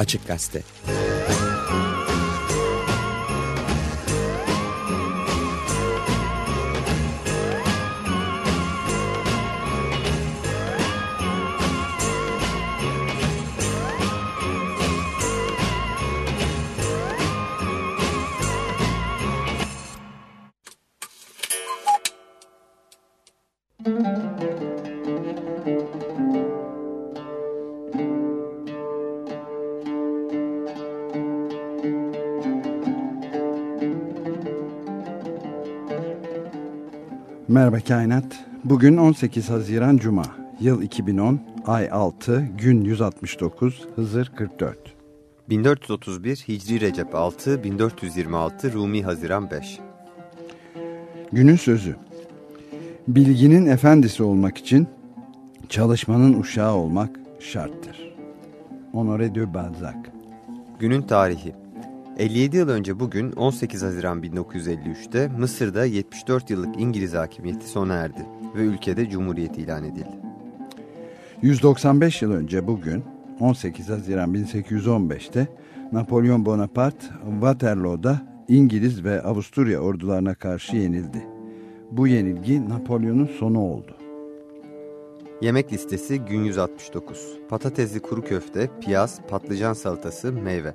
Açık Gazete Merhaba Kainat. Bugün 18 Haziran Cuma. Yıl 2010, ay 6, gün 169, Hızır 44. 1431 Hicri Recep 6, 1426 Rumi Haziran 5. Günün sözü. Bilginin efendisi olmak için çalışmanın uşağı olmak şarttır. Honoré de Balzac. Günün tarihi. 57 yıl önce bugün 18 Haziran 1953'te Mısır'da 74 yıllık İngiliz hakimiyeti sona erdi ve ülkede cumhuriyet ilan edildi. 195 yıl önce bugün 18 Haziran 1815'te Napolyon Bonaparte Waterloo'da İngiliz ve Avusturya ordularına karşı yenildi. Bu yenilgi Napolyon'un sonu oldu. Yemek listesi gün 169. Patatesli kuru köfte, piyaz, patlıcan salatası, meyve.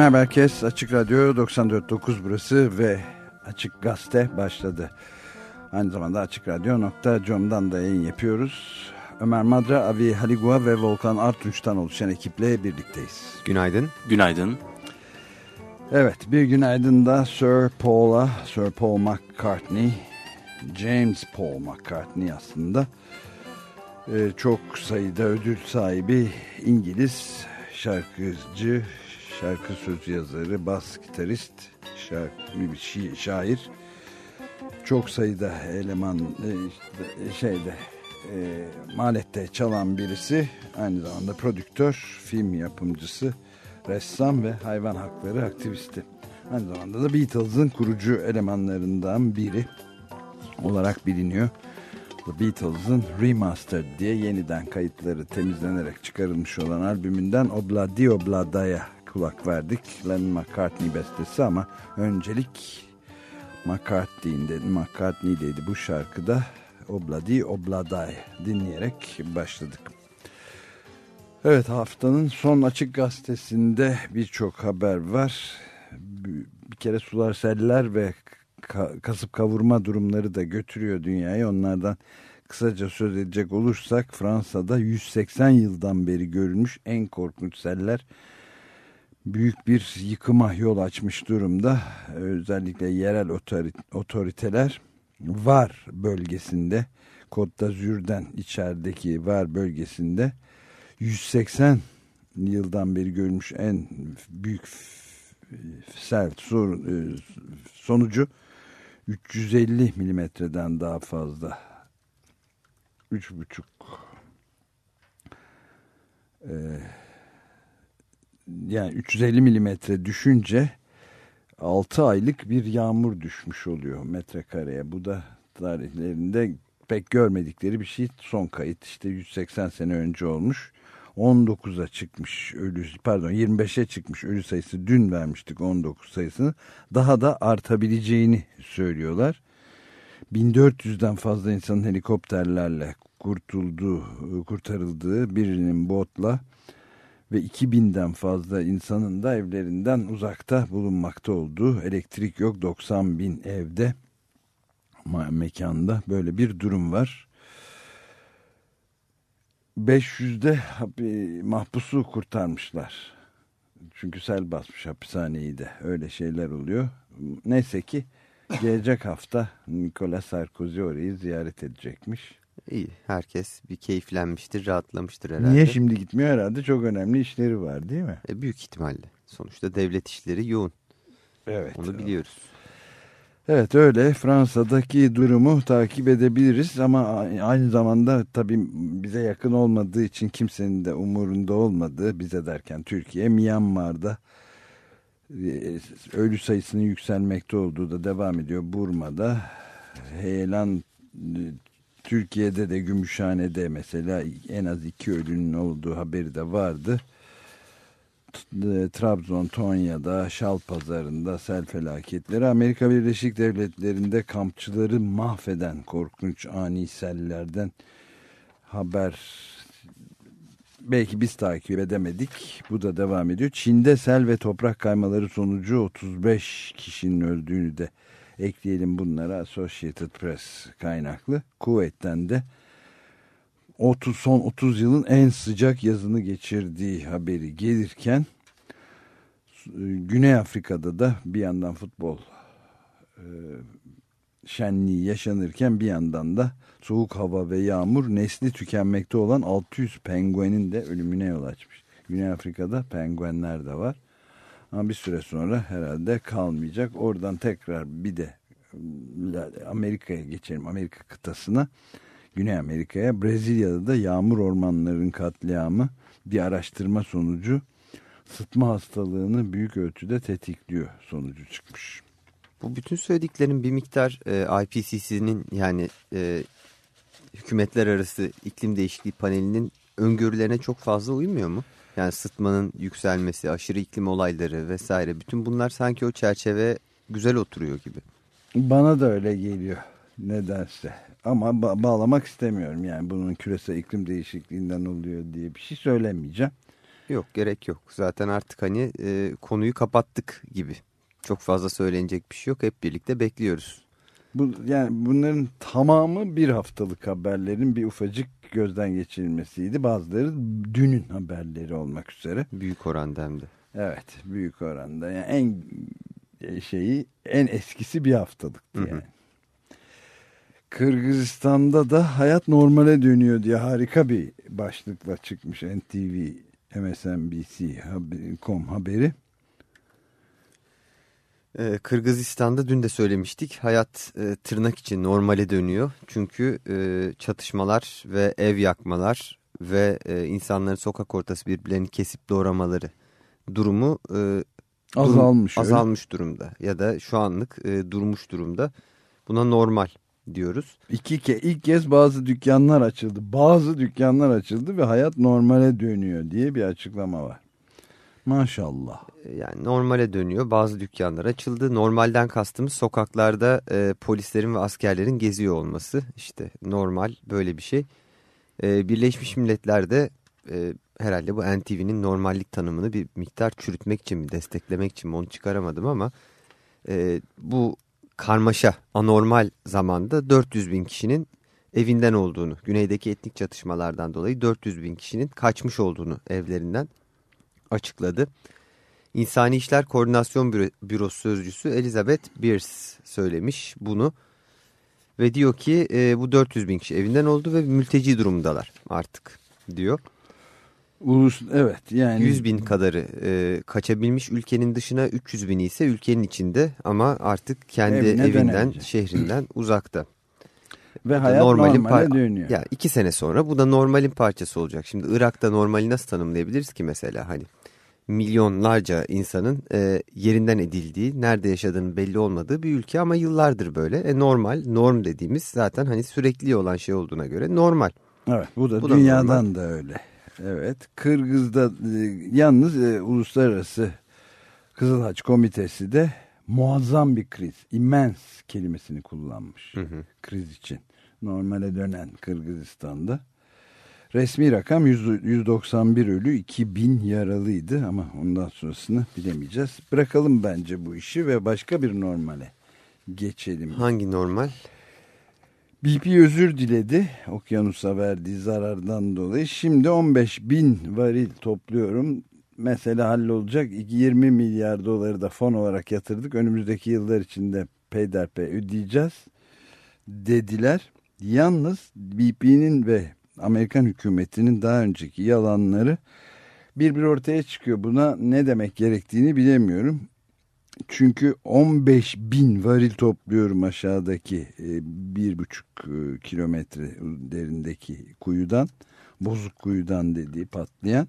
Merhaba herkes. Açık Radyo 94.9 burası ve Açık Gazete başladı. Aynı zamanda açıkradyo.com'dan da yayın yapıyoruz. Ömer Madra, Avi Haligua ve Volkan Artunç'tan oluşan ekiple birlikteyiz. Günaydın. Günaydın. Evet, bir günaydın da Sir Paul'a, Sir Paul McCartney, James Paul McCartney aslında. Ee, çok sayıda ödül sahibi İngiliz şarkıcı, şarkı söz yazarı, bas gitarist, şarkı, şair. Çok sayıda eleman e, işte, şeyde e, malette çalan birisi. Aynı zamanda prodüktör, film yapımcısı, ressam ve hayvan hakları aktivisti. Aynı zamanda da Beatles'ın kurucu elemanlarından biri olarak biliniyor. The Beatles'ın Remastered diye yeniden kayıtları temizlenerek çıkarılmış olan albümünden Obladi Oblada'ya kulak verdik. Lennon McCartney bestesi ama öncelik McCartney'de, McCartney'deydi bu şarkıda Obladi Obladay dinleyerek başladık. Evet haftanın son açık gazetesinde birçok haber var. Bir kere sular seller ve ka- kasıp kavurma durumları da götürüyor dünyayı. Onlardan kısaca söz edecek olursak Fransa'da 180 yıldan beri görülmüş en korkunç seller büyük bir yıkıma yol açmış durumda. Özellikle yerel otori- otoriteler Var bölgesinde Côte d'Azur'dan içerideki Var bölgesinde 180 yıldan beri görülmüş en büyük sel e, sonucu 350 milimetreden daha fazla 3,5 e, yani 350 milimetre düşünce 6 aylık bir yağmur düşmüş oluyor metrekareye. Bu da tarihlerinde pek görmedikleri bir şey. Son kayıt işte 180 sene önce olmuş. 19'a çıkmış ölü pardon 25'e çıkmış ölü sayısı dün vermiştik 19 sayısını daha da artabileceğini söylüyorlar. 1400'den fazla insanın helikopterlerle kurtulduğu kurtarıldığı birinin botla ve 2000'den fazla insanın da evlerinden uzakta bulunmakta olduğu elektrik yok 90 bin evde mekanda böyle bir durum var. 500'de hapi- mahpusu kurtarmışlar. Çünkü sel basmış hapishaneyi de öyle şeyler oluyor. Neyse ki gelecek hafta Nicolas Sarkozy orayı ziyaret edecekmiş. İyi. Herkes bir keyiflenmiştir, rahatlamıştır herhalde. Niye şimdi gitmiyor herhalde çok önemli işleri var değil mi? E, büyük ihtimalle. Sonuçta devlet işleri yoğun. Evet. Onu biliyoruz. Evet öyle Fransa'daki durumu takip edebiliriz ama aynı zamanda tabii bize yakın olmadığı için kimsenin de umurunda olmadığı bize derken Türkiye Myanmar'da e, ölü sayısının yükselmekte olduğu da devam ediyor Burma'da heyelan e, Türkiye'de de Gümüşhane'de mesela en az iki ölünün olduğu haberi de vardı. T- Trabzon, Tonya'da, Şalpazarı'nda sel felaketleri, Amerika Birleşik Devletleri'nde kampçıları mahveden korkunç ani sellerden haber belki biz takip edemedik. Bu da devam ediyor. Çin'de sel ve toprak kaymaları sonucu 35 kişinin öldüğünü de ekleyelim bunlara Associated Press kaynaklı. Kuveyt'ten de 30 son 30 yılın en sıcak yazını geçirdiği haberi gelirken Güney Afrika'da da bir yandan futbol e, şenliği yaşanırken bir yandan da soğuk hava ve yağmur nesli tükenmekte olan 600 penguenin de ölümüne yol açmış. Güney Afrika'da penguenler de var. Ama bir süre sonra herhalde kalmayacak. Oradan tekrar bir de e, Amerika'ya geçelim. Amerika kıtasına. Güney Amerika'ya. Brezilya'da da yağmur ormanlarının katliamı bir araştırma sonucu sıtma hastalığını büyük ölçüde tetikliyor sonucu çıkmış. Bu bütün söylediklerin bir miktar e, IPCC'nin yani e, hükümetler arası iklim değişikliği panelinin öngörülerine çok fazla uymuyor mu? Yani sıtmanın yükselmesi, aşırı iklim olayları vesaire bütün bunlar sanki o çerçeve güzel oturuyor gibi. Bana da öyle geliyor nedense. Ama ba- bağlamak istemiyorum yani bunun küresel iklim değişikliğinden oluyor diye bir şey söylemeyeceğim. Yok gerek yok. Zaten artık hani e, konuyu kapattık gibi. Çok fazla söylenecek bir şey yok. Hep birlikte bekliyoruz. Bu yani bunların tamamı bir haftalık haberlerin bir ufacık gözden geçirilmesiydi. Bazıları dünün haberleri olmak üzere. Büyük oranda hem de. Evet, büyük oranda. Yani en e, şeyi en eskisi bir haftalıktı Hı hı. yani. Kırgızistan'da da hayat normale dönüyor diye harika bir başlıkla çıkmış NTV MSNBC.com haberi. Ee, Kırgızistan'da dün de söylemiştik. Hayat e, tırnak için normale dönüyor. Çünkü e, çatışmalar ve ev yakmalar ve e, insanların sokak ortası birbirlerini kesip doğramaları durumu e, durum- Azalmış. öyle. azalmış durumda. Ya da şu anlık e, durmuş durumda. Buna normal diyoruz. İki ke ilk kez bazı dükkanlar açıldı. Bazı dükkanlar açıldı ve hayat normale dönüyor diye bir açıklama var. Maşallah. E, Yani normale dönüyor. Bazı dükkanlar açıldı. Normalden kastımız sokaklarda e, polislerin ve askerlerin geziyor olması. İşte normal böyle bir şey. E, Birleşmiş Milletler'de e, herhalde bu NTV'nin normallik tanımını bir miktar çürütmek için mi desteklemek için mi onu çıkaramadım ama e, bu karmaşa anormal zamanda 400 bin kişinin evinden olduğunu, güneydeki etnik çatışmalardan dolayı 400 bin kişinin kaçmış olduğunu evlerinden açıkladı. İnsani İşler Koordinasyon Büro- Bürosu Sözcüsü Elizabeth Beers söylemiş bunu. Ve diyor ki e, bu 400 bin kişi evinden oldu ve mülteci durumdalar artık diyor. Ulus evet yani 100 bin kadarı e, kaçabilmiş ülkenin dışına 300 bini ise ülkenin içinde ama artık kendi Evine evinden dönemeyecek. şehrinden uzakta. ve hayat normalin normale dönüyor. Ya iki sene sonra bu da normalin parçası olacak. Şimdi Irak'ta normali nasıl tanımlayabiliriz ki mesela hani milyonlarca insanın e, yerinden edildiği, nerede yaşadığının belli olmadığı bir ülke ama yıllardır böyle. E, normal, norm dediğimiz zaten hani sürekli olan şey olduğuna göre normal. Evet bu da Bu da dünyadan da öyle. Evet Kırgız'da e, yalnız e, uluslararası Kızıl Haç Komitesi de muazzam bir kriz, immens kelimesini kullanmış Hı hı. kriz için. Normale dönen Kırgızistan'da. Resmi rakam 100 191 ölü 2000 yaralıydı ama ondan sonrasını bilemeyeceğiz. Bırakalım bence bu işi ve başka bir normale geçelim. Hangi normal? BP özür diledi okyanusa verdiği zarardan dolayı. Şimdi 15 bin varil topluyorum. Mesele hallolacak. 20 milyar doları da fon olarak yatırdık. Önümüzdeki yıllar içinde peyderpey ödeyeceğiz dediler. Yalnız BP'nin ve Amerikan hükümetinin daha önceki yalanları bir bir ortaya çıkıyor. Buna ne demek gerektiğini bilemiyorum. Çünkü 15 bin varil topluyorum aşağıdaki e, bir buçuk e, kilometre derindeki kuyudan. Bozuk kuyudan dediği patlayan.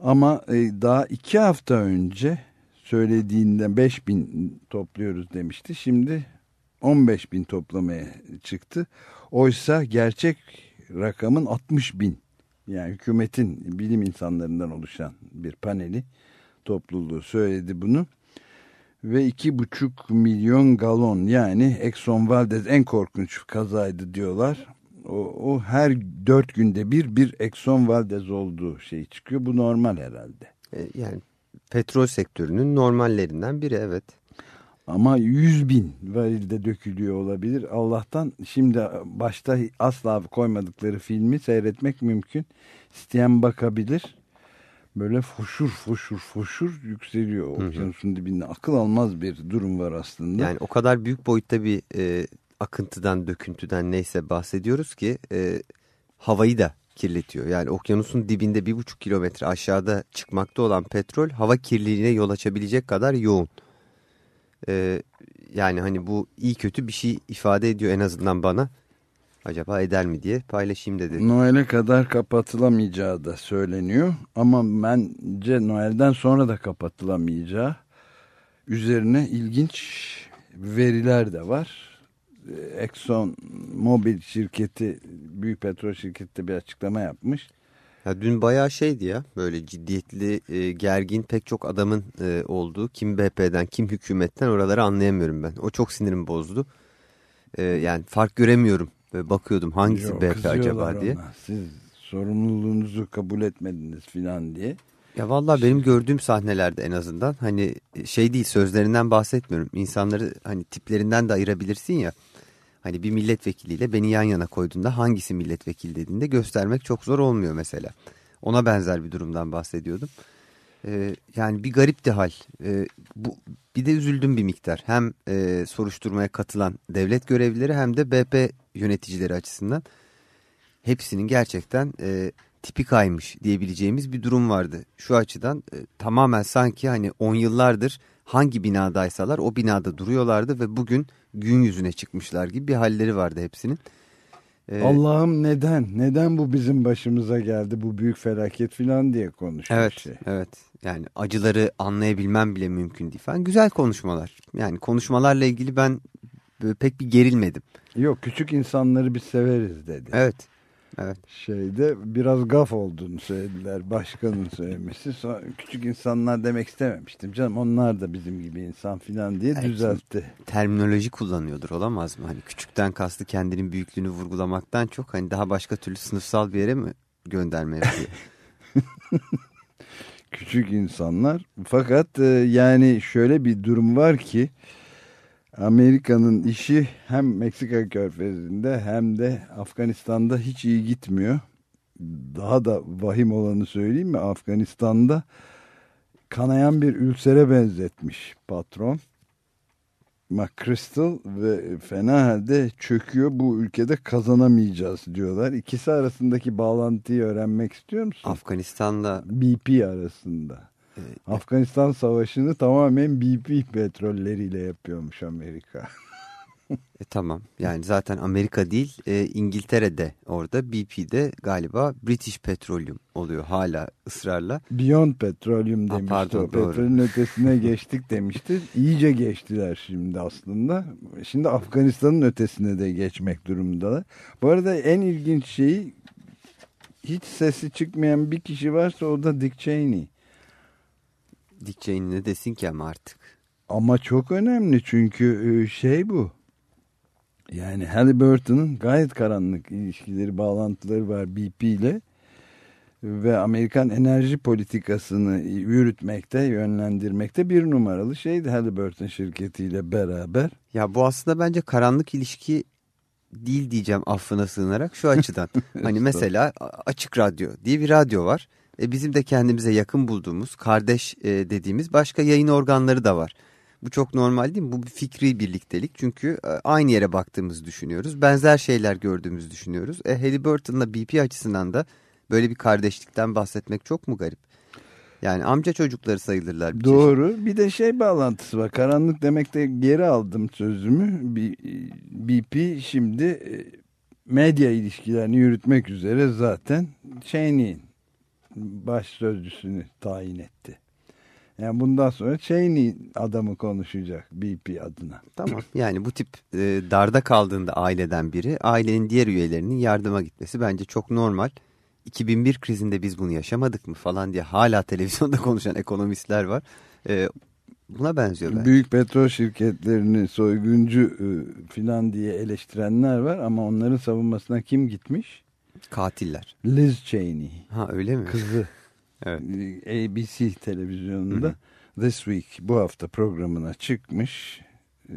Ama e, daha iki hafta önce söylediğinden 5 bin topluyoruz demişti. Şimdi 15 bin toplamaya çıktı. Oysa gerçek rakamın 60 bin. Yani hükümetin bilim insanlarından oluşan bir paneli topluluğu söyledi bunu ve iki buçuk milyon galon yani Exxon Valdez en korkunç kazaydı diyorlar. O, o her dört günde bir bir Exxon Valdez olduğu şey çıkıyor. Bu normal herhalde. E, yani petrol sektörünün normallerinden biri evet. Ama 100 bin varilde dökülüyor olabilir. Allah'tan şimdi başta asla koymadıkları filmi seyretmek mümkün. İsteyen bakabilir. Böyle foşur foşur foşur yükseliyor okyanusun dibinde. Akıl almaz bir durum var aslında. Yani o kadar büyük boyutta bir e, akıntıdan, döküntüden neyse bahsediyoruz ki e, havayı da kirletiyor. Yani okyanusun dibinde bir buçuk kilometre aşağıda çıkmakta olan petrol hava kirliliğine yol açabilecek kadar yoğun. E, yani hani bu iyi kötü bir şey ifade ediyor en azından bana. Acaba eder mi diye paylaşayım dedi. Noel'e kadar kapatılamayacağı da söyleniyor. Ama bence Noel'den sonra da kapatılamayacağı üzerine ilginç veriler de var. Ee, Exxon Mobil şirketi, büyük petrol şirketi bir açıklama yapmış. Ya dün bayağı şeydi ya böyle ciddiyetli, e, gergin pek çok adamın e, olduğu. Kim BP'den, kim hükümetten oraları anlayamıyorum ben. O çok sinirimi bozdu. E, yani fark göremiyorum. Böyle bakıyordum hangisi Yok, BP acaba diye. ona. Siz sorumluluğunuzu kabul etmediniz filan diye. Ya vallahi benim gördüğüm sahnelerde en azından hani şey değil sözlerinden bahsetmiyorum. İnsanları hani tiplerinden de ayırabilirsin ya. Hani bir milletvekiliyle beni yan yana koyduğunda hangisi milletvekili dediğinde göstermek çok zor olmuyor mesela. Ona benzer bir durumdan bahsediyordum. Ee, yani bir garipti hal. Ee, bu bir de üzüldüm bir miktar. Hem e, soruşturmaya katılan devlet görevlileri hem de BP yöneticileri açısından hepsinin gerçekten e, tipi kaymış diyebileceğimiz bir durum vardı. Şu açıdan e, tamamen sanki hani 10 yıllardır hangi binadaysalar o binada duruyorlardı ve bugün gün yüzüne çıkmışlar gibi bir halleri vardı hepsinin. Ee, Allah'ım neden? Neden bu bizim başımıza geldi bu büyük felaket filan diye konuşmuş. Evet, şey. evet. Yani acıları anlayabilmem bile mümkün değil falan. Güzel konuşmalar. Yani konuşmalarla ilgili ben pek bir gerilmedim. Yok küçük insanları biz severiz dedi. Evet, evet. Şeyde biraz gaf olduğunu söylediler başkanın söylemesi. Sonra küçük insanlar demek istememiştim canım. Onlar da bizim gibi insan filan diye Evet, düzeltti. Terminoloji kullanıyordur olamaz mı? Hani küçükten kastı kendinin büyüklüğünü vurgulamaktan çok hani daha başka türlü sınıfsal bir yere mi gönderme yapıyor? Küçük insanlar. Fakat e, yani şöyle bir durum var ki Amerika'nın işi hem Meksika körfezinde hem de Afganistan'da hiç iyi gitmiyor. Daha da vahim olanı söyleyeyim mi? Afganistan'da kanayan bir ülsere benzetmiş patron. McChrystal ve fena halde çöküyor. Bu ülkede kazanamayacağız diyorlar. İkisi arasındaki bağlantıyı öğrenmek istiyor musun? Afganistan'da BP arasında. E, Afganistan savaşını tamamen BP petrolleriyle yapıyormuş Amerika. E, tamam yani zaten Amerika değil e, İngiltere'de orada BP'de galiba British Petroleum oluyor hala ısrarla. Beyond Petroleum Ha, demişti pardon, o. doğru. Petrolün ötesine geçtik demişti. İyice geçtiler şimdi aslında. Şimdi Afganistan'ın ötesine de geçmek durumundalar. Bu arada en ilginç şeyi hiç sesi çıkmayan bir kişi varsa o da Dick Cheney. Dick Cheney ne desin ki ama artık. Ama çok önemli çünkü e, şey bu. Yani Halliburton'un gayet karanlık ilişkileri, bağlantıları var BP ile ve Amerikan enerji politikasını yürütmekte, yönlendirmekte bir numaralı şeydi Halliburton şirketiyle beraber. Ya bu aslında bence karanlık ilişki değil diyeceğim affına sığınarak şu açıdan. hani mesela Açık Radyo diye bir radyo var. E bizim de kendimize yakın bulduğumuz kardeş e, dediğimiz başka yayın organları da var. Bu çok normal değil mi? Bu bir fikri birliktelik. Çünkü e, aynı yere baktığımızı düşünüyoruz. Benzer şeyler gördüğümüzü düşünüyoruz. E, Halliburton'la BP açısından da böyle bir kardeşlikten bahsetmek çok mu garip? Yani amca çocukları sayılırlar. Bir çeşit. Doğru. Bir de şey bağlantısı var. Karanlık demekte geri aldım sözümü. BP şimdi medya ilişkilerini yürütmek üzere zaten Cheney'in baş sözcüsünü tayin etti. Yani bundan sonra Cheney adamı konuşacak BP adına. Tamam. Yani bu tip e, darda kaldığında aileden biri ailenin diğer üyelerinin yardıma gitmesi bence çok normal. 2001 krizinde biz bunu yaşamadık mı falan diye hala televizyonda konuşan ekonomistler var. E, buna benziyor bence. Büyük petrol şirketlerini soyguncu e, filan diye eleştirenler var ama onların savunmasına kim gitmiş? Katiller. Liz Cheney. Ha öyle mi? Kızı. Evet. ABC televizyonunda This Week bu hafta programına çıkmış. Ee,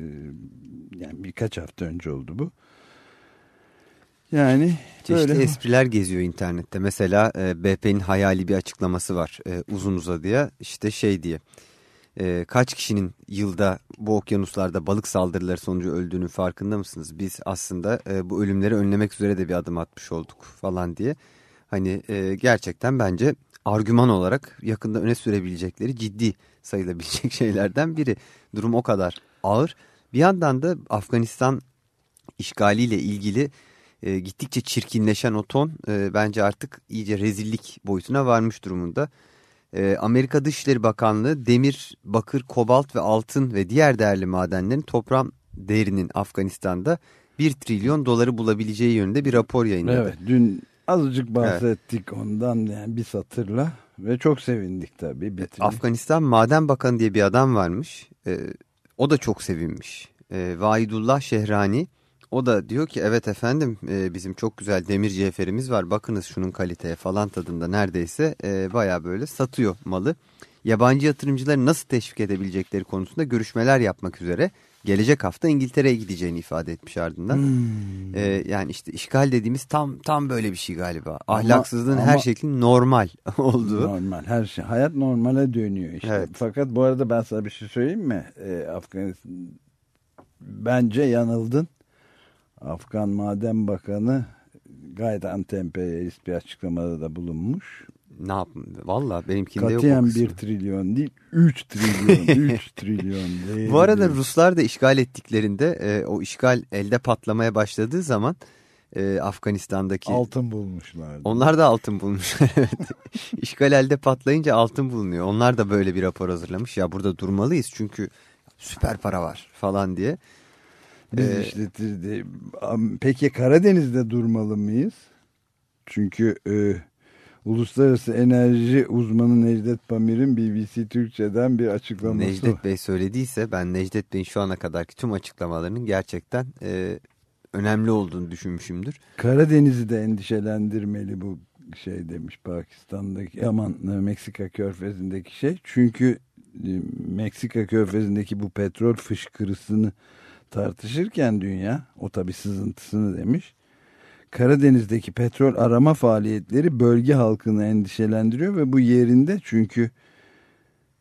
yani birkaç hafta önce oldu bu. Yani Çeşitli böyle espriler geziyor internette. Mesela e, BP'nin hayali bir açıklaması var e, uzun uzadıya. İşte şey diye. E, kaç kişinin yılda bu okyanuslarda balık saldırıları sonucu öldüğünün farkında mısınız? Biz aslında e, bu ölümleri önlemek üzere de bir adım atmış olduk falan diye. Hani e, gerçekten bence argüman olarak yakında öne sürebilecekleri ciddi sayılabilecek şeylerden biri. Durum o kadar ağır. Bir yandan da Afganistan işgaliyle ilgili e, gittikçe çirkinleşen o ton e, bence artık iyice rezillik boyutuna varmış durumunda. E, Amerika Dışişleri Bakanlığı demir, bakır, kobalt ve altın ve diğer değerli madenlerin toplam değerinin Afganistan'da 1 trilyon doları bulabileceği yönünde bir rapor yayınladı. evet dün azıcık bahsettik ondan yani bir satırla ve çok sevindik tabii. Bitirdik. Afganistan Maden Bakanı diye bir adam varmış. E, o da çok sevinmiş. E, Vahidullah Şehrani O da diyor ki evet efendim e, bizim çok güzel demir cevherimiz var bakınız şunun kaliteye falan tadında neredeyse e, baya böyle satıyor malı. Yabancı yatırımcıları nasıl teşvik edebilecekleri konusunda görüşmeler yapmak üzere gelecek hafta İngiltere'ye gideceğini ifade etmiş ardından. Hmm. E, yani işte işgal dediğimiz tam tam böyle bir şey galiba. Ahlaksızlığın ama- her şeklin normal olduğu. Normal her şey. Hayat normale dönüyor işte. Evet. Fakat bu arada ben sana bir şey söyleyeyim mi? Ee, Afganistan bence yanıldın. Afgan Maden Bakanı gayet antemperyalist bir açıklamada da bulunmuş. Ne yapayım? Valla benimkinde yok o Katiyen kısmı. 1 trilyon değil 3 trilyon 3 trilyon değil. Bu arada Ruslar da işgal ettiklerinde e, o işgal elde patlamaya başladığı zaman e, Afganistan'daki altın bulmuşlardı. onlar da altın bulmuş. Evet. işgal elde patlayınca altın bulunuyor. Onlar da böyle bir rapor hazırlamış. Ya burada durmalıyız çünkü süper para var falan diye. Biz Ee, işletirdi. Peki Karadeniz'de durmalı mıyız? Çünkü e, Uluslararası Enerji uzmanı Necdet Pamir'in BBC Türkçe'den bir açıklaması var. Necdet Bey söylediyse ben Necdet Bey'in şu ana kadarki tüm açıklamalarının gerçekten e, önemli olduğunu düşünmüşümdür. Karadeniz'i de endişelendirmeli bu şey demiş Pakistan'daki aman e, Meksika körfezindeki şey. Çünkü e, Meksika körfezindeki bu petrol fışkırısını tartışırken dünya o tabi sızıntısını demiş. Karadeniz'deki petrol arama faaliyetleri bölge halkını endişelendiriyor ve bu yerinde çünkü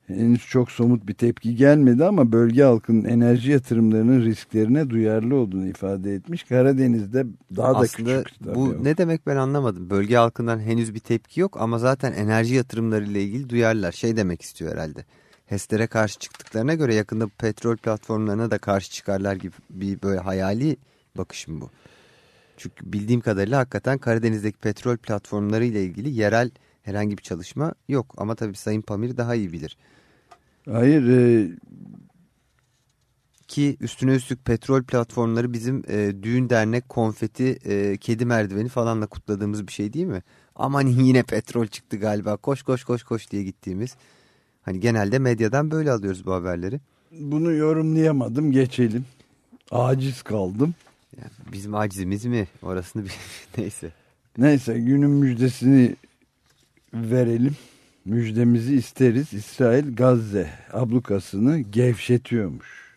henüz çok somut bir tepki gelmedi ama bölge halkının enerji yatırımlarının risklerine duyarlı olduğunu ifade etmiş. Karadeniz'de daha da Aslında küçük. tabii bu o. ne demek ben anlamadım. Bölge halkından henüz bir tepki yok ama zaten enerji yatırımlarıyla ilgili duyarlılar. Şey demek istiyor herhalde. HES'lere karşı çıktıklarına göre yakında petrol platformlarına da karşı çıkarlar gibi bir böyle hayali bakışım bu. Çünkü bildiğim kadarıyla hakikaten Karadeniz'deki petrol platformları ile ilgili yerel herhangi bir çalışma yok. Ama tabii Sayın Pamir daha iyi bilir. Hayır e, Ki üstüne üstlük petrol platformları bizim e, düğün dernek konfeti e, kedi merdiveni falanla kutladığımız bir şey değil mi? Aman yine petrol çıktı galiba koş koş koş koş diye gittiğimiz. Hani genelde medyadan böyle alıyoruz bu haberleri. bunu yorumlayamadım geçelim. Aciz kaldım. Yani bizim acizimiz mi orasını bir neyse. Neyse günün müjdesini verelim. Müjdemizi isteriz. İsrail Gazze ablukasını gevşetiyormuş.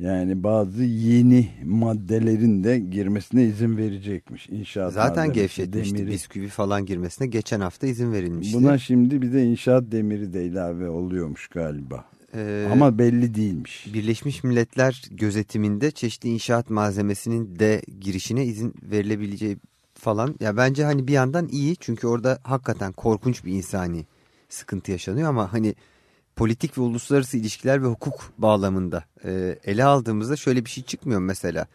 Yani bazı yeni maddelerin de girmesine izin verecekmiş. İnşaat Zaten malzemesi, gevşetmişti demiri. bisküvi falan girmesine geçen hafta izin verilmişti. Buna şimdi bir de inşaat demiri de ilave oluyormuş galiba. Ee, Ama belli değilmiş. Birleşmiş Milletler gözetiminde çeşitli inşaat malzemesinin de girişine izin verilebileceği falan. Ya bence hani bir yandan iyi çünkü orada hakikaten korkunç bir insani sıkıntı yaşanıyor ama hani politik ve uluslararası ilişkiler ve hukuk bağlamında e, ele aldığımızda şöyle bir şey çıkmıyor mesela.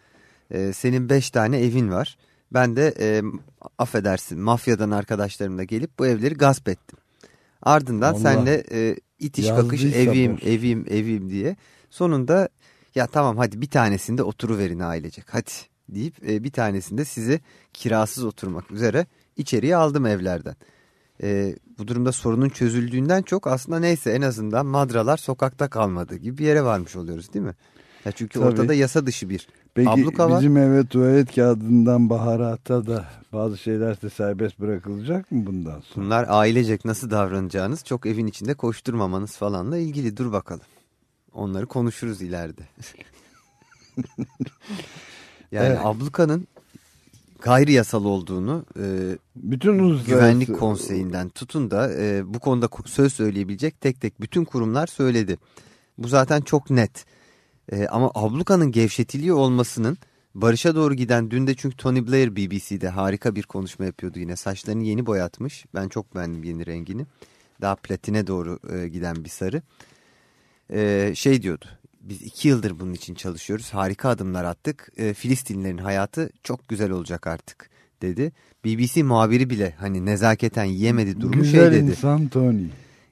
E, senin beş tane evin var. Ben de e, affedersin mafyadan arkadaşlarımla gelip bu evleri gasp ettim. Ardından Allah. senle e, itiş kakış Yazdıysa evim evim evim diye sonunda ya tamam hadi bir tanesinde oturuverin ailecek hadi deyip e, bir tanesinde sizi kirasız oturmak üzere içeriye aldım evlerden. E, bu durumda sorunun çözüldüğünden çok aslında neyse en azından madralar sokakta kalmadı gibi bir yere varmış oluyoruz değil mi? Ya çünkü Tabii. ortada yasa dışı bir Peki abluka var. bizim eve tuvalet kağıdından baharata da bazı şeyler de serbest bırakılacak mı bundan sonra? Bunlar ailecek nasıl davranacağınız çok evin içinde koşturmamanız falanla ilgili dur bakalım. Onları konuşuruz ileride. yani Evet. ablukanın gayri yasal olduğunu e, Bütün uluslararası... Güvenlik Konseyi'nden tutun da e, bu konuda söz söyleyebilecek tek tek bütün kurumlar söyledi. Bu zaten çok net. E, ama ablukanın gevşetiliyor olmasının barışa doğru giden dün de çünkü Tony Blair BBC'de harika bir konuşma yapıyordu yine. Saçlarını yeni boyatmış. Ben çok beğendim yeni rengini. Daha platine doğru e, giden bir sarı. E, şey diyordu. Biz iki yıldır bunun için çalışıyoruz. Harika adımlar attık. E, Filistinlerin hayatı çok güzel olacak artık dedi. BBC muhabiri bile hani nezaketen yiyemedi durumu Güzel şey dedi. insan Tony.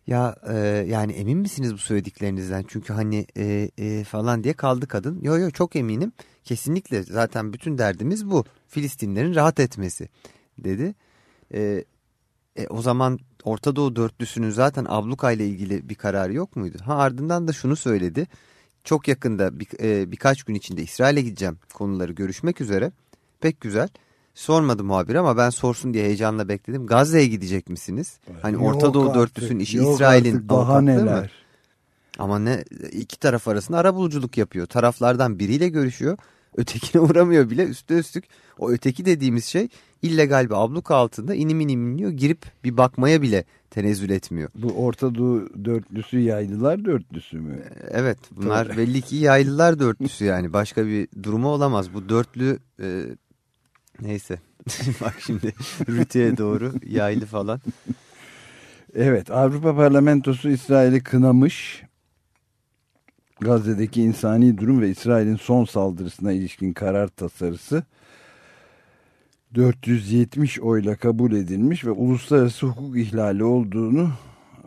Ya e, yani emin misiniz bu söylediklerinizden? Çünkü hani e, e, falan diye kaldı kadın. Yo yo çok eminim. Kesinlikle zaten bütün derdimiz bu. Filistinlerin rahat etmesi dedi. E, e, o zaman Orta Doğu dörtlüsünün zaten abluka ile ilgili bir kararı yok muydu? Ha ardından da şunu söyledi. Çok yakında bir, e, birkaç gün içinde İsrail'e gideceğim konuları görüşmek üzere. Pek güzel. Sormadı muhabir ama ben sorsun diye heyecanla bekledim. Gazze'ye gidecek misiniz? Hani Yok Orta Doğu artık, dörtlüsünün işi İsrail'in daha avukatlığı neler. mı? Ama ne iki taraf arasında ara buluculuk yapıyor. Taraflardan biriyle görüşüyor. Ötekine uğramıyor bile. Üstü üstlük o öteki dediğimiz şey illegal bir abluka altında inim inim iniyor. Girip bir bakmaya bile tenezzül etmiyor. Bu Orta Doğu dörtlüsü yaylılar dörtlüsü mü? Evet bunlar belli ki yaylılar dörtlüsü yani. Başka bir durumu olamaz. Bu dörtlü e, neyse. Bak şimdi rütüye doğru yaylı falan. Evet Avrupa Parlamentosu İsrail'i kınamış. Gazze'deki insani durum ve İsrail'in son saldırısına ilişkin karar tasarısı 470 oyla kabul edilmiş ve uluslararası hukuk ihlali olduğunu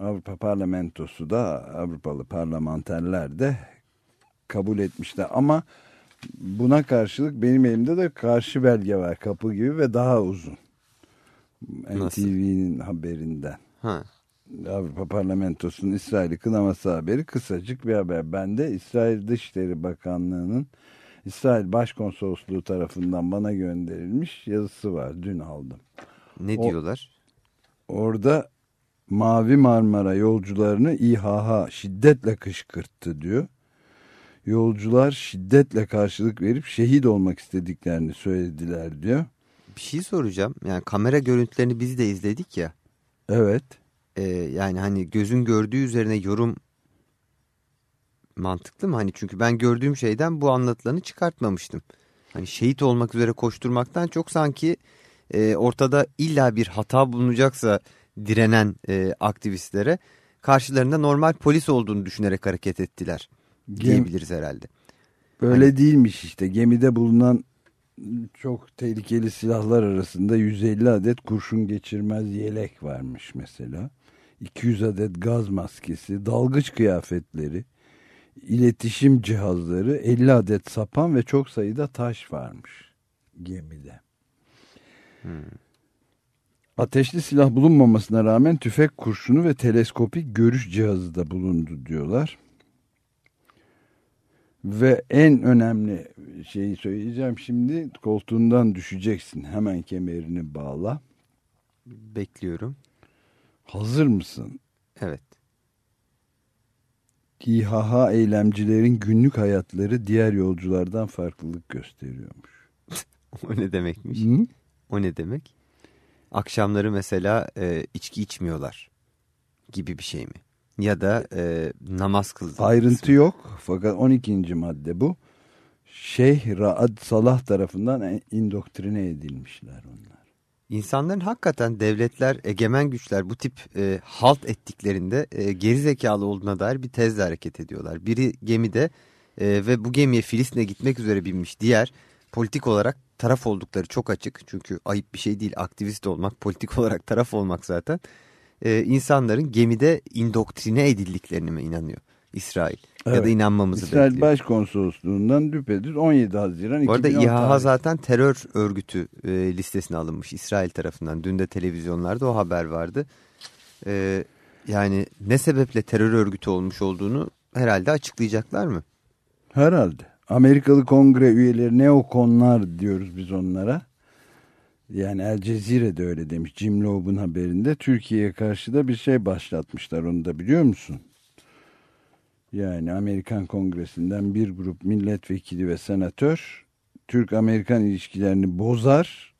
Avrupa Parlamentosu da Avrupalı parlamenterler de kabul etmişler. Ama buna karşılık benim elimde de karşı belge var kapı gibi ve daha uzun. NTV'nin haberinden. Ha. Avrupa Parlamentosu'nun İsrail'i kınaması haberi kısacık bir haber. Ben de İsrail Dışişleri Bakanlığı'nın İsrail Başkonsolosluğu tarafından bana gönderilmiş yazısı var. Dün aldım. Ne O- diyorlar? Orada Mavi Marmara yolcularını İHH şiddetle kışkırttı diyor. Yolcular şiddetle karşılık verip şehit olmak istediklerini söylediler diyor. Bir şey soracağım. Yani kamera görüntülerini biz de izledik ya. Evet. Ee, yani hani gözün gördüğü üzerine yorum mantıklı mı? Hani çünkü ben gördüğüm şeyden bu anlatılanı çıkartmamıştım. Hani şehit olmak üzere koşturmaktan çok sanki e, ortada illa bir hata bulunacaksa direnen e, aktivistlere karşılarında normal polis olduğunu düşünerek hareket ettiler Gem- diyebiliriz herhalde. Böyle değilmiş işte. Gemide bulunan çok tehlikeli silahlar arasında 150 adet kurşun geçirmez yelek varmış mesela. 200 adet gaz maskesi, dalgıç kıyafetleri, iletişim cihazları, 50 adet sapan ve çok sayıda taş varmış gemide. Ateşli silah bulunmamasına rağmen tüfek kurşunu ve teleskopik görüş cihazı da bulundu diyorlar. Ve en önemli şeyi söyleyeceğim şimdi koltuğundan düşeceksin. Hemen kemerini bağla. Bekliyorum. Hazır mısın? Evet. İHH eylemcilerin günlük hayatları diğer yolculardan farklılık gösteriyormuş. O ne demekmiş? Hı? O ne demek? Akşamları mesela e, içki içmiyorlar gibi bir şey mi? Ya da e, namaz kıldı. Ayrıntı yok fakat 12. madde bu. Şeyh Raad Salah tarafından indoktrine edilmişler onlar. İnsanların hakikaten devletler, egemen güçler bu tip e, halt ettiklerinde e, geri zekalı olduğuna dair bir tezle hareket ediyorlar. Biri gemide e, ve bu gemiye Filistin'e gitmek üzere binmiş. Diğer politik olarak taraf oldukları çok açık. Çünkü ayıp bir şey değil aktivist olmak, politik olarak taraf olmak zaten. E, insanların gemide indoktrine edildiklerine mi inanıyor İsrail? Ya da Evet. inanmamızı İsrail bekliyor. Başkonsolosluğundan düpedüz 17 Haziran Bu arada 2010 İHA zaten terör örgütü e, listesine alınmış İsrail tarafından. Dün de televizyonlarda o haber vardı. E, yani ne sebeple terör örgütü olmuş olduğunu herhalde açıklayacaklar mı? Herhalde. Amerikalı kongre üyeleri neokonlar diyoruz biz onlara. Yani El Cezire de öyle demiş Jim Loeb'un haberinde. Türkiye'ye karşı da bir şey başlatmışlar onu da biliyor musun? Yani Amerikan Kongresi'nden bir grup milletvekili ve senatör Türk-Amerikan ilişkilerini bozar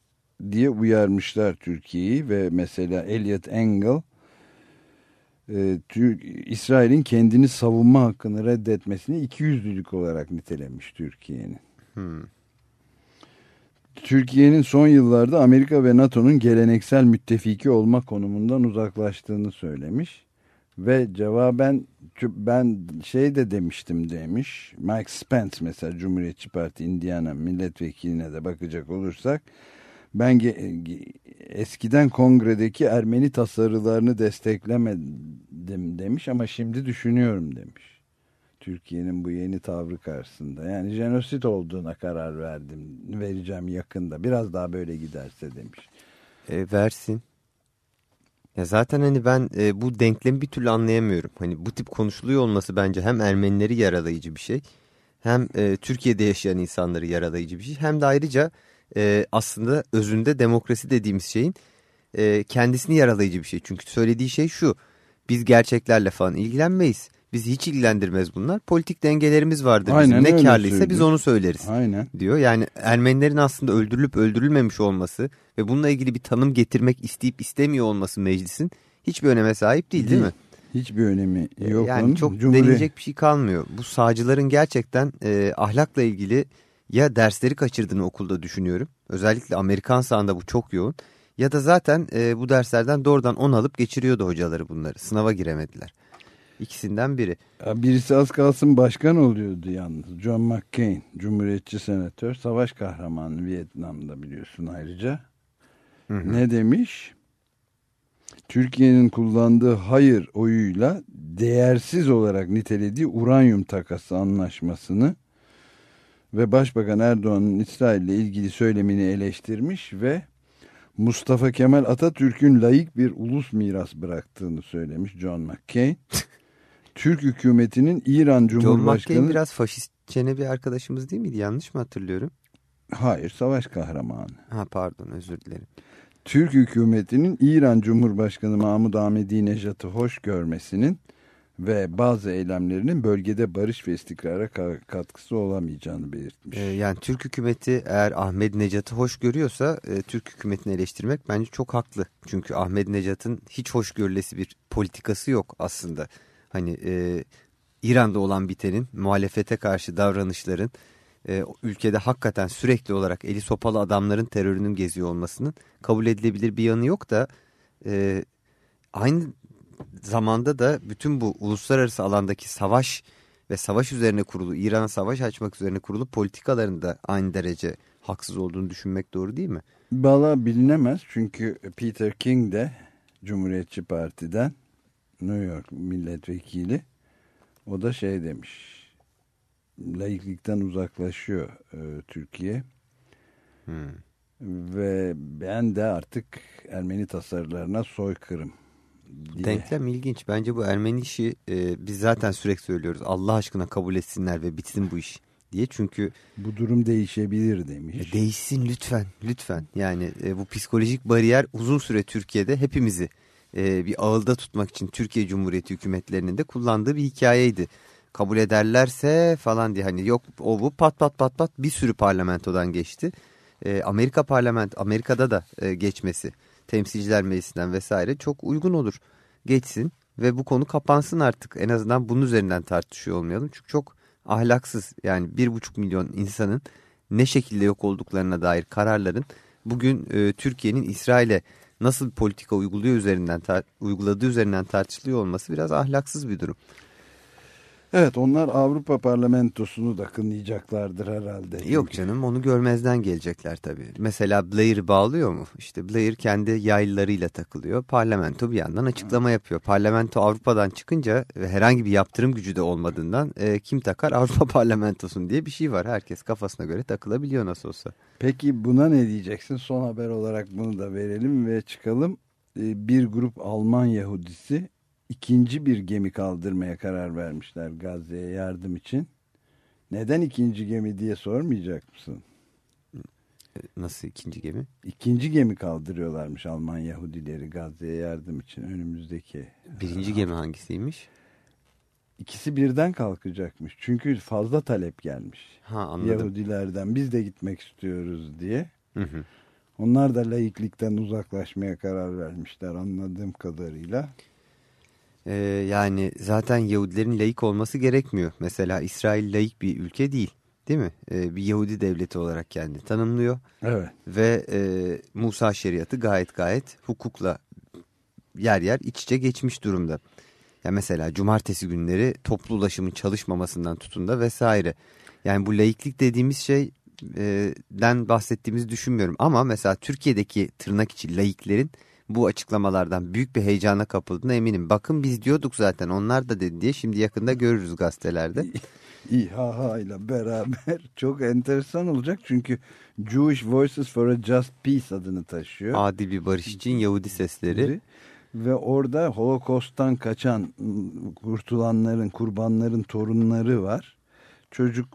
diye uyarmışlar Türkiye'yi ve mesela Elliot Engel e, İsrail'in kendini savunma hakkını reddetmesini ikiyüzlülük olarak nitelemiş Türkiye'nin. Hmm. Türkiye'nin son yıllarda Amerika ve NATO'nun geleneksel müttefiki olma konumundan uzaklaştığını söylemiş. Ve cevaben ben şey de demiştim demiş. Mike Spence mesela Cumhuriyetçi Parti Indiana milletvekiline de bakacak olursak ben eskiden kongredeki Ermeni tasarılarını desteklemedim demiş ama şimdi düşünüyorum demiş. Türkiye'nin bu yeni tavrı karşısında. Yani jenosit olduğuna karar verdim. Vereceğim yakında. Biraz daha böyle giderse demiş. E, versin. Ya zaten hani ben e, bu denklemi bir türlü anlayamıyorum. Hani bu tip konuşuluyor olması bence hem Ermenileri yaralayıcı bir şey. Hem e, Türkiye'de yaşayan insanları yaralayıcı bir şey. Hem de ayrıca e, aslında özünde demokrasi dediğimiz şeyin e, kendisini yaralayıcı bir şey. Çünkü söylediği şey şu. Biz gerçeklerle falan ilgilenmeyiz. Bizi hiç ilgilendirmez bunlar. Politik dengelerimiz vardır Aynen bizim. Ne karlıysa biz onu söyleriz Aynen. diyor. Yani Ermenilerin aslında öldürülüp öldürülmemiş olması ve bununla ilgili bir tanım getirmek isteyip istemiyor olması meclisin hiçbir öneme sahip değil değil, mi? Hiçbir önemi yok yani onun. çok Cumhuriyet- denilecek bir şey kalmıyor. Bu sağcıların gerçekten e, ahlakla ilgili ya dersleri kaçırdığını okulda düşünüyorum. Özellikle Amerikan sağında bu çok yoğun. Ya da zaten e, bu derslerden doğrudan on alıp geçiriyordu hocaları bunları. Sınava giremediler. İkisinden biri. Birisi az kalsın başkan oluyordu yalnız. John McCain, Cumhuriyetçi senatör, savaş kahramanı Vietnam'da biliyorsun ayrıca. Ne demiş? Türkiye'nin kullandığı hayır oyuyla değersiz olarak nitelediği uranyum takası anlaşmasını ve Başbakan Erdoğan'ın İsrail ile ilgili söylemini eleştirmiş ve Mustafa Kemal Atatürk'ün layık bir ulus miras bıraktığını söylemiş John McCain. Türk hükümetinin İran John Cumhurbaşkanı... McCain biraz faşistçene bir arkadaşımız değil miydi? Yanlış mı hatırlıyorum? Hayır, savaş kahramanı. Ha pardon özür dilerim. Türk hükümetinin İran Cumhurbaşkanı Mahmud Ahmedinejad'ı hoş görmesinin ve bazı eylemlerinin bölgede barış ve istikrara ka- katkısı olamayacağını belirtmiş. Ee, yani Türk hükümeti eğer Ahmet Necat'ı hoş görüyorsa e, Türk hükümetini eleştirmek bence çok haklı. Çünkü Ahmet Necat'ın hiç hoş görülesi bir politikası yok aslında. Hani e, İran'da olan bitenin muhalefete karşı davranışların e, ülkede hakikaten sürekli olarak eli sopalı adamların terörünün geziyor olmasının kabul edilebilir bir yanı yok da e, aynı zamanda da bütün bu uluslararası alandaki savaş ve savaş üzerine kurulu İran'a savaş açmak üzerine kurulu politikaların da aynı derece haksız olduğunu düşünmek doğru değil mi? Valla bilinemez çünkü Peter King de Cumhuriyetçi Parti'den New York milletvekili o da şey demiş laiklikten uzaklaşıyor e, Türkiye Hmm. ve ben de artık Ermeni tasarılarına soykırım diye. Denklem ilginç. Bence bu Ermeni işi e, biz zaten sürekli söylüyoruz. Allah aşkına kabul etsinler ve bitsin bu iş diye. Çünkü Bu durum değişebilir e, demiş. değişsin lütfen lütfen. Yani e, bu psikolojik bariyer uzun süre Türkiye'de hepimizi e, bir ağılda tutmak için Türkiye Cumhuriyeti hükümetlerinin de kullandığı bir hikayeydi. Kabul ederlerse falan diye hani yok o bu pat pat pat pat bir sürü parlamentodan geçti. E, Amerika parlament Amerika'da da e, geçmesi temsilciler meclisinden vesaire çok uygun olur. Geçsin ve bu konu kapansın artık. En azından bunun üzerinden tartışıyor olmayalım. Çünkü çok ahlaksız yani bir buçuk milyon insanın ne şekilde yok olduklarına dair kararların bugün Türkiye'nin İsrail'e nasıl politika uyguluyor üzerinden uyguladığı üzerinden tartışılıyor olması biraz ahlaksız bir durum. Evet onlar Avrupa Parlamentosu'nu da kınayacaklardır herhalde. Yok Çünkü- canım onu görmezden gelecekler tabii. Mesela Blair'ı bağlıyor mu? İşte Blair kendi yaylılarıyla takılıyor. Parlamento bir yandan açıklama yapıyor. Parlamento Avrupa'dan çıkınca herhangi bir yaptırım gücü de olmadığından e, kim takar Avrupa Parlamentosu'nu diye bir şey var. Herkes kafasına göre takılabiliyor nasıl olsa. Peki buna ne diyeceksin? Son haber olarak bunu da verelim ve çıkalım. Ee, Bir grup Alman Yahudisi ikinci bir gemi kaldırmaya karar vermişler Gazze'ye yardım için. Neden ikinci gemi diye sormayacak mısın? E, Nasıl ikinci gemi? İkinci gemi kaldırıyorlarmış Alman Yahudileri Gazze'ye yardım için önümüzdeki. Birinci gemi hangisiymiş? İkisi birden kalkacakmış. Çünkü fazla talep gelmiş. Ha anladım. Yahudilerden biz de gitmek istiyoruz diye. Hı hı. Onlar da laiklikten uzaklaşmaya karar vermişler anladığım kadarıyla. Ee, yani zaten Yahudilerin laik olması gerekmiyor. Mesela İsrail laik bir ülke değil. Değil mi? Ee, bir Yahudi devleti olarak kendini tanımlıyor. Evet. Ve e, Musa şeriatı gayet gayet hukukla yer yer iç içe geçmiş durumda. Ya mesela cumartesi günleri toplu ulaşımın çalışmamasından tutun da vesaire. Yani bu laiklik dediğimiz şeyden bahsettiğimizi düşünmüyorum. Ama mesela Türkiye'deki tırnak içi laiklerin bu açıklamalardan büyük bir heyecana kapıldığına eminim. Bakın biz diyorduk zaten onlar da dedi diye şimdi yakında görürüz gazetelerde. İHA ile beraber çok enteresan olacak çünkü Jewish Voices for a Just Peace adını taşıyor. Adil bir barış için Yahudi sesleri. Ve orada Holocaust'tan kaçan ıı, kurtulanların, kurbanların torunları var. Çocuk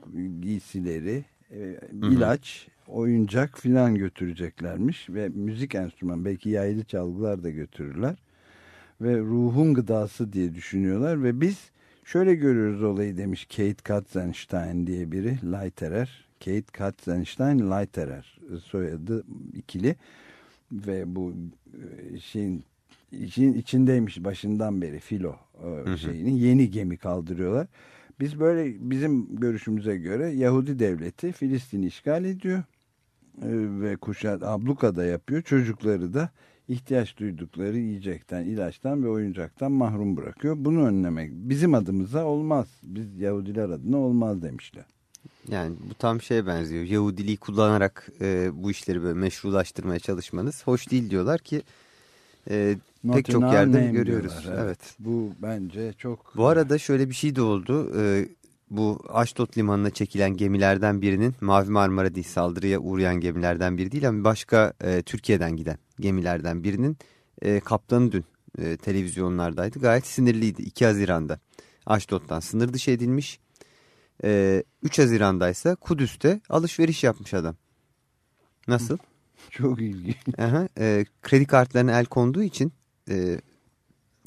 giysileri, e, ilaç, oyuncak filan götüreceklermiş. Ve müzik enstrüman, belki yaylı çalgılar da götürürler. Ve ruhun gıdası diye düşünüyorlar. Ve biz şöyle görüyoruz olayı demiş Kate Katzenstein diye biri. Leiterer. Kate Katzenstein Leiterer soyadı ikili. Ve bu e, şeyin işin içindeymiş başından beri filo e, şeyini yeni gemi kaldırıyorlar. Biz böyle bizim görüşümüze göre Yahudi devleti Filistin'i işgal ediyor ve kuşat abluka da yapıyor. Çocukları da ihtiyaç duydukları yiyecekten, ilaçtan ve oyuncaktan mahrum bırakıyor. Bunu önlemek bizim adımıza olmaz. Biz Yahudiler adına olmaz demişler. Yani bu tam şeye benziyor. Yahudiliği kullanarak e, bu işleri böyle meşrulaştırmaya çalışmanız hoş değil diyorlar ki e, pek çok yerde görüyoruz. diyorlar, Evet. Bu bence çok... Bu arada şöyle bir şey de oldu. E, bu Aşdod limanına çekilen gemilerden birinin Mavi Marmara değil saldırıya uğrayan gemilerden biri değil ama başka e, Türkiye'den giden gemilerden birinin e, kaptanı dün e, televizyonlardaydı. Gayet sinirliydi 2 Haziran'da. Aşdod'dan sınır dışı edilmiş. E, 3 Haziran'da ise Kudüs'te alışveriş yapmış adam. Nasıl? Çok ilginç. Aha, e, kredi kartlarına el konduğu için e,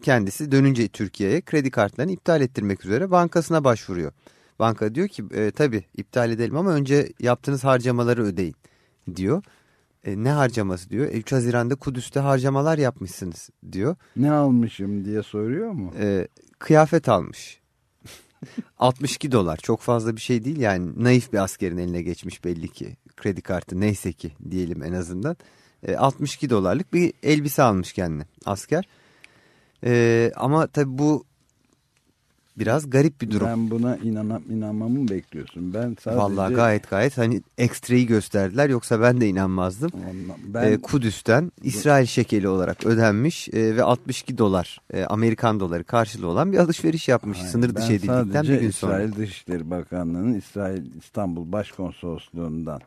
kendisi dönünce Türkiye'ye kredi kartlarını iptal ettirmek üzere bankasına başvuruyor. Banka diyor ki e, tabii iptal edelim ama önce yaptığınız harcamaları ödeyin diyor. E, ne harcaması diyor. E, 3 Haziran'da Kudüs'te harcamalar yapmışsınız diyor. Ne almışım diye soruyor mu? E, kıyafet almış. 62 dolar çok fazla bir şey değil yani naif bir askerin eline geçmiş belli ki kredi kartı neyse ki diyelim en azından. E, 62 dolarlık bir elbise almış kendine asker. E, ama tabii bu biraz garip bir durum. Ben buna inanam, inanmamı mı bekliyorsun? Ben sadece... Vallahi gayet gayet hani ekstrayı gösterdiler yoksa ben de inanmazdım. Ben E, Kudüs'ten İsrail şekeli olarak ödenmiş e, ve 62 dolar e, Amerikan doları karşılığı olan bir alışveriş yapmış Hayır, sınır dışı edildikten bir gün sonra. İsrail Dışişleri Bakanlığı'nın İsrail İstanbul Başkonsolosluğu'ndan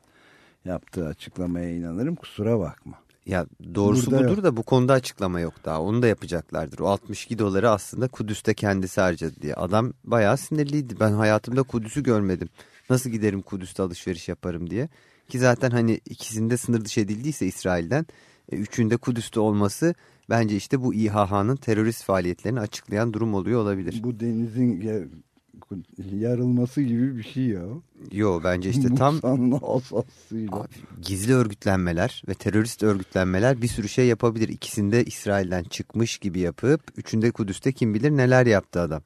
yaptığı açıklamaya inanırım. Kusura bakma. Ya doğrusu Burada budur yok. da bu konuda açıklama yok daha. Onu da yapacaklardır. O 62 doları aslında Kudüs'te kendisi harcadı diye. Adam bayağı sinirliydi. Ben hayatımda Kudüs'ü görmedim. Nasıl giderim Kudüs'te alışveriş yaparım diye. Ki zaten hani ikisinde sınır dışı edildiyse İsrail'den e, üçünde Kudüs'te olması bence işte bu İHH'nın terörist faaliyetlerini açıklayan durum oluyor olabilir. Bu denizin yarılması gibi bir şey ya. Yo bence işte tam. Abi, gizli örgütlenmeler ve terörist örgütlenmeler bir sürü şey yapabilir. İkisinde İsrail'den çıkmış gibi yapıp üçünde Kudüs'te kim bilir neler yaptı adam.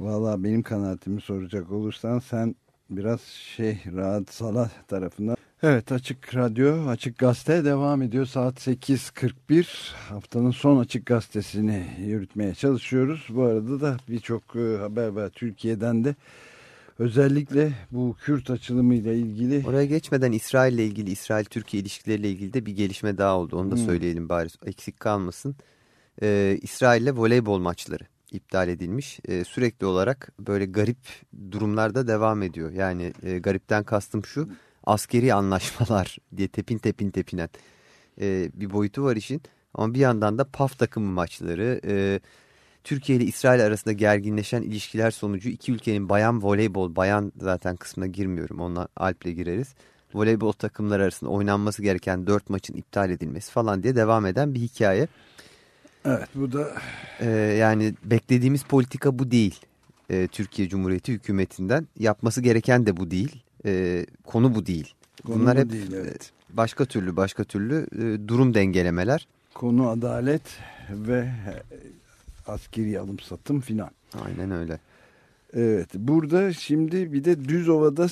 Valla benim kanaatimi soracak olursan sen biraz şey Rahat Salah tarafından. Evet Açık Radyo, Açık Gazete devam ediyor. Saat 8.41 haftanın son Açık Gazetesini yürütmeye çalışıyoruz. Bu arada da birçok e, haber var Türkiye'den de. Özellikle bu Kürt açılımıyla ilgili Oraya geçmeden İsrail ile ilgili İsrail-Türkiye ilişkileriyle ilgili de bir gelişme daha oldu. Onu da Hmm. söyleyelim bari eksik kalmasın. Ee, İsrail ile voleybol maçları iptal edilmiş. Ee, sürekli olarak böyle garip durumlarda devam ediyor. Yani e, garipten kastım şu askeri anlaşmalar diye tepin tepin tepinen e, bir boyutu var işin. Ama bir yandan da PAF takımı maçları, e, Türkiye ile İsrail arasında gerginleşen ilişkiler sonucu iki ülkenin bayan voleybol, bayan zaten kısmına girmiyorum onunla Alp'le gireriz. Voleybol takımları arasında oynanması gereken dört maçın iptal edilmesi falan diye devam eden bir hikaye. Evet bu da Ee, yani beklediğimiz politika bu değil. Ee, Türkiye Cumhuriyeti hükümetinden yapması gereken de bu değil. Ee, konu bu değil. Konu Bunlar bu hep değil, evet. e, başka türlü başka türlü e, durum dengelemeler. konu adalet ve e, askeri alım satım filan. Aynen öyle. Evet burada şimdi bir de Düzova'da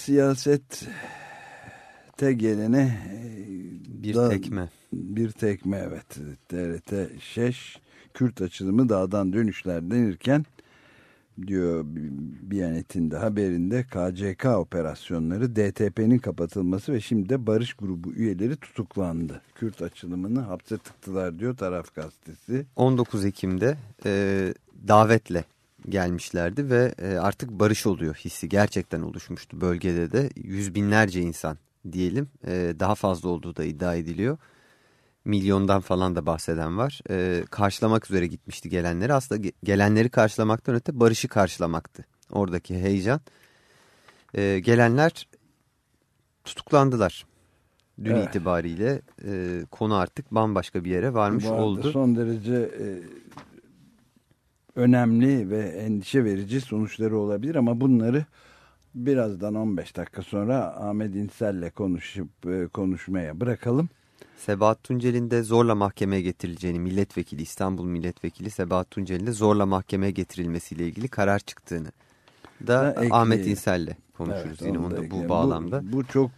siyasette gelene Bir da- tekme. Bir tekme evet. TRT Şeş Kürt açılımı dağdan dönüşler denirken diyor Biyanet'in de haberinde KCK operasyonları DTP'nin kapatılması ve şimdi de Barış Grubu üyeleri tutuklandı. Kürt açılımını hapse tıktılar diyor taraf gazetesi. 19 Ekim'de e, davetle gelmişlerdi ve e, artık barış oluyor hissi gerçekten oluşmuştu bölgede de yüz binlerce insan diyelim e, daha fazla olduğu da iddia ediliyor. milyondan falan da bahseden var. E, karşılamak üzere gitmişti gelenleri. Aslında ge- gelenleri karşılamaktan öte barışı karşılamaktı. Oradaki heyecan. E, gelenler tutuklandılar. Dün Evet. itibariyle e, konu artık bambaşka bir yere varmış oldu. Son derece e, önemli ve endişe verici sonuçları olabilir ama bunları birazdan 15 dakika sonra Ahmet İnsel'le konuşup e, konuşmaya bırakalım. Sebahat Tuncel'in de zorla mahkemeye getirileceğini milletvekili İstanbul milletvekili Sebahat Tuncel'in de zorla mahkemeye getirilmesiyle ilgili karar çıktığını da ekleyelim. Ahmet İnsel'le konuşuruz Evet, yine onu da da bu ekleyelim. bağlamda. Bu, çok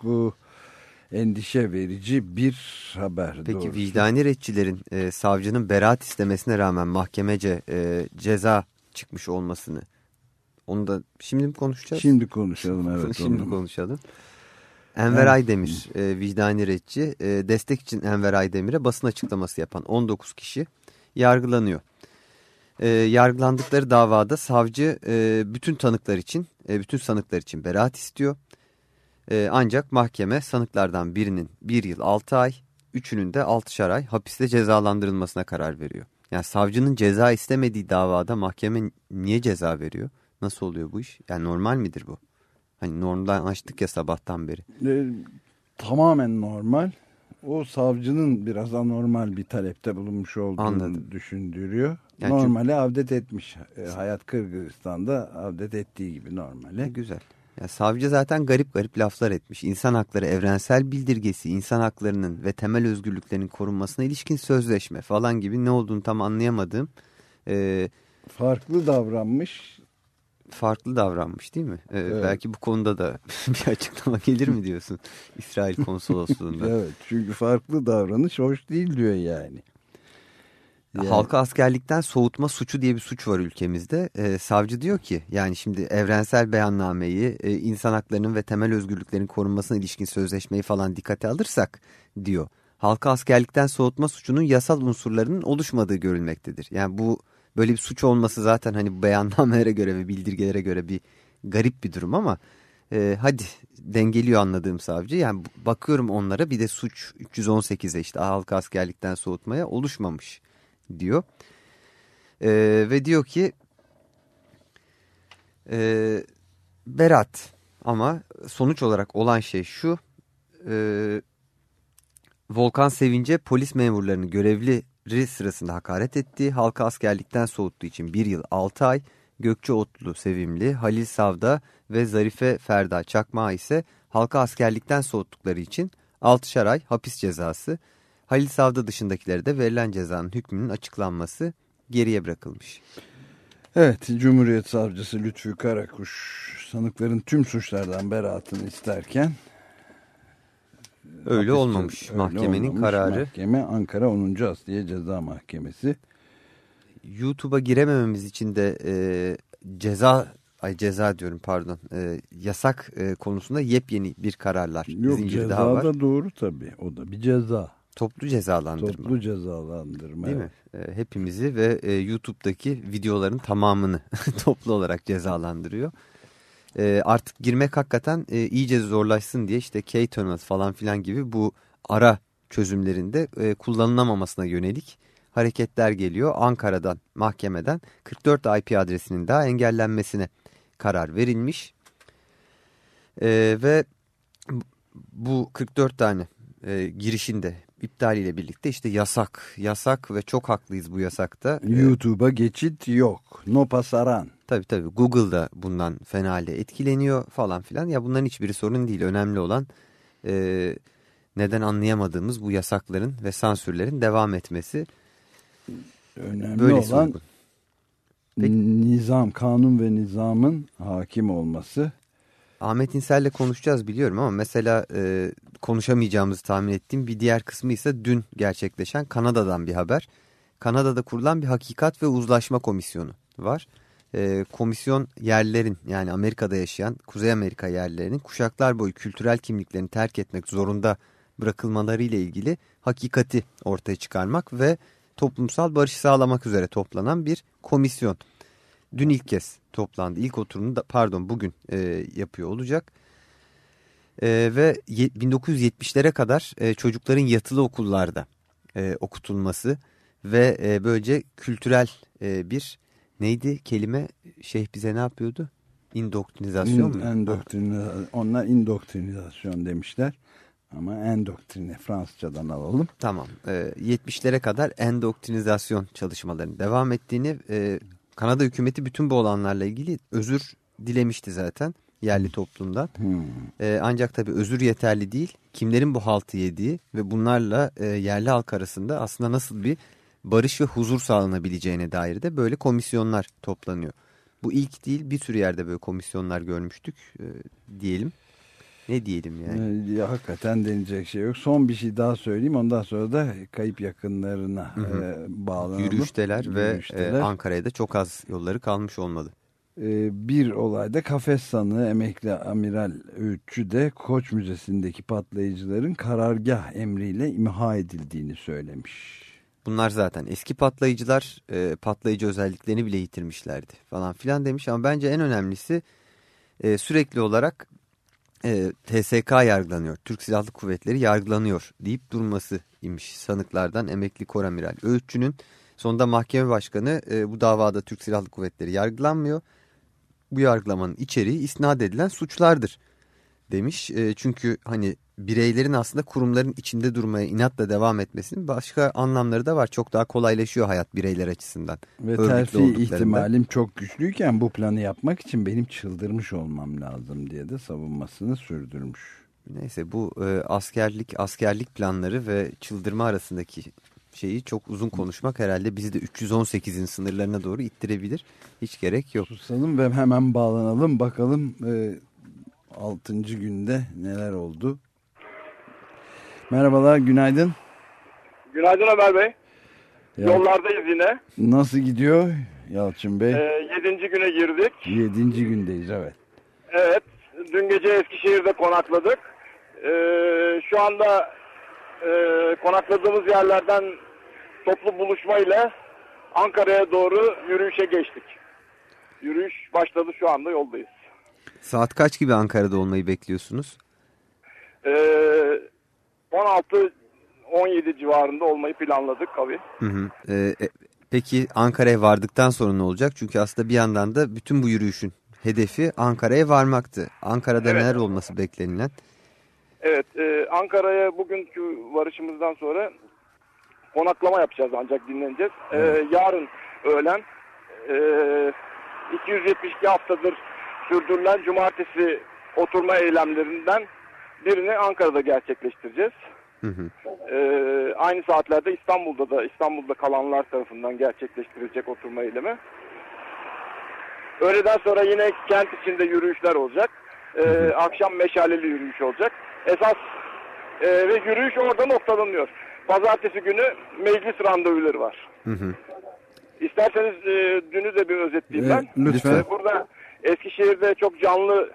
e, endişe verici bir haber. Peki doğrusu. vicdani retçilerin e, savcının beraat istemesine rağmen mahkemece e, ceza çıkmış olmasını onu da şimdi mi konuşacağız? Şimdi konuşalım evet. Şimdi onu. konuşalım. Enver Evet. Aydemir e, vicdani retçi e, destek için Enver Aydemir'e basın açıklaması yapan 19 kişi yargılanıyor. E, yargılandıkları davada savcı e, bütün tanıklar için e, bütün sanıklar için beraat istiyor. E, ancak mahkeme sanıklardan birinin 1 yıl 6 ay, üçünün de 6'şar ay hapiste cezalandırılmasına karar veriyor. Yani savcının ceza istemediği davada mahkeme niye ceza veriyor? Nasıl oluyor bu iş? Yani normal midir bu? Hani normdan açtık ya sabahtan beri. E, tamamen normal. O savcının biraz anormal bir talepte bulunmuş olduğunu Anladım. düşündürüyor. Yani Normale avdet etmiş. E, Hayat Kırgızistan'da avdet ettiği gibi normale. Güzel. Ya savcı zaten garip garip laflar etmiş. İnsan hakları evrensel bildirgesi, insan haklarının ve temel özgürlüklerin korunmasına ilişkin sözleşme falan gibi ne olduğunu tam anlayamadığım e, Farklı davranmış. Farklı davranmış değil mi? E, Evet. Belki bu konuda da bir açıklama gelir mi diyorsun İsrail konsolosluğunda? Evet çünkü farklı davranış hoş değil diyor yani. Yani- Halka askerlikten soğutma suçu diye bir suç var ülkemizde. Ee, savcı diyor ki yani şimdi evrensel beyannameyi, e, insan haklarının ve temel özgürlüklerin korunmasına ilişkin sözleşmeyi falan dikkate alırsak diyor. Halka askerlikten soğutma suçunun yasal unsurlarının oluşmadığı görülmektedir. Yani bu böyle bir suç olması zaten hani beyannamelere göre ve bildirgelere göre bir garip bir durum ama e, hadi dengeliyor anladığım savcı. Yani bakıyorum onlara bir de suç 318'e işte halka askerlikten soğutmaya oluşmamış diyor. Ee, ve diyor ki e, Berat ama sonuç olarak olan şey şu e, Volkan Sevince polis memurlarını görevleri sırasında hakaret ettiği halka askerlikten soğuttuğu için bir yıl 6 ay Gökçe Otlu Sevimli, Halil Savda ve Zarife Ferda Çakma ise halka askerlikten soğuttukları için 6'şar ay hapis cezası Halil Savda dışındakilere de verilen cezanın hükmünün açıklanması geriye bırakılmış. Evet Cumhuriyet Savcısı Lütfü Karakuş sanıkların tüm suçlardan beraatını isterken Öyle olmamış öyle mahkemenin olmamış. kararı. Mahkeme Ankara 10. Asliye Ceza Mahkemesi. YouTube'a giremememiz için de e, ceza ay ceza diyorum pardon e, yasak e, konusunda yepyeni bir kararlar Yok zinciri ceza daha var. da doğru tabii o da bir ceza. Toplu cezalandırma. Toplu cezalandırma. Değil evet. mi? E, hepimizi ve e, YouTube'daki videoların tamamını toplu olarak cezalandırıyor. E, artık girmek hakikaten e, iyice zorlaşsın diye işte K-Tunnel falan filan gibi bu ara çözümlerinde e, kullanılamamasına yönelik hareketler geliyor. Ankara'dan mahkemeden 44 IP adresinin daha engellenmesine karar verilmiş. E, ve bu 44 tane e, girişinde iptaliyle birlikte işte yasak, yasak ve çok haklıyız bu yasakta. E, YouTube'a geçit yok. No pasaran. Tabii tabii Google'da bundan fena halde etkileniyor falan filan. Ya bunların hiçbiri sorun değil. Önemli olan e, neden anlayamadığımız bu yasakların ve sansürlerin devam etmesi. Önemli Böylesi olan. Peki. nizam, kanun ve nizamın hakim olması. Ahmet İnsel'le konuşacağız biliyorum ama mesela e, konuşamayacağımızı tahmin ettiğim bir diğer kısmı ise dün gerçekleşen Kanada'dan bir haber. Kanada'da kurulan bir hakikat ve uzlaşma komisyonu var. E, komisyon yerlerin yani Amerika'da yaşayan Kuzey Amerika yerlerinin kuşaklar boyu kültürel kimliklerini terk etmek zorunda bırakılmaları ile ilgili hakikati ortaya çıkarmak ve toplumsal barış sağlamak üzere toplanan bir komisyon. Dün ilk kez toplandı. İlk oturumunu da pardon bugün e, yapıyor olacak. E, ve ye- 1970'lere kadar e, çocukların yatılı okullarda e, okutulması ve e, böylece kültürel e, bir neydi kelime şeyh bize ne yapıyordu? İndoktrinizasyon mu? Endoktrina- onlar indoktrinizasyon demişler. Ama endoktrine Fransızcadan alalım. Tamam. E, 70'lere kadar endoktrinizasyon çalışmalarının devam ettiğini e, Kanada hükümeti bütün bu olanlarla ilgili özür dilemişti zaten yerli toplumdan. Hmm. E, ancak tabii özür yeterli değil. Kimlerin bu haltı yediği ve bunlarla e, yerli halk arasında aslında nasıl bir barış ve huzur sağlanabileceğine dair de böyle komisyonlar toplanıyor. Bu ilk değil bir sürü yerde böyle komisyonlar görmüştük e, diyelim. Ne diyelim yani. Ya, hakikaten deneyecek şey yok. Son bir şey daha söyleyeyim. Ondan sonra da kayıp yakınlarına e, bağlanalım. Yürüyüşteler ve Yürüyüşteler. e, Ankara'ya da çok az yolları kalmış olmalı. Ee, bir olayda kafes sanığı emekli amiral Öğütçü de Koç Müzesi'ndeki patlayıcıların karargah emriyle imha edildiğini söylemiş. Bunlar zaten eski patlayıcılar e, patlayıcı özelliklerini bile yitirmişlerdi falan filan demiş ama bence en önemlisi e, sürekli olarak e, TSK yargılanıyor, Türk Silahlı Kuvvetleri yargılanıyor deyip durması imiş sanıklardan emekli koramiral Öğütçü'nün sonunda mahkeme başkanı e, bu davada Türk Silahlı Kuvvetleri yargılanmıyor. Bu yargılamanın içeriği isnat edilen suçlardır demiş. E, çünkü hani bireylerin aslında kurumların içinde durmaya inatla devam etmesinin başka anlamları da var. Çok daha kolaylaşıyor hayat bireyler açısından. Ve terfi ihtimalim çok güçlüyken bu planı yapmak için benim çıldırmış olmam lazım diye de savunmasını sürdürmüş. Neyse bu e, askerlik askerlik planları ve çıldırma arasındaki şeyi çok uzun konuşmak herhalde bizi de 318'in sınırlarına doğru ittirebilir. Hiç gerek yok. Susalım ve hemen bağlanalım bakalım e, 6. günde neler oldu. Merhabalar günaydın. Günaydın Ömer Bey. Ya, Yollardayız yine. Nasıl gidiyor Yalçın Bey? Ee, yedinci güne girdik. 7. gündeyiz evet. Evet. Dün gece Eskişehir'de konakladık. Ee, şu anda e, konakladığımız yerlerden toplu buluşmayla Ankara'ya doğru yürüyüşe geçtik. Yürüyüş başladı şu anda yoldayız. Saat kaç gibi Ankara'da olmayı bekliyorsunuz? Ee, 16-17 civarında olmayı planladık tabii. Hı hı. E, e, peki Ankara'ya vardıktan sonra ne olacak? Çünkü aslında bir yandan da bütün bu yürüyüşün hedefi Ankara'ya varmaktı. Ankara'da Evet. neler olması beklenilen? Evet, e, Ankara'ya bugünkü varışımızdan sonra konaklama yapacağız ancak dinleneceğiz. E, yarın öğlen e, 272 haftadır sürdürülen cumartesi oturma eylemlerinden birini Ankara'da gerçekleştireceğiz. Hı hı. E, aynı saatlerde İstanbul'da da İstanbul'da kalanlar tarafından gerçekleştirilecek oturma eylemi. Öğleden sonra yine kent içinde yürüyüşler olacak. E, akşam meşaleli yürüyüş olacak. Esas e, ve yürüyüş orada noktalanıyor. Pazartesi günü meclis randevuları var. Hı hı. İsterseniz e, dünü de bir özetleyeyim E, ben. lütfen. E, burada Eskişehir'de çok canlı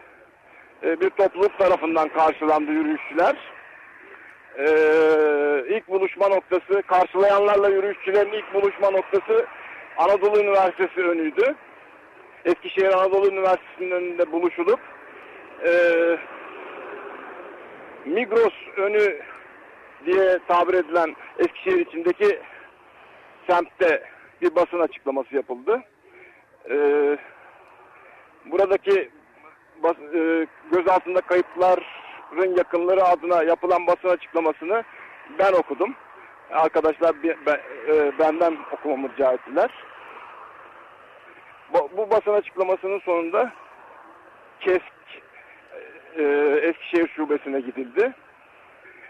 e, bir topluluk tarafından karşılandı yürüyüşçüler. E, ilk buluşma noktası, karşılayanlarla yürüyüşçülerin ilk buluşma noktası Anadolu Üniversitesi önüydü. Eskişehir Anadolu Üniversitesi'nin önünde buluşulup e, Migros önü diye tabir edilen Eskişehir içindeki semtte bir basın açıklaması yapıldı. Ee, buradaki bas, e, gözaltında kayıpların yakınları adına yapılan basın açıklamasını ben okudum. Arkadaşlar e, benden okumamı rica ettiler. Bu, basın açıklamasının sonunda KESK e, Eskişehir Şubesi'ne gidildi.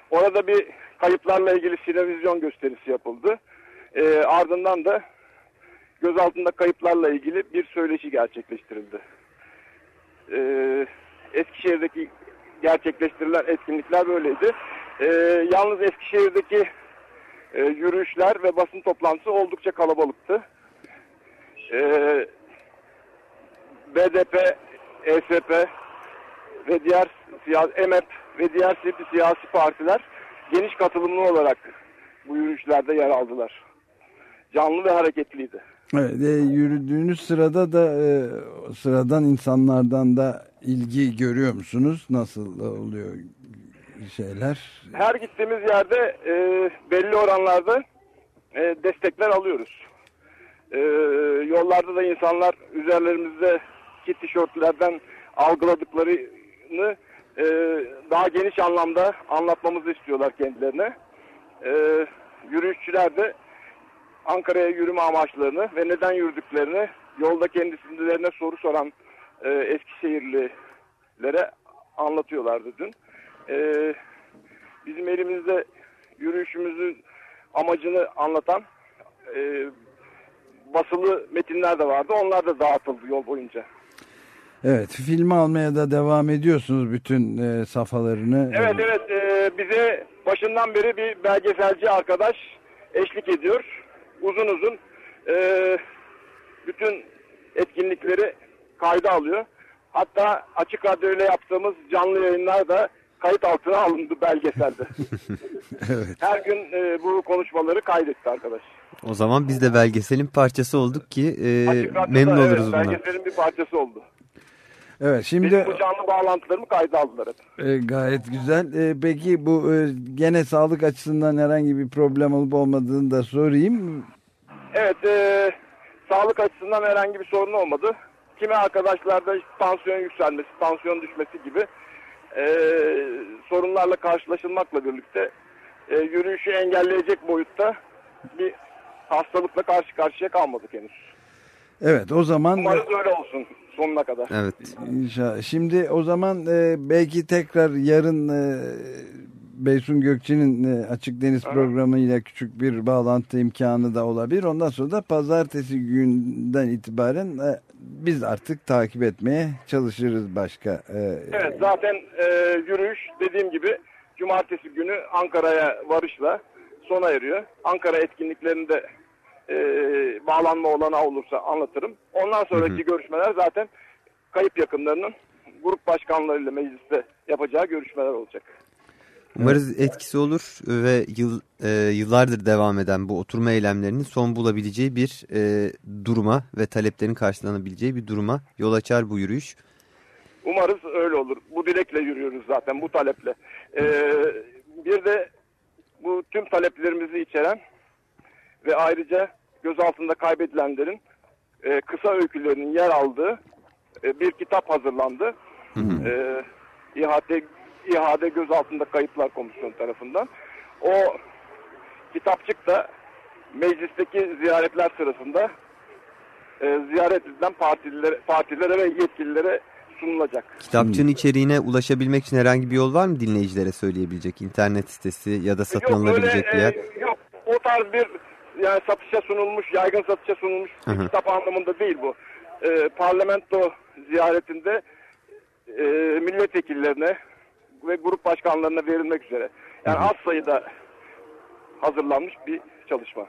Orada bir kayıplarla ilgili sinevizyon gösterisi yapıldı. E, ardından da gözaltında kayıplarla ilgili bir söyleşi gerçekleştirildi. E, Eskişehir'deki gerçekleştirilen etkinlikler böyleydi. E, yalnız Eskişehir'deki e, yürüyüşler ve basın toplantısı oldukça kalabalıktı. E, BDP, ESP ve diğer siyasi EMEP ve diğer si- siyasi partiler geniş katılımlı olarak bu yürüyüşlerde yer aldılar. Canlı ve hareketliydi. Evet, e, yürüdüğünüz sırada da e, sıradan insanlardan da ilgi görüyor musunuz? Nasıl oluyor? şeyler. Her gittiğimiz yerde e, belli oranlarda destekler alıyoruz. Yollarda da insanlar üzerlerimizdeki tişörtlerden algıladıklarını e, daha geniş anlamda anlatmamızı istiyorlar kendilerine. E, yürüyüşçüler de Ankara'ya yürüme amaçlarını ve neden yürüdüklerini yolda kendilerine soru soran e, Eskişehirlilere anlatıyorlardı dün. E, bizim elimizde yürüyüşümüzün amacını anlatan e, basılı metinler de vardı. Onlar da dağıtıldı yol boyunca. Evet filmi almaya da devam ediyorsunuz bütün e, safhalarını. Evet evet e, bize başından beri bir belgeselci arkadaş eşlik ediyor. Uzun uzun e, bütün etkinlikleri kayda alıyor. Hatta Açık Radyo ile yaptığımız canlı yayınlar da kayıt altına alındı belgeselde. evet. Her gün e, bu konuşmaları kaydetti arkadaş. O zaman biz de belgeselin parçası olduk ki e, memnun evet, oluruz bundan. Belgeselin bir parçası oldu. Evet şimdi Benim bu canlı bağlantılarımı kayda aldılar e, gayet güzel. E, peki bu e, gene sağlık açısından herhangi bir problem olup olmadığını da sorayım. Evet, e, sağlık açısından herhangi bir sorun olmadı. Kimi arkadaşlarda işte tansiyon yükselmesi, tansiyon düşmesi gibi e, sorunlarla karşılaşılmakla birlikte e, yürüyüşü engelleyecek boyutta bir hastalıkla karşı karşıya kalmadık henüz. Evet o zaman Umarız öyle olsun sonuna kadar. Evet. İnşallah. Şimdi o zaman e, belki tekrar yarın e, Beysun Gökçe'nin e, Açık Deniz programıyla küçük bir bağlantı imkanı da olabilir. Ondan sonra da pazartesi günden itibaren e, biz artık takip etmeye çalışırız başka. e, Evet zaten e, yürüyüş dediğim gibi cumartesi günü Ankara'ya varışla sona eriyor. Ankara etkinliklerinde e, bağlanma olanağı olursa anlatırım. Ondan sonraki görüşmeler zaten kayıp yakınlarının grup başkanlarıyla mecliste yapacağı görüşmeler olacak. Umarız etkisi olur ve yıl, e, yıllardır devam eden bu oturma eylemlerinin son bulabileceği bir e, duruma ve taleplerin karşılanabileceği bir duruma yol açar bu yürüyüş. Umarız öyle olur. Bu dilekle yürüyoruz zaten bu taleple. Ee, bir de bu tüm taleplerimizi içeren ve ayrıca gözaltında kaybedilenlerin e, kısa öykülerinin yer aldığı e, bir kitap hazırlandı. Ee, İHAD, İHAD Gözaltında Kayıplar Komisyonu tarafından. O kitapçık da meclisteki ziyaretler sırasında e, ziyaret edilen partilere, partilere ve yetkililere sunulacak. Kitapçının içeriğine ulaşabilmek için herhangi bir yol var mı dinleyicilere söyleyebilecek? internet sitesi ya da satın Yok, alınabilecek öyle, bir yer? e, yok o tarz bir yani satışa sunulmuş, yaygın satışa sunulmuş bir Hı hı. kitap anlamında değil bu. E, parlamento ziyaretinde e, milletvekillerine ve grup başkanlarına verilmek üzere. Yani az sayıda hazırlanmış bir çalışma.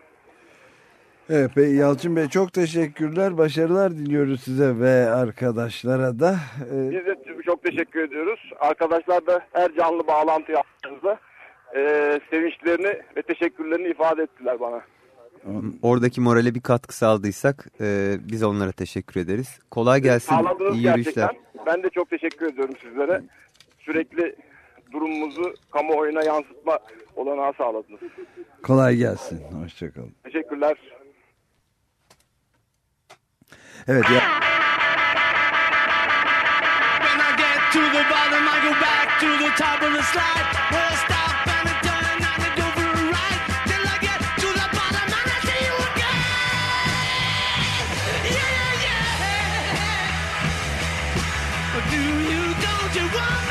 Evet Bey, Yalçın Bey çok teşekkürler. Başarılar diliyoruz size ve arkadaşlara da. E, Biz de çok teşekkür ediyoruz. Arkadaşlar da her canlı bağlantı yaptığınızda e, sevinçlerini ve teşekkürlerini ifade ettiler bana. Oradaki morale bir katkı sağladıysak e, biz onlara teşekkür ederiz. Kolay gelsin. Sağladınız İyi yürüyüşler. gerçekten. Ben de çok teşekkür ediyorum sizlere. Sürekli durumumuzu kamuoyuna yansıtma olanağı sağladınız. kolay gelsin. Hoşçakalın. Teşekkürler. Evet ya. When I get to the bottom, I go back to the top of the slide. You want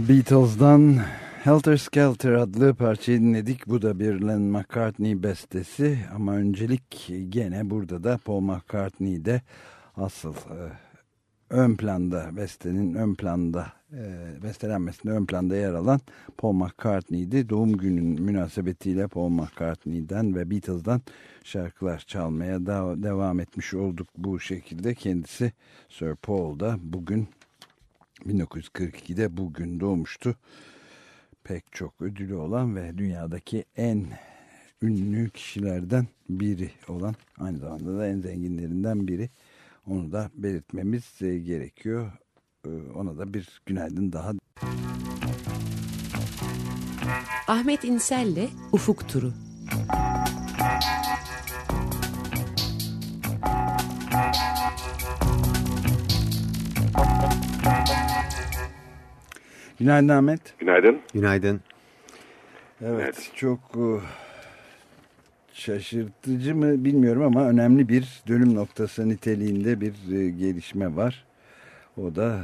The Beatles'dan Helter Skelter adlı parçayı dinledik. Bu da bir Lennon McCartney bestesi ama öncelik gene burada da Paul McCartney'de asıl e, ön planda bestenin ön planda e, bestelenmesinde ön planda yer alan Paul McCartney'di. Doğum günün münasebetiyle Paul McCartney'den ve Beatles'dan şarkılar çalmaya devam etmiş olduk bu şekilde. Kendisi Sir Paul da bugün 1942'de bugün doğmuştu. Pek çok ödülü olan ve dünyadaki en ünlü kişilerden biri olan aynı zamanda da en zenginlerinden biri. Onu da belirtmemiz e, gerekiyor. E, Ona da bir günaydın daha Ahmet İnsel'le Ufuk Turu. Günaydın Ahmet. Günaydın. Günaydın. Evet, Evet. çok e, şaşırtıcı mı bilmiyorum ama önemli bir dönüm noktası niteliğinde bir e, gelişme var. O da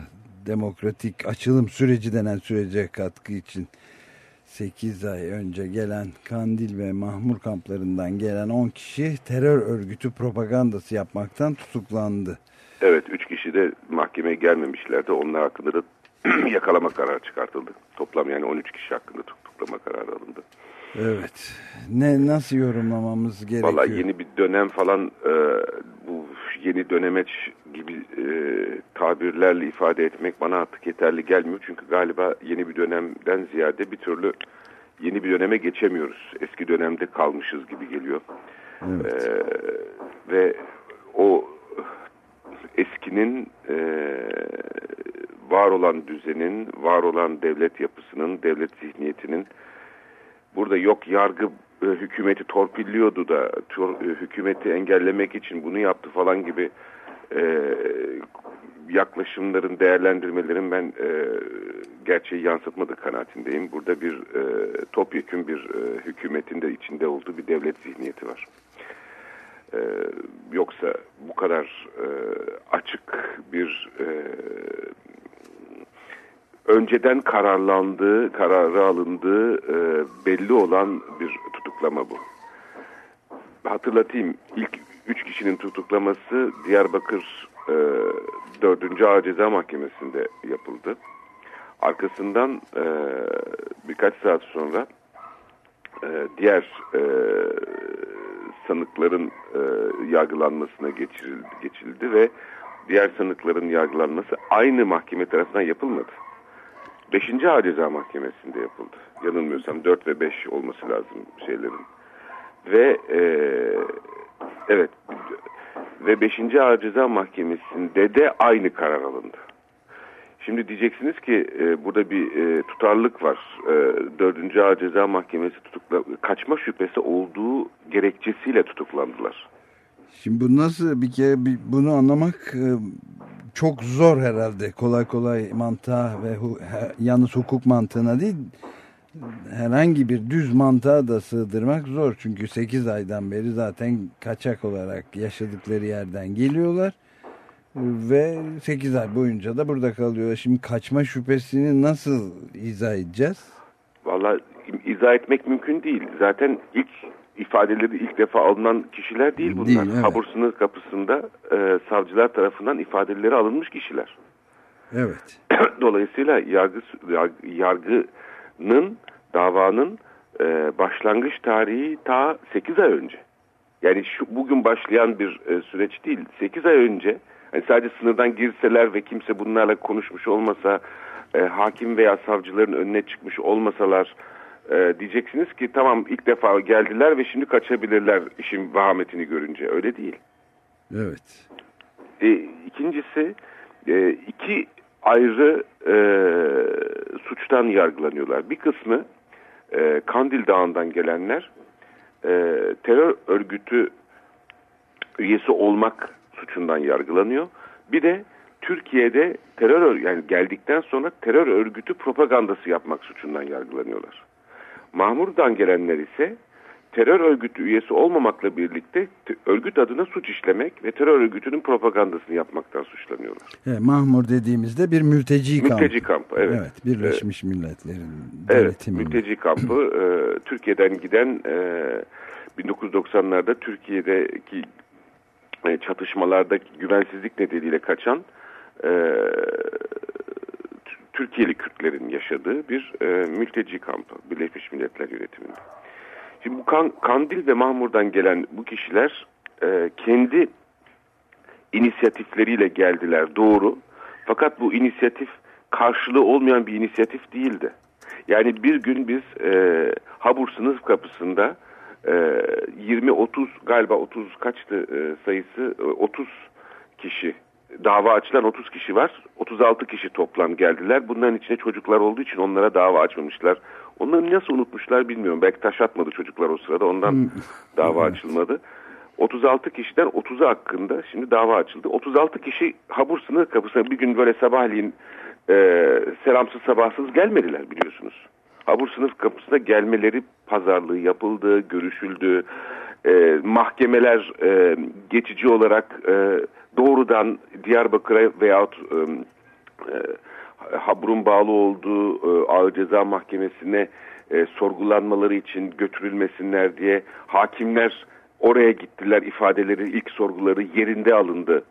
demokratik açılım süreci denen sürece katkı için 8 ay önce gelen Kandil ve Mahmur kamplarından gelen 10 kişi terör örgütü propagandası yapmaktan tutuklandı. Evet, üç kişi de mahkemeye gelmemişlerdi. Onlar hakkında da yakalama kararı çıkartıldı. Toplam yani 13 kişi hakkında tutuklama kararı alındı. Evet. Ne nasıl yorumlamamız gerekiyor? Vallahi yeni bir dönem falan e, bu yeni dönemeç gibi e, tabirlerle ifade etmek bana artık yeterli gelmiyor. Çünkü galiba yeni bir dönemden ziyade bir türlü yeni bir döneme geçemiyoruz. Eski dönemde kalmışız gibi geliyor. Evet. E, ve o eskinin e, var olan düzenin, var olan devlet yapısının, devlet zihniyetinin burada yok yargı e, hükümeti torpilliyordu da tor- e, hükümeti engellemek için bunu yaptı falan gibi e, yaklaşımların, değerlendirmelerin ben e, gerçeği yansıtmadık kanaatindeyim. Burada bir e, topyekün bir e, hükümetin de içinde olduğu bir devlet zihniyeti var. E, yoksa bu kadar e, açık bir e, önceden kararlandığı, kararı alındığı e, belli olan bir tutuklama bu. Hatırlatayım ilk üç kişinin tutuklaması Diyarbakır e, 4. Ağır Ceza Mahkemesi'nde yapıldı. Arkasından e, birkaç saat sonra e, diğer e, sanıkların e, yargılanmasına geçirildi, geçildi ve diğer sanıkların yargılanması aynı mahkeme tarafından yapılmadı. 5. Ağır Mahkemesi'nde yapıldı. Yanılmıyorsam 4 ve 5 olması lazım şeylerin. Ve e, evet ve 5. Ağır Mahkemesi'nde de aynı karar alındı. Şimdi diyeceksiniz ki e, burada bir e, tutarlılık var. E, 4. Ağır Ceza Mahkemesi tutukla kaçma şüphesi olduğu gerekçesiyle tutuklandılar. Şimdi bu nasıl bir kere bir- bunu anlamak e, çok zor herhalde. Kolay kolay mantığa ve hu- he- yalnız hukuk mantığına değil herhangi bir düz mantığa da sığdırmak zor. Çünkü 8 aydan beri zaten kaçak olarak yaşadıkları yerden geliyorlar. Ve 8 ay boyunca da burada kalıyorlar. Şimdi kaçma şüphesini nasıl izah edeceğiz? Vallahi izah etmek mümkün değil. Zaten ilk ifadeleri ilk defa alınan kişiler değil bunlar. Değil, evet. Habur sınır kapısında e, savcılar tarafından ifadeleri alınmış kişiler. Evet. Dolayısıyla yargı, yargı- yargının davanın e, başlangıç tarihi ta 8 ay önce. Yani şu bugün başlayan bir e, süreç değil. 8 ay önce hani sadece sınırdan girseler ve kimse bunlarla konuşmuş olmasa e, hakim veya savcıların önüne çıkmış olmasalar e, diyeceksiniz ki tamam ilk defa geldiler ve şimdi kaçabilirler işin vahametini görünce. Öyle değil. Evet. E, ikincisi e, iki ayrı e, suçtan yargılanıyorlar. Bir kısmı e, Kandil Dağı'ndan gelenler e, terör örgütü üyesi olmak suçundan yargılanıyor. Bir de Türkiye'de terör ör- yani geldikten sonra terör örgütü propagandası yapmak suçundan yargılanıyorlar. Mahmur'dan gelenler ise terör örgütü üyesi olmamakla birlikte örgüt adına suç işlemek ve terör örgütünün propagandasını yapmaktan suçlanıyorlar. Evet, Mahmur dediğimizde bir mülteci kampı. Mülteci kampı evet. Evet, Birleşmiş Milletler'in Evet, mülteci kampı e, Türkiye'den giden e, 1990'larda Türkiye'deki e, çatışmalardaki güvensizlik nedeniyle kaçan e, Türkiye'li Kürtlerin yaşadığı bir e, mülteci kampı Birleşmiş Milletler yönetiminde. Şimdi bu kan, Kandil ve Mahmur'dan gelen bu kişiler e, kendi inisiyatifleriyle geldiler doğru. Fakat bu inisiyatif karşılığı olmayan bir inisiyatif değildi. Yani bir gün biz e, Habur sınıf kapısında 20-30 galiba 30 kaçtı e, sayısı E, 30 kişi dava açılan 30 kişi var. 36 kişi toplam geldiler. Bunların içinde çocuklar olduğu için onlara dava açmamışlar. Onları nasıl unutmuşlar bilmiyorum. Belki taş atmadı çocuklar o sırada. Ondan dava açılmadı. 36 kişiden 30'u hakkında şimdi dava açıldı. 36 kişi Habur sınır kapısına bir gün böyle sabahleyin e, selamsız sabahsız gelmediler biliyorsunuz. Habur sınıf kapısına gelmeleri pazarlığı yapıldı, görüşüldü. E, mahkemeler e, geçici olarak e, doğrudan Diyarbakır'a veyahut e, e, bağlı olduğu e, Ağır Ceza Mahkemesi'ne e, sorgulanmaları için götürülmesinler diye hakimler oraya gittiler ifadeleri ilk sorguları yerinde alındı.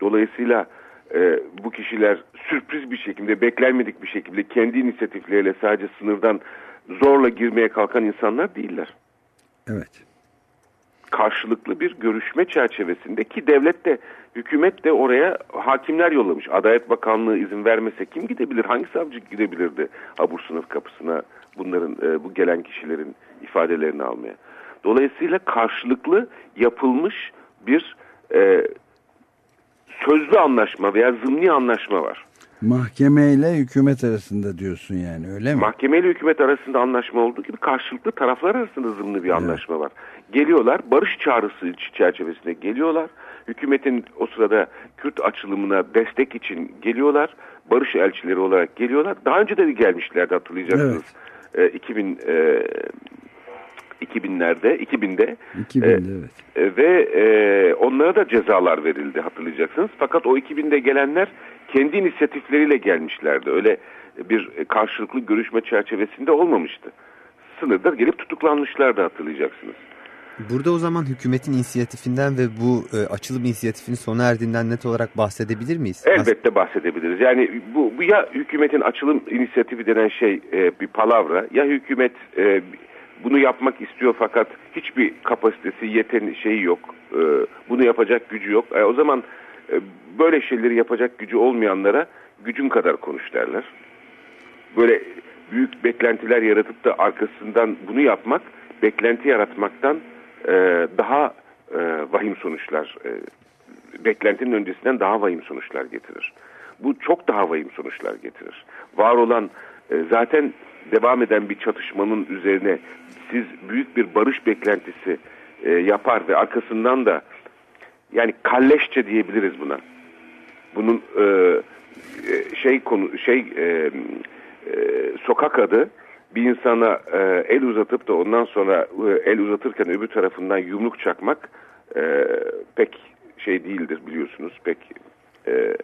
Dolayısıyla e, bu kişiler sürpriz bir şekilde beklenmedik bir şekilde kendi inisiyatifleriyle sadece sınırdan zorla girmeye kalkan insanlar değiller Evet. karşılıklı bir görüşme çerçevesinde ki devlet de hükümet de oraya hakimler yollamış. Adalet Bakanlığı izin vermese kim gidebilir? Hangi savcı gidebilirdi Abur sınıf kapısına bunların e, bu gelen kişilerin ifadelerini almaya? Dolayısıyla karşılıklı yapılmış bir e, sözlü anlaşma veya zımni anlaşma var. Mahkemeyle hükümet arasında diyorsun yani öyle mi? Mahkeme ile hükümet arasında anlaşma olduğu gibi karşılıklı taraflar arasında zımni bir anlaşma var. Geliyorlar barış çağrısı çerçevesinde geliyorlar. Hükümetin o sırada Kürt açılımına destek için geliyorlar. Barış elçileri olarak geliyorlar. Daha önce de gelmişlerdi hatırlayacaksınız. Ee, 2000 e, 2000'lerde 2000'de 2000'de evet. e, ve e, onlara da cezalar verildi hatırlayacaksınız. Fakat o 2000'de gelenler kendi inisiyatifleriyle gelmişlerdi. Öyle bir karşılıklı görüşme çerçevesinde olmamıştı. Sınırda gelip tutuklanmışlardı hatırlayacaksınız. Burada o zaman hükümetin inisiyatifinden ve bu e, açılım inisiyatifinin sona erdiğinden net olarak bahsedebilir miyiz? Elbette bahsedebiliriz. Yani bu, bu ya hükümetin açılım inisiyatifi denen şey e, bir palavra ya hükümet e, bunu yapmak istiyor fakat hiçbir kapasitesi, yeten şeyi yok. E, bunu yapacak gücü yok. E, o zaman e, böyle şeyleri yapacak gücü olmayanlara gücün kadar konuş derler. Böyle büyük beklentiler yaratıp da arkasından bunu yapmak beklenti yaratmaktan e, daha e, vahim sonuçlar e, beklentinin öncesinden daha vahim sonuçlar getirir. bu çok daha vahim sonuçlar getirir. Var olan e, zaten devam eden bir çatışmanın üzerine siz büyük bir barış beklentisi e, yapar ve arkasından da yani kalleşçe diyebiliriz buna. Bunun e, e, şey konu şey e, e, sokak adı bir insana e, el uzatıp da ondan sonra e, el uzatırken öbür tarafından yumruk çakmak e, pek şey değildir biliyorsunuz. Pek e,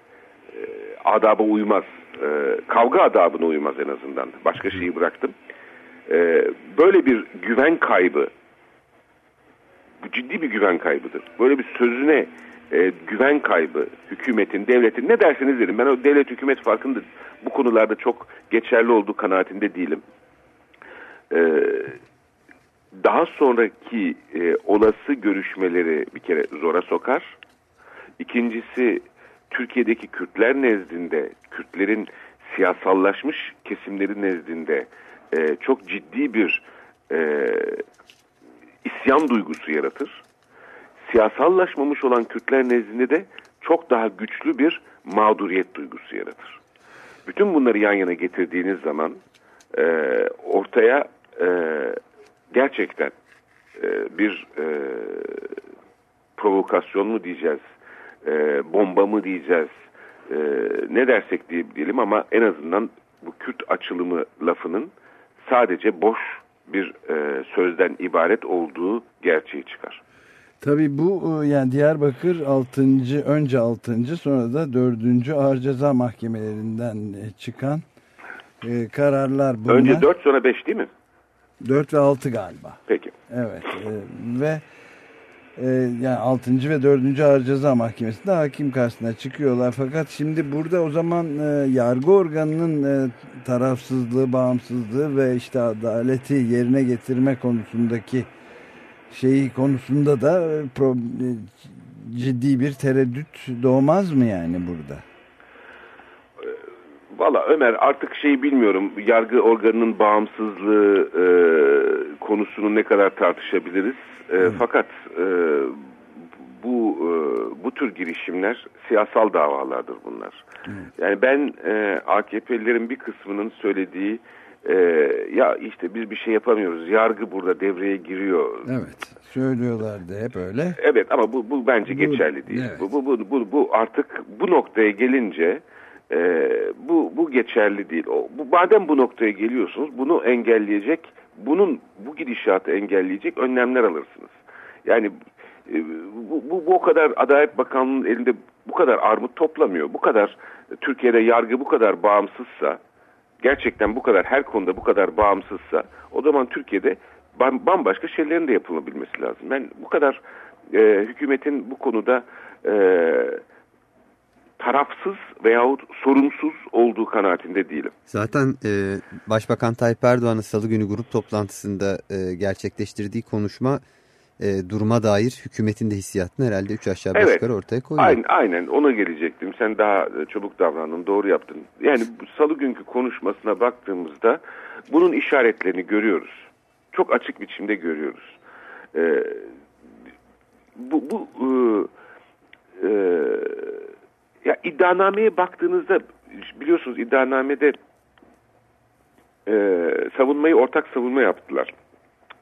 e, adaba uymaz. E, kavga adabına uymaz en azından. Başka şeyi bıraktım. E, böyle bir güven kaybı bu ciddi bir güven kaybıdır. Böyle bir sözüne e, güven kaybı hükümetin, devletin ne derseniz dedim. Ben o devlet hükümet farkında bu konularda çok geçerli olduğu kanaatinde değilim. E, daha sonraki e, olası görüşmeleri bir kere zora sokar. İkincisi Türkiye'deki Kürtler nezdinde, Kürtlerin siyasallaşmış kesimleri nezdinde e, çok ciddi bir e, isyan duygusu yaratır. Siyasallaşmamış olan Kürtler nezdinde de çok daha güçlü bir mağduriyet duygusu yaratır. Bütün bunları yan yana getirdiğiniz zaman e, ortaya e, gerçekten e, bir e, provokasyon mu diyeceğiz, e, bomba mı diyeceğiz, e, ne dersek diyelim ama en azından bu Kürt açılımı lafının sadece boş bir e, sözden ibaret olduğu gerçeği çıkar. Tabii bu e, yani Diyarbakır 6. önce 6. sonra da 4. Ağır Ceza Mahkemelerinden e, çıkan e, kararlar bunlar. Önce 4 sonra 5 değil mi? 4 ve 6 galiba. Peki. Evet e, ve e, yani 6. ve 4. Ağır Ceza Mahkemesi'nde hakim karşısına çıkıyorlar. Fakat şimdi burada o zaman e, yargı organının e, tarafsızlığı, bağımsızlığı ve işte adaleti yerine getirme konusundaki şeyi konusunda da ciddi bir tereddüt doğmaz mı yani burada? Valla Ömer artık şey bilmiyorum yargı organının bağımsızlığı e, konusunu ne kadar tartışabiliriz. E, fakat e, bu e, bu tür girişimler siyasal davalardır bunlar. Yani ben e, AKP'lilerin bir kısmının söylediği e, ya işte biz bir şey yapamıyoruz yargı burada devreye giriyor. Evet söylüyorlardı hep öyle. Evet ama bu, bu bence Bu- geçerli değil. evet. Bu, bu, bu, bu, bu artık bu noktaya gelince e, bu, bu geçerli değil. O, bu, madem bu noktaya geliyorsunuz bunu engelleyecek, bunun bu gidişatı engelleyecek önlemler alırsınız. Yani e, bu, bu, bu o kadar Adalet Bakanlığı'nın elinde bu kadar armut toplamıyor. Bu kadar Türkiye'de yargı bu kadar bağımsızsa gerçekten bu kadar her konuda bu kadar bağımsızsa o zaman Türkiye'de bam- bambaşka şeylerin de yapılabilmesi lazım. Ben bu kadar e, hükümetin bu konuda e, tarafsız veyahut sorumsuz olduğu kanaatinde değilim. Zaten e, Başbakan Tayyip Erdoğan'ın salı günü grup toplantısında e, gerçekleştirdiği konuşma e, duruma dair hükümetin de hissiyatını herhalde 3 aşağı 5 Evet. yukarı ortaya koyuyor. Aynen, aynen ona gelecektim. Sen daha e, çabuk davrandın, doğru yaptın. Yani salı günkü konuşmasına baktığımızda bunun işaretlerini görüyoruz. Çok açık biçimde görüyoruz. Ee, bu bu e, e, ya iddianameye baktığınızda biliyorsunuz iddianamede e, savunmayı ortak savunma yaptılar.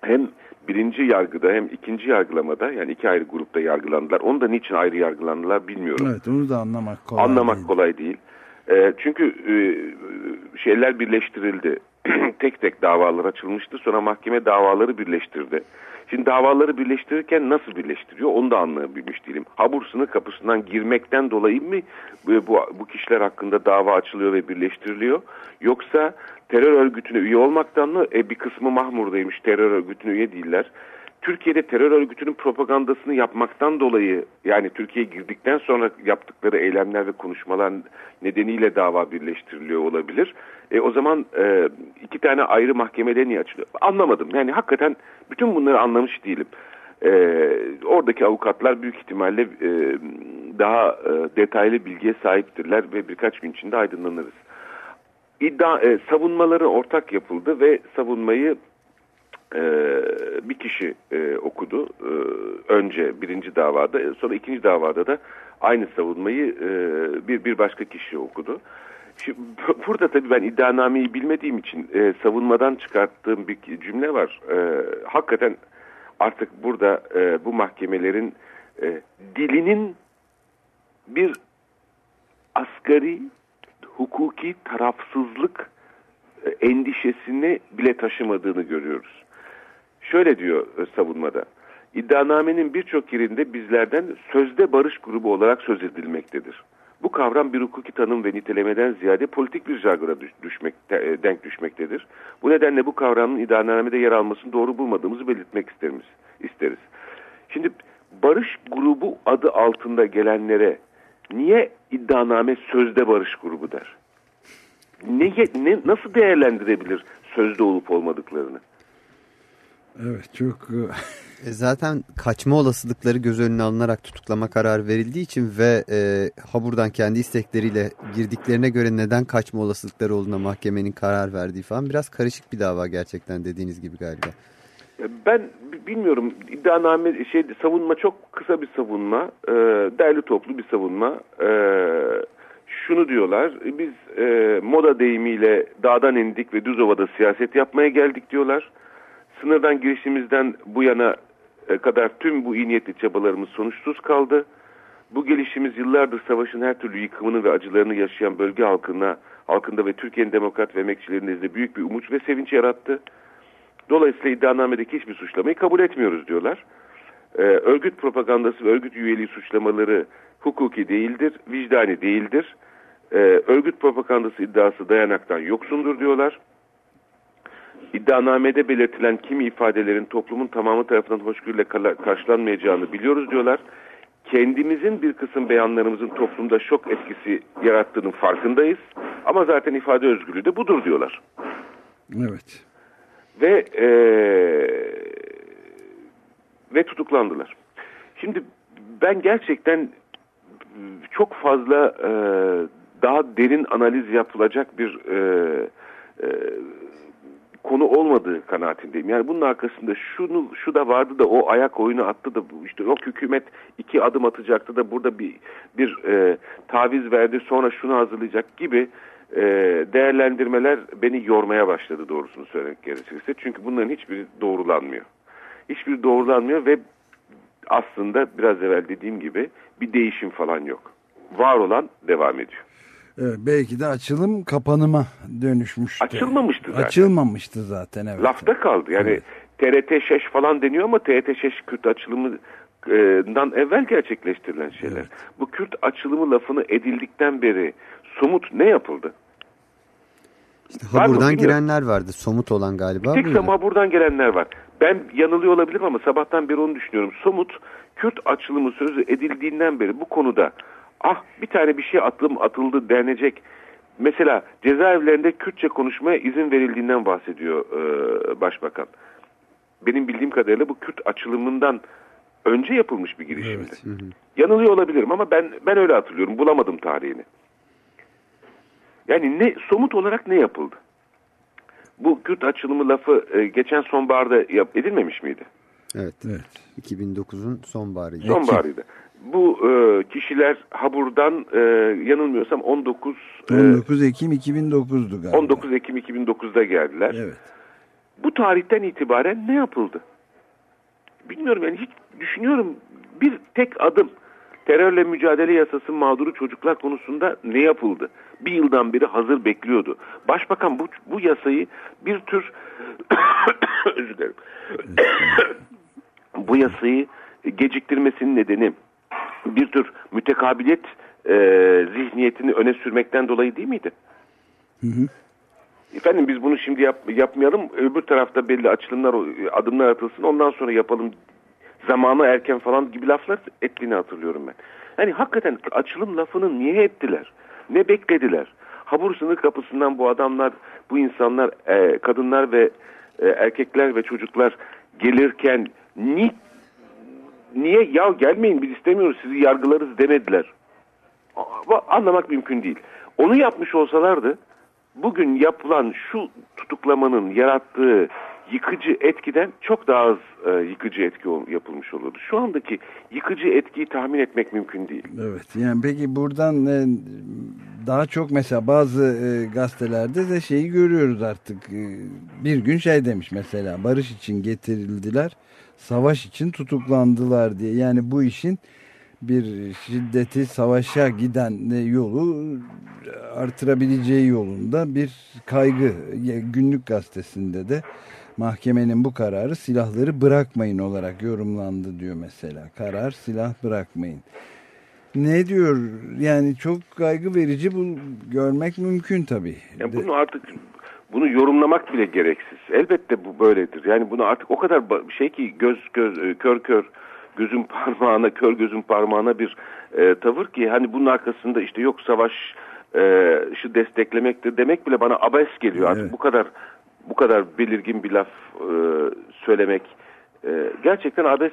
Hem birinci yargıda hem ikinci yargılamada yani iki ayrı grupta yargılandılar. Onu da niçin ayrı yargılandılar bilmiyorum. Evet onu da anlamak kolay Anlamak değil. kolay değil. E, çünkü e, şeyler birleştirildi. tek tek davalar açılmıştı. Sonra mahkeme davaları birleştirdi. Şimdi davaları birleştirirken nasıl birleştiriyor onu da anlayabilmiş değilim. Habur sınır kapısından girmekten dolayı mı bu, bu, kişiler hakkında dava açılıyor ve birleştiriliyor? Yoksa terör örgütüne üye olmaktan mı? E, bir kısmı Mahmur'daymış terör örgütüne üye değiller. Türkiye'de terör örgütünün propagandasını yapmaktan dolayı yani Türkiye'ye girdikten sonra yaptıkları eylemler ve konuşmalar nedeniyle dava birleştiriliyor olabilir. E, o zaman e, iki tane ayrı mahkemede niye açılıyor? Anlamadım. Yani hakikaten bütün bunları anlamış değilim. E, oradaki avukatlar büyük ihtimalle e, daha e, detaylı bilgiye sahiptirler ve birkaç gün içinde aydınlanırız. İddia, e, savunmaları ortak yapıldı ve savunmayı e, bir kişi e, okudu. E, önce birinci davada sonra ikinci davada da aynı savunmayı e, bir, bir başka kişi okudu. Şimdi, burada tabii ben iddianameyi bilmediğim için e, savunmadan çıkarttığım bir cümle var. E, hakikaten artık burada e, bu mahkemelerin e, dilinin bir asgari hukuki tarafsızlık e, endişesini bile taşımadığını görüyoruz. Şöyle diyor e, savunmada. İddianamenin birçok yerinde bizlerden sözde barış grubu olarak söz edilmektedir. Bu kavram bir hukuki tanım ve nitelemeden ziyade politik bir jargona düş- düşmek, e, denk düşmektedir. Bu nedenle bu kavramın iddianamede yer almasını doğru bulmadığımızı belirtmek isteriz. isteriz. Şimdi barış grubu adı altında gelenlere niye iddianame sözde barış grubu der? Ne, ne, nasıl değerlendirebilir sözde olup olmadıklarını? Evet çok E, Zaten kaçma olasılıkları göz önüne alınarak tutuklama kararı verildiği için ve e, Habur'dan kendi istekleriyle girdiklerine göre neden kaçma olasılıkları olduğuna mahkemenin karar verdiği falan biraz karışık bir dava gerçekten dediğiniz gibi galiba. Ben b- bilmiyorum iddianame şey savunma çok kısa bir savunma e, derli toplu bir savunma E, şunu diyorlar biz e, moda deyimiyle dağdan indik ve düz ovada siyaset yapmaya geldik diyorlar sınırdan girişimizden bu yana e, kadar tüm bu iyi niyetli çabalarımız sonuçsuz kaldı bu gelişimiz yıllardır savaşın her türlü yıkımını ve acılarını yaşayan bölge halkına halkında ve Türkiye'nin demokrat ve emekçilerinin nezdinde büyük bir umut ve sevinç yarattı Dolayısıyla iddianamedeki hiçbir suçlamayı kabul etmiyoruz diyorlar. Ee, örgüt propagandası ve örgüt üyeliği suçlamaları hukuki değildir, vicdani değildir. Ee, örgüt propagandası iddiası dayanaktan yoksundur diyorlar. İddianamede belirtilen kimi ifadelerin toplumun tamamı tarafından hoşgörüyle karşılanmayacağını biliyoruz diyorlar. Kendimizin bir kısım beyanlarımızın toplumda şok etkisi yarattığının farkındayız. Ama zaten ifade özgürlüğü de budur diyorlar evet. ve eee, ve tutuklandılar. Şimdi ben gerçekten e, çok fazla eee, daha derin analiz yapılacak bir eee, eee, konu olmadığı kanaatindeyim. Yani bunun arkasında şunu şu da vardı da o ayak oyunu attı da işte yok hükümet iki adım atacaktı da burada bir bir eee, taviz verdi sonra şunu hazırlayacak gibi e, değerlendirmeler beni yormaya başladı doğrusunu söylemek gerekirse. Çünkü bunların hiçbiri doğrulanmıyor. Hiçbiri doğrulanmıyor ve aslında biraz evvel dediğim gibi bir değişim falan yok. Var olan devam ediyor. Evet, belki de açılım kapanıma dönüşmüştü. Açılmamıştı zaten. Açılmamıştı zaten evet. Lafta kaldı. Yani TRT şeş falan deniyor ama TRT şeş Kürt açılımından evvel gerçekleştirilen şeyler. Evet. Bu Kürt açılımı lafını edildikten beri somut ne yapıldı? Var mı? Habur'dan Bilmiyorum. girenler vardı. Somut olan galiba Tek buydu. ama buradan gelenler var. Ben yanılıyor olabilirim ama sabahtan beri onu düşünüyorum. Somut Kürt açılımı sözü edildiğinden beri bu konuda ah bir tane bir şey atılım atıldı denecek. Mesela cezaevlerinde Kürtçe konuşmaya izin verildiğinden bahsediyor e, başbakan. Benim bildiğim kadarıyla bu Kürt açılımından önce yapılmış bir girişimdi. Evet. Yanılıyor olabilirim ama ben ben öyle hatırlıyorum. Bulamadım tarihini. Yani ne somut olarak ne yapıldı? Bu Kürt açılımı lafı e, geçen sonbaharda yap, edilmemiş miydi? Evet. Evet. 2009'un sonbaharıydı. Sonbaharıydı. Bu e, kişiler Habur'dan e, yanılmıyorsam 19 e, 19 Ekim 2009'du galiba. 19 Ekim 2009'da geldiler. Evet. Bu tarihten itibaren ne yapıldı? Bilmiyorum yani hiç düşünüyorum bir tek adım terörle mücadele yasası mağduru çocuklar konusunda ne yapıldı? Bir yıldan beri hazır bekliyordu. Başbakan bu, bu yasayı bir tür özür dilerim. bu yasayı geciktirmesinin nedeni bir tür mütekabiliyet e, zihniyetini öne sürmekten dolayı değil miydi? Efendim biz bunu şimdi yap, yapmayalım. Öbür tarafta belli açılımlar, adımlar atılsın. Ondan sonra yapalım. Zamanı erken falan gibi laflar ettiğini hatırlıyorum ben. Yani hakikaten açılım lafını niye ettiler? Ne beklediler? Habur sınır kapısından bu adamlar, bu insanlar, e, kadınlar ve e, erkekler ve çocuklar gelirken ni, niye ya gelmeyin biz istemiyoruz sizi yargılarız demediler. Anlamak mümkün değil. Onu yapmış olsalardı bugün yapılan şu tutuklamanın yarattığı yıkıcı etkiden çok daha az e, yıkıcı etki yapılmış olurdu. Şu andaki yıkıcı etkiyi tahmin etmek mümkün değil. Evet yani peki buradan e, daha çok mesela bazı e, gazetelerde de şeyi görüyoruz artık E, bir gün şey demiş mesela barış için getirildiler savaş için tutuklandılar diye yani bu işin bir şiddeti savaşa giden yolu artırabileceği yolunda bir kaygı günlük gazetesinde de mahkemenin bu kararı silahları bırakmayın olarak yorumlandı diyor mesela karar silah bırakmayın ne diyor? Yani çok kaygı verici bu görmek mümkün tabii. Yani bunu artık bunu yorumlamak bile gereksiz. Elbette bu böyledir. Yani bunu artık o kadar şey ki göz göz e, kör kör gözün parmağına kör gözün parmağına bir e, tavır ki hani bunun arkasında işte yok savaş e, şu desteklemektir demek bile bana abes geliyor. Artık Evet. bu kadar bu kadar belirgin bir laf e, söylemek e, gerçekten abes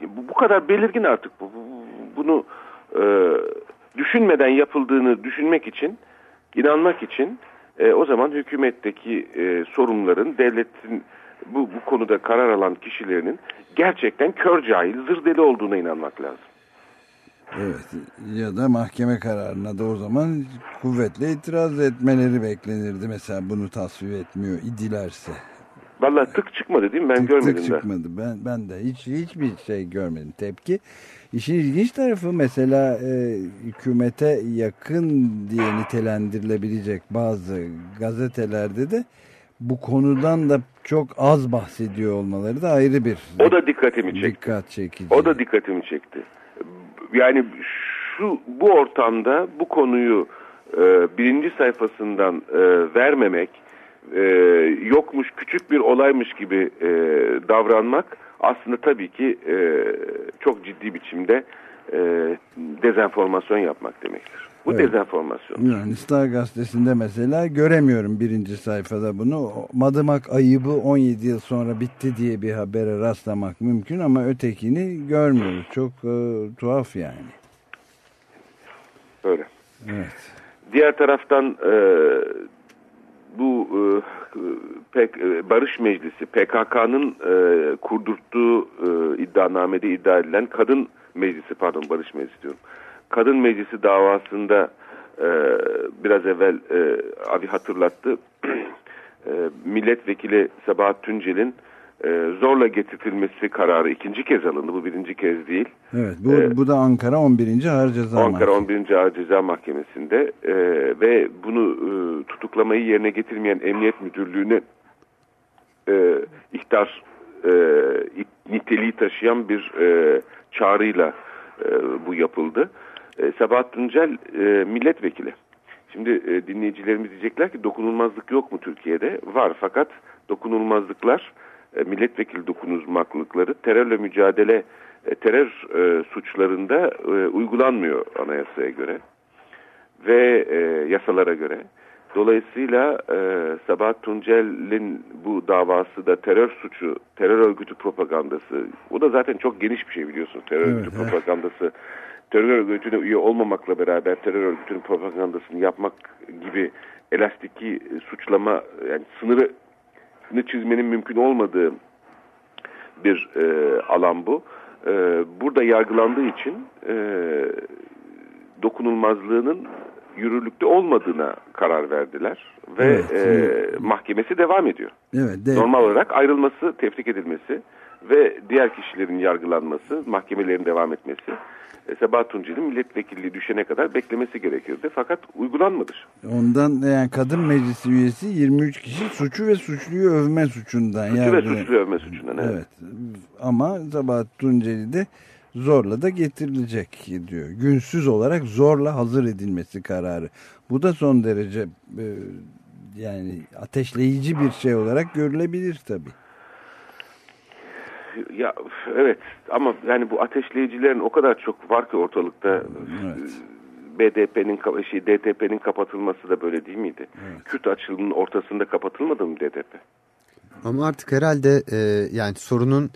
bu, bu kadar belirgin artık bu, bu- bunu e, düşünmeden yapıldığını düşünmek için inanmak için e, o zaman hükümetteki e, sorunların devletin bu, bu konuda karar alan kişilerinin gerçekten kör cahil zır deli olduğuna inanmak lazım. Evet ya da mahkeme kararına da o zaman kuvvetle itiraz etmeleri beklenirdi. Mesela bunu tasvip etmiyor idilerse. Vallahi tık çıkmadı değil mi? Ben Tık görmedim tık çıkmadı. Ben, ben de hiç hiçbir şey görmedim tepki. İşin ilginç tarafı mesela e, hükümete yakın diye nitelendirilebilecek bazı gazetelerde de bu konudan da çok az bahsediyor olmaları da ayrı bir O da dikkatimi çekti. dikkat çekici. O da dikkatimi çekti. Yani şu bu ortamda bu konuyu e, birinci sayfasından e, vermemek, e, yokmuş küçük bir olaymış gibi e, davranmak aslında tabii ki e, çok ciddi biçimde e, dezenformasyon yapmak demektir. Bu Evet. dezenformasyon. Yani Star gazetesinde mesela göremiyorum birinci sayfada bunu. Madımak ayıbı 17 yıl sonra bitti diye bir habere rastlamak mümkün ama ötekini görmüyoruz. Çok e, tuhaf yani. Böyle. Evet. Diğer taraftan e, bu e, pek, e, Barış Meclisi PKK'nın e, kurdurttuğu e, iddianamede iddia edilen kadın meclisi pardon Barış Meclisi diyorum. Kadın meclisi davasında e, biraz evvel e, abi hatırlattı. e, milletvekili Sabahat Tüncel'in zorla getirtilmesi kararı ikinci kez alındı. Bu birinci kez değil. Evet bu, Ee, bu da Ankara 11. Ağır Ceza Ankara Mahkemesi. 11. Ağır Ceza Mahkemesi'nde e, ve bunu e, tutuklamayı yerine getirmeyen Emniyet Müdürlüğü'ne e, ihtar e, it- niteliği taşıyan bir e, çağrıyla e, bu yapıldı. E, Sabahat Tuncel e, milletvekili. Şimdi e, dinleyicilerimiz diyecekler ki dokunulmazlık yok mu Türkiye'de? Var fakat dokunulmazlıklar e, milletvekili dokunulmazlıkları terörle mücadele e, terör e, suçlarında e, uygulanmıyor anayasaya göre ve e, yasalara göre. Dolayısıyla e, Sabahat Tuncel'in bu davası da terör suçu, terör örgütü propagandası. O da zaten çok geniş bir şey biliyorsunuz. Terör Evet, örgütü evet. propagandası. Terör örgütüne üye olmamakla beraber terör örgütünün propagandasını yapmak gibi elastiki suçlama yani sınırını çizmenin mümkün olmadığı bir e, alan bu. E, burada yargılandığı için e, dokunulmazlığının yürürlükte olmadığına karar verdiler ve Evet, e, evet. mahkemesi devam ediyor. Evet, de, Normal olarak ayrılması, tefrik edilmesi ve diğer kişilerin yargılanması, mahkemelerin devam etmesi e, Tuncel'in milletvekilliği düşene kadar beklemesi gerekirdi. Fakat uygulanmadı. ondan yani kadın meclisi üyesi 23 kişi suçu ve suçluyu övme suçundan. Suçu ve yargılanıyor. suçlu övme suçundan. Evet. Evet. Ama Sabahat Tunceli de zorla da getirilecek diyor. Günsüz olarak zorla hazır edilmesi kararı. Bu da son derece e, yani ateşleyici bir şey olarak görülebilir tabii. Ya evet ama yani bu ateşleyicilerin o kadar çok var ki ortalıkta. Evet. BDP'nin şey DTP'nin kapatılması da böyle değil miydi? Kürt açılımının ortasında kapatılmadı mı DTP? Ama artık herhalde e, yani sorunun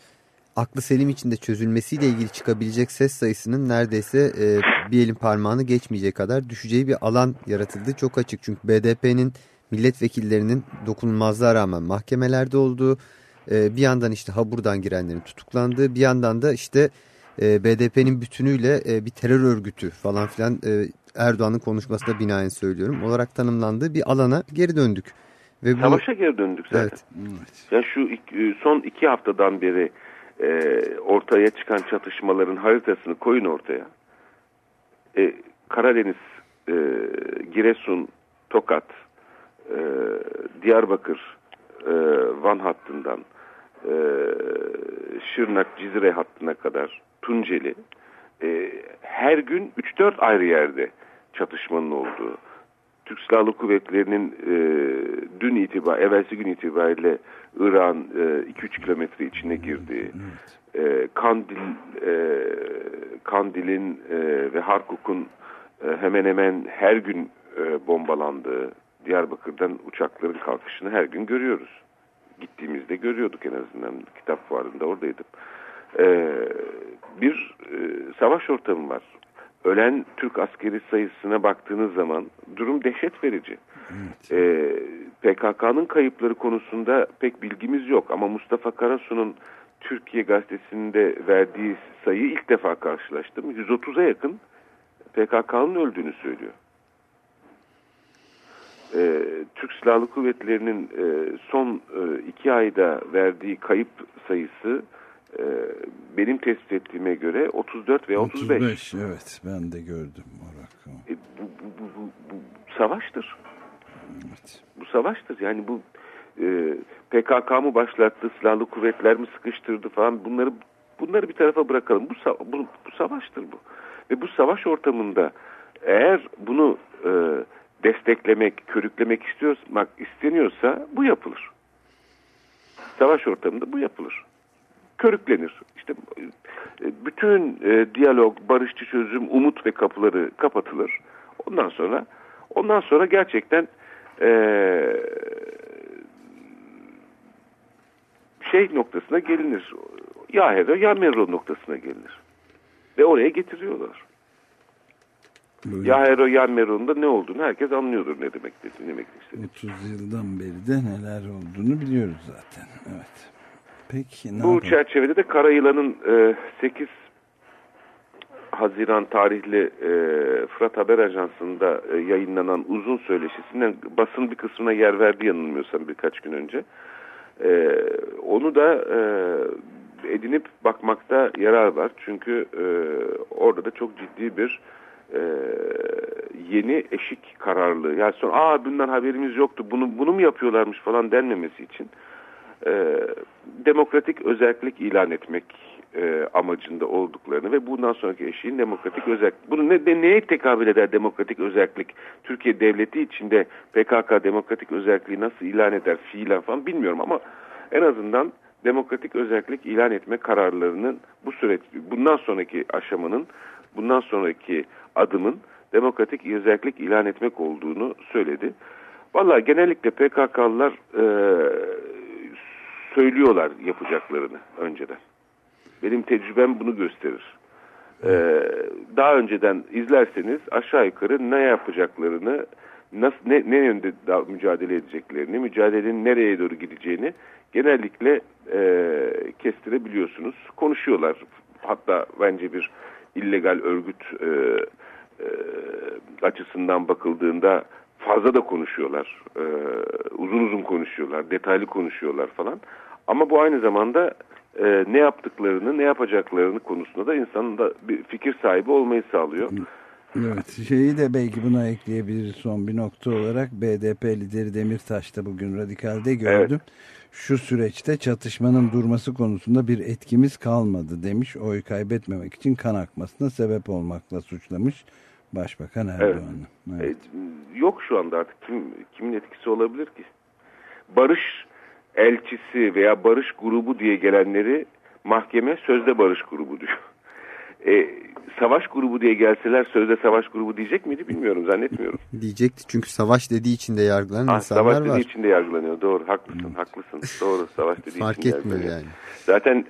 aklı selim içinde çözülmesiyle ilgili çıkabilecek ses sayısının neredeyse e, bir elin parmağını geçmeyecek kadar düşeceği bir alan yaratıldı. Çok açık çünkü BDP'nin milletvekillerinin dokunulmazlığa rağmen mahkemelerde olduğu, e, bir yandan işte Habur'dan girenlerin tutuklandığı, bir yandan da işte e, BDP'nin bütünüyle e, bir terör örgütü falan filan e, Erdoğan'ın konuşmasına binaen söylüyorum olarak tanımlandığı bir alana geri döndük. Ve bu, Savaşa geri döndük zaten. evet, Evet. Ya şu iki- son iki haftadan beri e, ortaya çıkan çatışmaların haritasını koyun ortaya. E, Karadeniz, e, Giresun, Tokat, e, Diyarbakır, e, Van hattından, e, Şırnak, Cizre hattına kadar, Tunceli, e, her gün 3-4 ayrı yerde çatışmanın olduğu. Türk Silahlı Kuvvetleri'nin e, dün itibar, evvelsi gün itibariyle İran 2-3 kilometre içine girdiği, e, Kandil, e, Kandil'in e, ve Harkuk'un e, hemen hemen her gün e, bombalandığı, Diyarbakır'dan uçakların kalkışını her gün görüyoruz. Gittiğimizde görüyorduk en azından kitap fuarında oradaydım. E, bir e, savaş ortamı var. Ölen Türk askeri sayısına baktığınız zaman durum dehşet verici. Ee, PKK'nın kayıpları konusunda pek bilgimiz yok ama Mustafa Karasu'nun Türkiye gazetesinde verdiği sayı ilk defa karşılaştım. 130'a yakın PKK'nın öldüğünü söylüyor. Ee, Türk Silahlı Kuvvetleri'nin e, son e, iki ayda verdiği kayıp sayısı e, benim tespit ettiğime göre 34 veya 35. 35 evet ben de gördüm o rakamı. E, bu, bu, bu, bu, bu savaştır. Evet. Bu savaştır. Yani bu e, PKK mı başlattı, silahlı kuvvetler mi sıkıştırdı falan bunları bunları bir tarafa bırakalım. Bu, bu, bu savaştır bu. Ve bu savaş ortamında eğer bunu e, desteklemek, körüklemek istiyorsak, isteniyorsa bu yapılır. Savaş ortamında bu yapılır. Körüklenir. İşte e, bütün e, diyalog, barışçı çözüm, umut ve kapıları kapatılır. Ondan sonra ondan sonra gerçekten e, şey noktasına gelinir. Ya Hero ya Merro noktasına gelinir. Ve oraya getiriyorlar. Böyle Ya Hero ya Merro'nun da ne olduğunu herkes anlıyordur ne demek ne demek istediğini. 30 yıldan beri de neler olduğunu biliyoruz zaten. Evet. Peki ne Bu yapalım? çerçevede de Karayılan'ın e, 8 Haziran tarihli e, Fırat Haber Ajansı'nda e, yayınlanan uzun söyleşisinden basın bir kısmına yer verdi yanılmıyorsam birkaç gün önce. E, onu da e, edinip bakmakta yarar var. Çünkü e, orada da çok ciddi bir e, yeni eşik kararlılığı. Yani sonra aa bundan haberimiz yoktu bunu, bunu mu yapıyorlarmış falan denmemesi için e, demokratik özellik ilan etmek e, amacında olduklarını ve bundan sonraki eşiğin demokratik özellik. Bunu ne, ne, neye tekabül eder demokratik özellik? Türkiye devleti içinde PKK demokratik özelliği nasıl ilan eder fiilen falan bilmiyorum ama en azından demokratik özellik ilan etme kararlarının bu süreç bundan sonraki aşamanın bundan sonraki adımın demokratik özellik ilan etmek olduğunu söyledi. Vallahi genellikle PKK'lılar e, söylüyorlar yapacaklarını önceden. Benim tecrübem bunu gösterir. E, daha önceden izlerseniz aşağı yukarı ne yapacaklarını, nasıl ne, ne yönde mücadele edeceklerini, mücadelenin nereye doğru gideceğini genellikle e, kestirebiliyorsunuz. Konuşuyorlar. Hatta bence bir illegal örgüt e, e, açısından bakıldığında fazla da konuşuyorlar. E, uzun uzun konuşuyorlar, detaylı konuşuyorlar falan. Ama bu aynı zamanda e, ne yaptıklarını, ne yapacaklarını konusunda da insanın da bir fikir sahibi olmayı sağlıyor. Evet şeyi de belki buna ekleyebiliriz son bir nokta olarak BDP lideri Demirtaş da bugün Radikal'de gördüm. Şu süreçte çatışmanın durması konusunda bir etkimiz kalmadı demiş. Oy kaybetmemek için kan akmasına sebep olmakla suçlamış Başbakan Erdoğan'ı. E, Evet. yok şu anda artık kim kimin etkisi olabilir ki? Barış elçisi veya barış grubu diye gelenleri mahkeme sözde barış grubu diyor. E, savaş grubu diye gelseler sözde savaş grubu diyecek miydi bilmiyorum zannetmiyorum. Diyecekti çünkü savaş dediği için de yargılanan Ha, insanlar savaş dediği var. için de yargılanıyor. Doğru haklısın haklısın. Doğru savaş dediği Fark için etmiyor yargılanıyor. yani. Zaten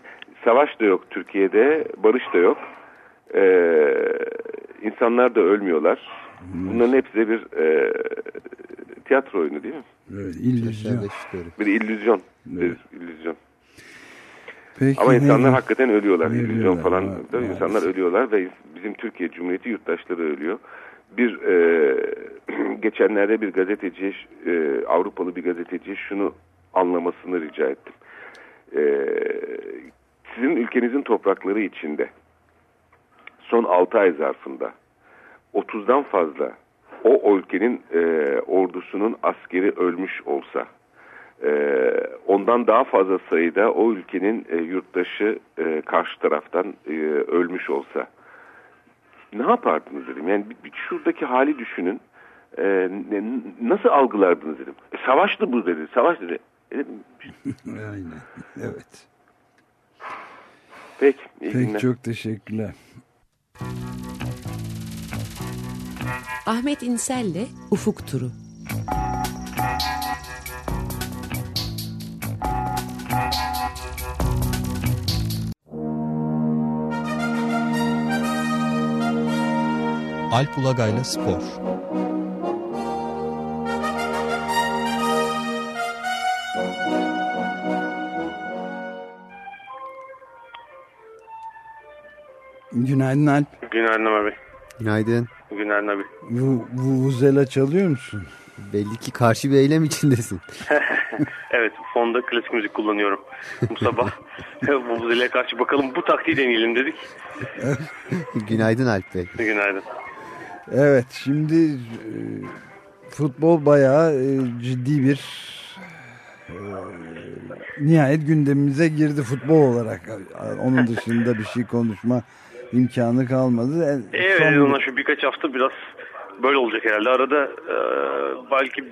savaş da yok Türkiye'de, barış da yok. Ee, insanlar da ölmüyorlar. Bunların hepsi de bir e, tiyatro oyunu değil mi? Evet, illüzyon. Bir illüzyon. Evet. Bir illüzyon. Peki, Ama ne insanlar var? hakikaten ölüyorlar. İllüzyon falan. evet, Tabii maalesef. insanlar ölüyorlar ve bizim Türkiye Cumhuriyeti yurttaşları ölüyor. Bir e, geçenlerde bir gazeteci, e, Avrupalı bir gazeteci şunu anlamasını rica ettim. E, sizin ülkenizin toprakları içinde son 6 ay zarfında 30'dan fazla o ülkenin e, ordusunun askeri ölmüş olsa e, ondan daha fazla sayıda o ülkenin e, yurttaşı e, karşı taraftan e, ölmüş olsa ne yapardınız dedim. Yani bir, bir şuradaki hali düşünün. E, ne- nasıl algılardınız dedim. E, savaştı bu dedi. Savaş dedi. E, dedim, Aynen. Evet. peki. iyi Peki günler. çok teşekkürler. Ahmet İnsel'le Ufuk Turu. Alp Ulagay'la Spor Günaydın Alp. Günaydın Bey. Günaydın. Günaydın abi. Bu, vuvuzela çalıyor musun? Belli ki karşı bir eylem içindesin. Evet fonda klasik müzik kullanıyorum. Bu sabah bu zile karşı bakalım bu taktiği deneyelim dedik. Günaydın Alp Bey. Günaydın. Evet şimdi e, futbol bayağı e, ciddi bir e, nihayet gündemimize girdi futbol olarak. Onun dışında bir şey konuşma imkanı kalmadı. Evet son- şu birkaç hafta biraz böyle olacak herhalde. Arada e, belki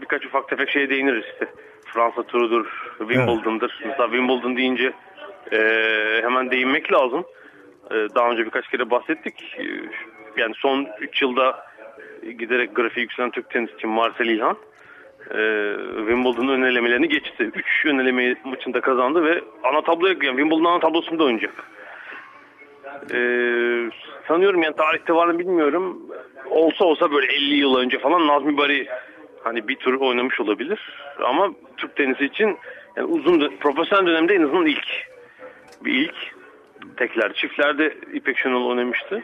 birkaç ufak tefek şeye değiniriz işte. Fransa turudur, Wimbledon'dır. Mesela Wimbledon deyince e, hemen değinmek lazım. E, daha önce birkaç kere bahsettik. E, yani son 3 yılda giderek grafiği yükselen Türk tenisçi Marcel İlhan e, Wimbledon'un ön elemelerini geçti. 3 ön eleme maçında kazandı ve ana tabloya yani Wimbledon ana tablosunda oynayacak. Ee, sanıyorum yani tarihte var mı bilmiyorum. Olsa olsa böyle 50 yıl önce falan Nazmi Bari hani bir tur oynamış olabilir. Ama Türk tenisi için yani uzun profesyonel dönemde en azından ilk. Bir ilk. Tekler, çiftlerde İpek Şenol oynamıştı.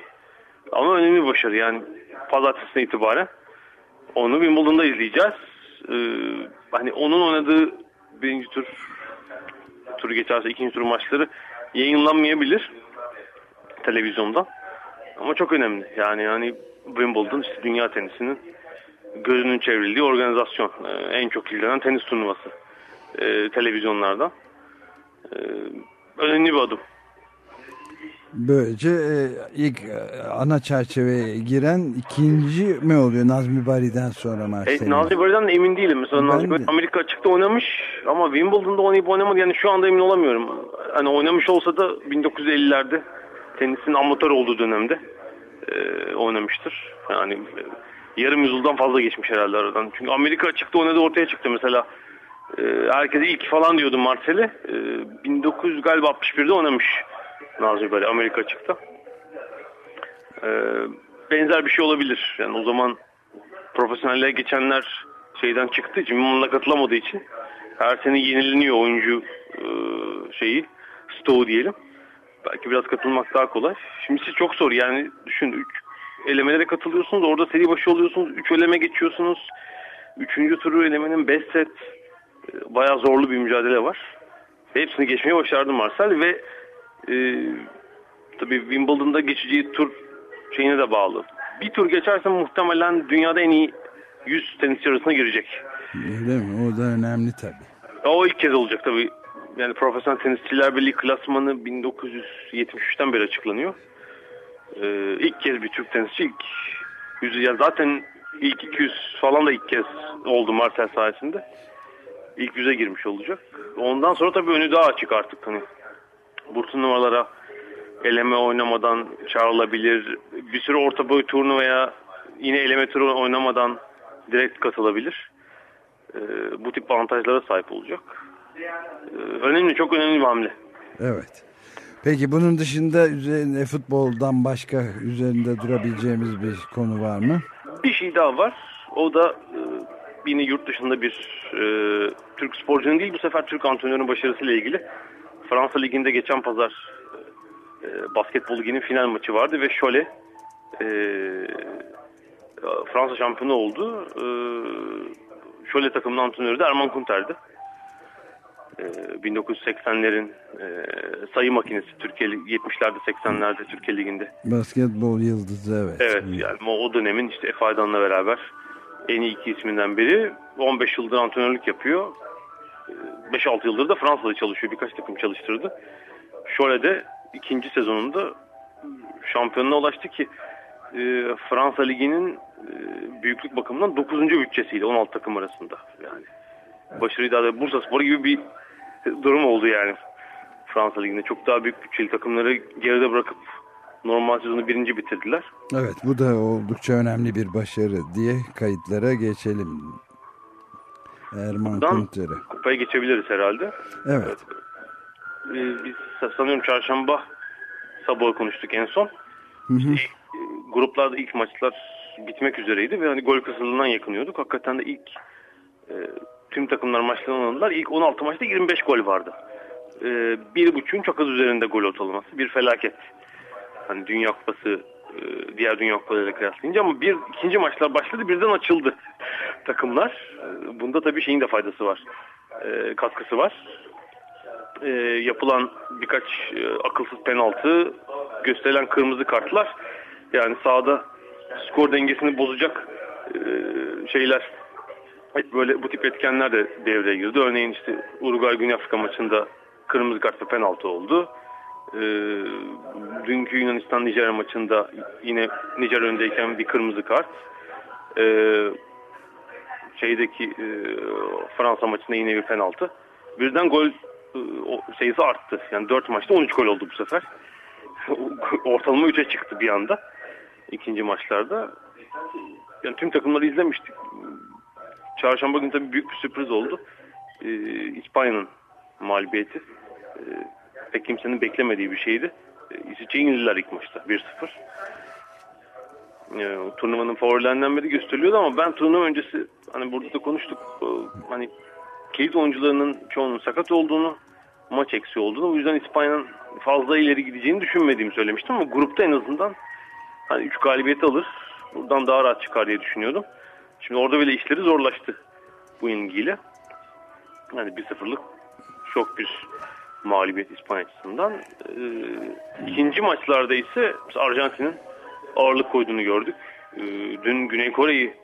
Ama önemli başarı yani pazartesine itibaren. Onu Wimbledon'da izleyeceğiz. Ee, hani onun oynadığı birinci tur turu geçerse ikinci tur maçları yayınlanmayabilir televizyonda. Ama çok önemli. Yani yani Wimbledon işte dünya tenisinin gözünün çevrildiği organizasyon. Ee, en çok izlenen tenis turnuvası ee, televizyonlarda. Ee, önemli bir adım. Böylece e, ilk e, ana çerçeveye giren ikinci mi oluyor Nazmi Bari'den sonra E, Marcel? Nazmi Bari'den de emin değilim. Mesela Nazmi. Bari Amerika açıkta oynamış ama Wimbledon'da oynayıp oynamadı. Yani şu anda emin olamıyorum. Hani oynamış olsa da 1950'lerde tenisin amatör olduğu dönemde e, oynamıştır. Yani e, yarım yüzyıldan fazla geçmiş herhalde aradan. Çünkü Amerika açıkta oynadı ortaya çıktı mesela. E, herkes ilk falan diyordu Marcel'e. E, 1900 galiba 61'de oynamış Nazmi Bari Amerika açıkta. E, benzer bir şey olabilir. Yani o zaman profesyonelliğe geçenler şeyden çıktığı için, Wimbledon'a katılamadığı için her sene yenileniyor oyuncu e, şeyi, stoğu diyelim. Belki biraz katılmak daha kolay. Şimdi siz çok zor yani düşün 3 elemelere katılıyorsunuz orada seri başı oluyorsunuz 3 eleme geçiyorsunuz. Üçüncü turu elemenin 5 set e, bayağı zorlu bir mücadele var. Hepsini geçmeyi başardı Marcel ve e, tabii Wimbledon'da geçeceği tur şeyine de bağlı. Bir tur geçerse muhtemelen dünyada en iyi 100 tenisçi arasına girecek. Öyle mi? O da önemli tabii. O ilk kez olacak tabii. Yani Profesyonel Tenisçiler Birliği klasmanı 1973'ten beri açıklanıyor. Ee, ilk kez bir Türk tenisçi ilk yüzü ya zaten ilk 200 falan da ilk kez oldu Marcel sayesinde. İlk yüze girmiş olacak. Ondan sonra tabii önü daha açık artık hani. Bu turnuvalara eleme oynamadan çağrılabilir. Bir sürü orta boy turnuvaya yine eleme turu oynamadan direkt katılabilir. Ee, bu tip avantajlara sahip olacak. Ee, önemli, çok önemli bir hamle. Evet. Peki bunun dışında üzerinde futboldan başka üzerinde durabileceğimiz bir konu var mı? Bir şey daha var. O da e, yine yurt dışında bir e, Türk sporcunun değil bu sefer Türk antrenörün başarısıyla ilgili. Fransa Ligi'nde geçen pazar e, basketbol liginin final maçı vardı ve Şole e, Fransa şampiyonu oldu. E, Şole takımının antrenörü de Erman Kunter'di. E, 1980'lerin e, sayı makinesi Türkiye 70'lerde 80'lerde Türkiye Ligi'nde. Basketbol yıldızı evet. Evet yani o dönemin işte Efe Aydan'la beraber en iyi iki isminden biri. 15 yıldır antrenörlük yapıyor. Ee, 5-6 yıldır da Fransa'da çalışıyor. Birkaç takım çalıştırdı. Şöyle ikinci sezonunda şampiyonluğa ulaştı ki e, Fransa Ligi'nin e, büyüklük bakımından 9. bütçesiyle 16 takım arasında. Yani başarıyı da Bursa Spor gibi bir durum oldu yani. Fransa Ligi'nde çok daha büyük bütçeli takımları geride bırakıp normal sezonu birinci bitirdiler. Evet bu da oldukça önemli bir başarı diye kayıtlara geçelim. Erman Kunter'e. kupaya geçebiliriz herhalde. Evet. Ee, biz sanıyorum çarşamba sabahı konuştuk en son. İşte, e, gruplarda ilk maçlar bitmek üzereydi ve hani gol kısıtlığından yakınıyorduk. Hakikaten de ilk e, tüm takımlar maçlarını oynadılar. İlk 16 maçta 25 gol vardı. E, bir buçuğun çok az üzerinde gol ortalaması. Bir felaket. Hani Dünya Kupası e, diğer Dünya Kupalarıyla kıyaslayınca ama bir ikinci maçlar başladı birden açıldı takımlar. E, Bunda tabii şeyin de faydası var. E, katkısı var. E, yapılan birkaç e, akılsız penaltı, gösterilen kırmızı kartlar yani sahada skor dengesini bozacak e, şeyler böyle bu tip etkenler de devreye girdi. Örneğin işte Uruguay Güney Afrika maçında kırmızı kart ve penaltı oldu. Ee, dünkü Yunanistan Nijerya maçında yine Nijer öndeyken bir kırmızı kart. Ee, şeydeki e, Fransa maçında yine bir penaltı. Birden gol e, sayısı arttı. Yani 4 maçta 13 gol oldu bu sefer. Ortalama 3'e çıktı bir anda. ikinci maçlarda. Yani tüm takımları izlemiştik. Çarşamba günü tabii büyük bir sürpriz oldu. Ee, İspanya'nın mağlubiyeti. Ee, pek kimsenin beklemediği bir şeydi. Ee, İsviçre'yi yenildiler ilk maçta 1-0. Ee, turnuvanın favorilerinden biri gösteriliyordu ama ben turnuva öncesi hani burada da konuştuk e, hani kilit oyuncularının çoğunun sakat olduğunu maç eksiği olduğunu o yüzden İspanya'nın fazla ileri gideceğini düşünmediğimi söylemiştim ama grupta en azından hani 3 galibiyet alır buradan daha rahat çıkar diye düşünüyordum. Şimdi orada bile işleri zorlaştı bu ilgiyle. Yani 1-0'lık şok bir mağlubiyet İspanya açısından. Ee, ikinci maçlarda ise Arjantin'in ağırlık koyduğunu gördük. Ee, dün Güney Kore'yi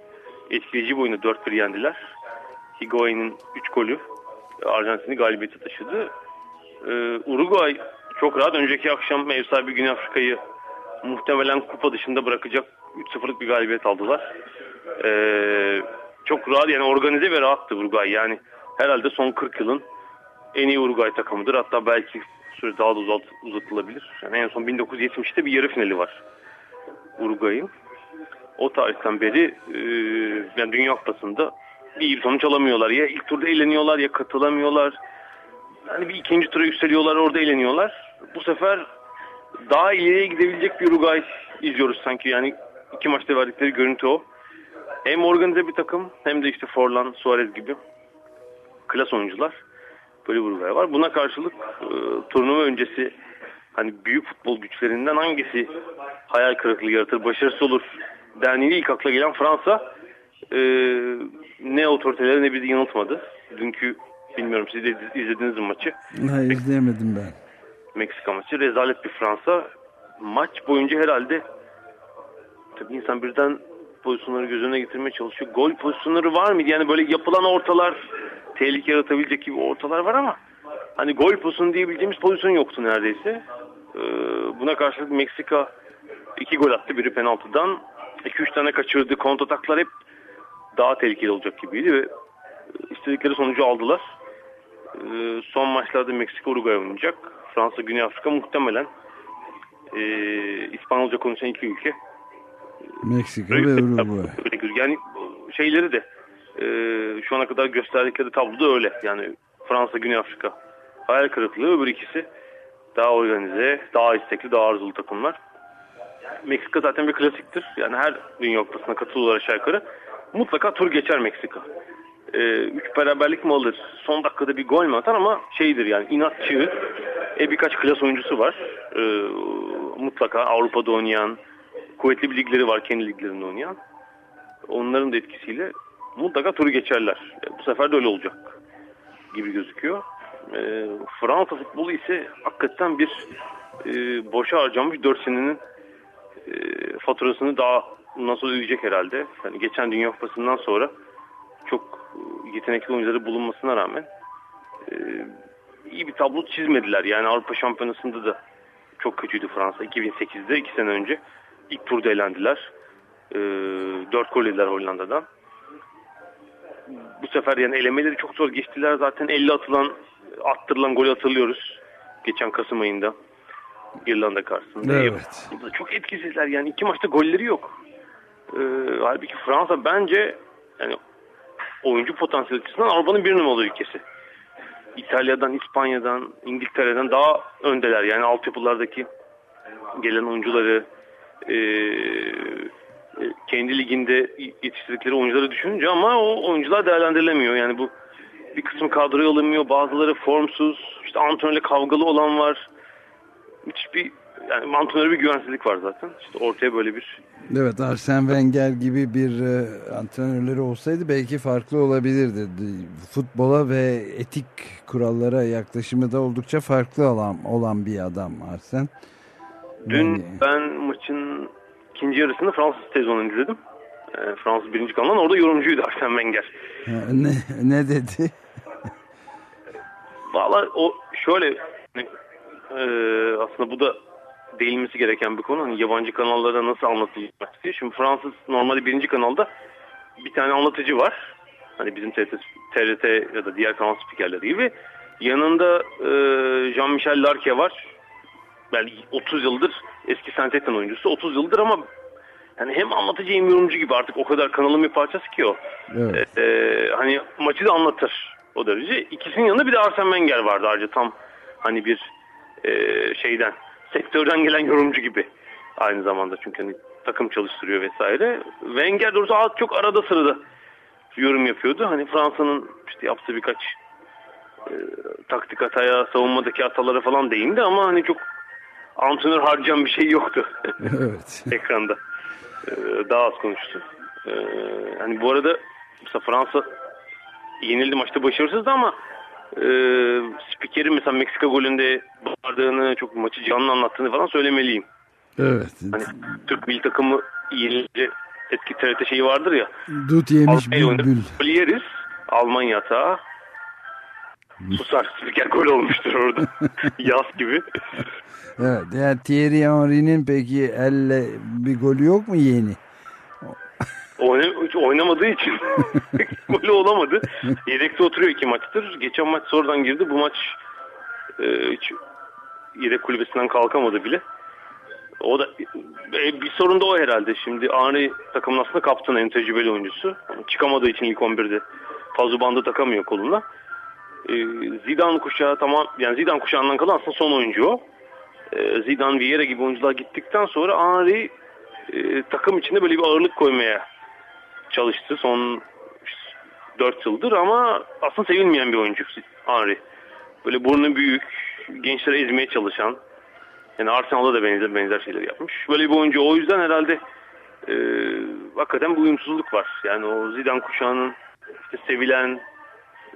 etkileyici bir oyunda 4-1 yendiler. Higuain'in 3 golü Arjantin'i galibiyete taşıdı. Ee, Uruguay çok rahat önceki akşam ev sahibi Güney Afrika'yı muhtemelen kupa dışında bırakacak 3-0'lık bir galibiyet aldılar. Ee, çok rahat yani organize ve rahattı Uruguay. Yani herhalde son 40 yılın en iyi Uruguay takımıdır. Hatta belki süre daha da uzat, uzatılabilir. Yani en son 1970'te bir yarı finali var Uruguay'ın. O tarihten beri e, yani Dünya Kupası'nda bir iyi sonuç alamıyorlar. Ya ilk turda eğleniyorlar ya katılamıyorlar. Yani bir ikinci tura yükseliyorlar orada eğleniyorlar. Bu sefer daha ileriye gidebilecek bir Uruguay izliyoruz sanki. Yani iki maçta verdikleri görüntü o. Hem organize bir takım hem de işte Forlan, Suarez gibi klas oyuncular. Böyle bir Uruguay var. Buna karşılık e, turnuva öncesi hani büyük futbol güçlerinden hangisi hayal kırıklığı yaratır, başarısız olur dendiğinde ilk akla gelen Fransa e, ne otoriteleri ne bizi yanıltmadı. Dünkü bilmiyorum siz de izlediniz mi maçı? Hayır izleyemedim ben. Meksika maçı. Rezalet bir Fransa. Maç boyunca herhalde tabii insan birden pozisyonları göz önüne getirmeye çalışıyor. Gol pozisyonları var mıydı? Yani böyle yapılan ortalar tehlike yaratabilecek gibi ortalar var ama hani gol pozisyonu diyebileceğimiz pozisyon yoktu neredeyse. Ee, buna karşılık Meksika iki gol attı. Biri penaltıdan. 2-3 tane kaçırdı. Kontrataklar hep daha tehlikeli olacak gibiydi ve istedikleri sonucu aldılar. Ee, son maçlarda Meksika Uruguay oynayacak. Fransa, Güney Afrika muhtemelen e, İspanyolca konuşan iki ülke. Meksika ve Öyle- Uruguay. öyle gör- Yani şeyleri de e, şu ana kadar gösterdikleri tablo da öyle. Yani Fransa, Güney Afrika hayal kırıklığı öbür ikisi daha organize, daha istekli, daha arzulu takımlar. Meksika zaten bir klasiktir. Yani her Dünya Kupası'na katılıyorlar aşağı yukarı. mutlaka tur geçer Meksika. Ee, üç beraberlik mi alır? Son dakikada bir gol mü atar ama şeydir yani inatçı. E, birkaç klas oyuncusu var. Ee, mutlaka Avrupa'da oynayan, kuvvetli bir ligleri var kendi liglerinde oynayan. Onların da etkisiyle mutlaka turu geçerler. E, bu sefer de öyle olacak gibi gözüküyor. E, Fransa futbolu ise hakikaten bir e, boşa harcanmış 4 senenin e, faturasını daha nasıl ödeyecek herhalde. Yani geçen Dünya Kupası'ndan sonra çok e, yetenekli oyuncuları bulunmasına rağmen e, iyi bir tablo çizmediler. Yani Avrupa Şampiyonası'nda da çok kötüydü Fransa. 2008'de 2 sene önce ilk turda elendiler. E, 4 gol yediler Hollanda'dan. Bu sefer yani elemeleri çok zor geçtiler. Zaten 50 atılan attırılan golü hatırlıyoruz. Geçen Kasım ayında İrlanda karşısında. Evet. Burada çok etkisizler yani iki maçta golleri yok. Ee, halbuki Fransa bence yani oyuncu potansiyeli açısından Avrupa'nın bir numaralı ülkesi. İtalya'dan, İspanya'dan, İngiltere'den daha öndeler. Yani altyapılardaki gelen oyuncuları e, e, kendi liginde yetiştirdikleri oyuncuları düşününce ama o oyuncular değerlendirilemiyor. Yani bu bir kısmı kadroya alınmıyor. Bazıları formsuz. işte antrenörle kavgalı olan var. Müthiş bir yani antrenöre bir güvensizlik var zaten. İşte ortaya böyle bir Evet Arsene Wenger gibi bir e, antrenörleri olsaydı belki farklı olabilirdi. Futbola ve etik kurallara yaklaşımı da oldukça farklı olan, olan bir adam Arsene. Dün Yani- ben maçın ikinci yarısını Fransız televizyonunu izledim. Ee, Fransız birinci kanalından orada yorumcuydu Arsene Wenger. Ha, ne, ne dedi? Valla o şöyle hani, e, aslında bu da değinmesi gereken bir konu. Hani yabancı kanallarda nasıl anlatılacak diye. Şimdi Fransız normalde birinci kanalda bir tane anlatıcı var. Hani bizim TRT, TRT ya da diğer kanal spikerleri gibi. Yanında e, Jean-Michel Larquet var. Yani 30 yıldır eski Saint-Etienne oyuncusu. 30 yıldır ama yani hem anlatıcı hem yorumcu gibi artık o kadar kanalın bir parçası ki o. Evet. Ee, hani maçı da anlatır o derece. İkisinin yanında bir de Arsene Wenger vardı ayrıca tam hani bir e, şeyden sektörden gelen yorumcu gibi aynı zamanda çünkü hani takım çalıştırıyor vesaire. Wenger doğrusu az çok arada sırada yorum yapıyordu. Hani Fransa'nın işte yaptığı birkaç e, taktik hataya, savunmadaki hatalara falan değindi ama hani çok antrenör harcayan bir şey yoktu Evet. ekranda. Ee, daha az konuştu. Ee, hani bu arada mesela Fransa yenildi maçta başarısızdı ama e, spikerin mesela Meksika golünde bağırdığını çok maçı canlı anlattığını falan söylemeliyim. Evet. Hani Türk milli takımı yenilince etki TRT şeyi vardır ya. Dut yemiş bülbül. Gol yeriz. Almanya hata. Susar. Spiker gol olmuştur orada. Yaz gibi. Evet. Yani Thierry Henry'nin peki elle bir golü yok mu yeni? Oynamadığı için golü olamadı. Yedekte oturuyor iki maçtır. Geçen maç sonradan girdi. Bu maç e, hiç yedek kulübesinden kalkamadı bile. O da e, bir sorun da o herhalde. Şimdi Henry takımın aslında kaptanı en tecrübeli oyuncusu. Çıkamadığı için ilk 11'de fazla bandı takamıyor koluna. E, Zidane kuşağı tamam yani Zidane kuşağından kalan aslında son oyuncu o. E, Zidane, Vieira gibi oyuncular gittikten sonra Henry e, takım içinde böyle bir ağırlık koymaya çalıştı son 4 yıldır ama aslında sevilmeyen bir oyuncu Henry. Böyle burnu büyük, gençlere ezmeye çalışan. Yani Arsenal'da da benzer, benzer şeyler yapmış. Böyle bir oyuncu o yüzden herhalde e, hakikaten bir uyumsuzluk var. Yani o Zidane kuşağının işte sevilen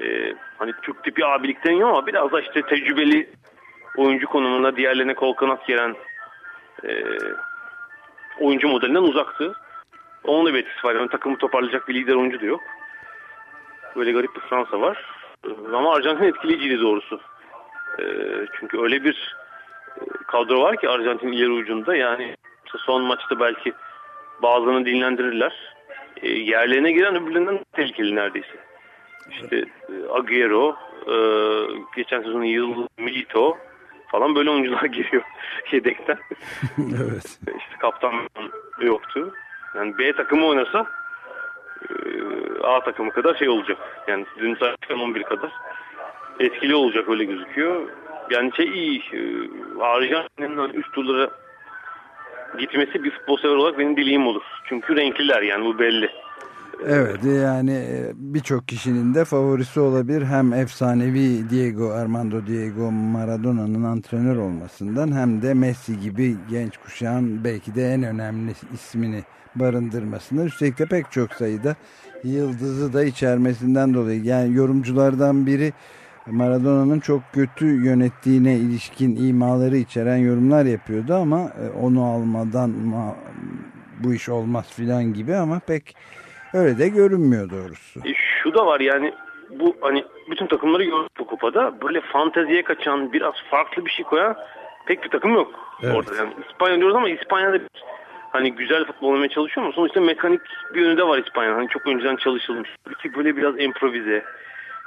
e, hani Türk tipi abilikten yok ama biraz da işte tecrübeli oyuncu konumunda diğerlerine kol kanat gelen e, oyuncu modelinden uzaktı. Onun da bir etkisi var. Yani takımı toparlayacak bir lider oyuncu da yok. Böyle garip bir Fransa var. Ee, Ama Arjantin etkileyiciydi doğrusu. Ee, çünkü öyle bir e, kadro var ki Arjantin ileri ucunda. Yani son maçta belki bazılarını dinlendirirler. E, yerlerine giren öbürlerinden tehlikeli neredeyse. İşte e, Agüero, e, geçen sezonun yıl Milito falan böyle oyuncular giriyor yedekten. evet. İşte kaptan yoktu. Yani B takımı oynasa e, A takımı kadar şey olacak. Yani dün çıkan 11 kadar etkili olacak öyle gözüküyor. Yani şey iyi. E, Arjantin'in üst turlara gitmesi bir futbol sever olarak benim dileğim olur. Çünkü renkliler yani bu belli. Evet yani e, birçok kişinin de favorisi olabilir. Hem efsanevi Diego Armando Diego Maradona'nın antrenör olmasından hem de Messi gibi genç kuşağın belki de en önemli ismini barındırmasından. Üstelik de pek çok sayıda yıldızı da içermesinden dolayı. Yani yorumculardan biri Maradona'nın çok kötü yönettiğine ilişkin imaları içeren yorumlar yapıyordu ama e, onu almadan ma- bu iş olmaz filan gibi ama pek öyle de görünmüyor doğrusu. E, şu da var yani bu hani bütün takımları gördük bu kupada. Böyle fanteziye kaçan biraz farklı bir şey koyan pek bir takım yok. Evet. Orada yani İspanya diyoruz ama İspanya'da hani güzel futbol oynamaya çalışıyor ama sonuçta mekanik bir yönü de var İspanya'nın. Hani çok önceden çalışılmış. Ki böyle biraz improvize,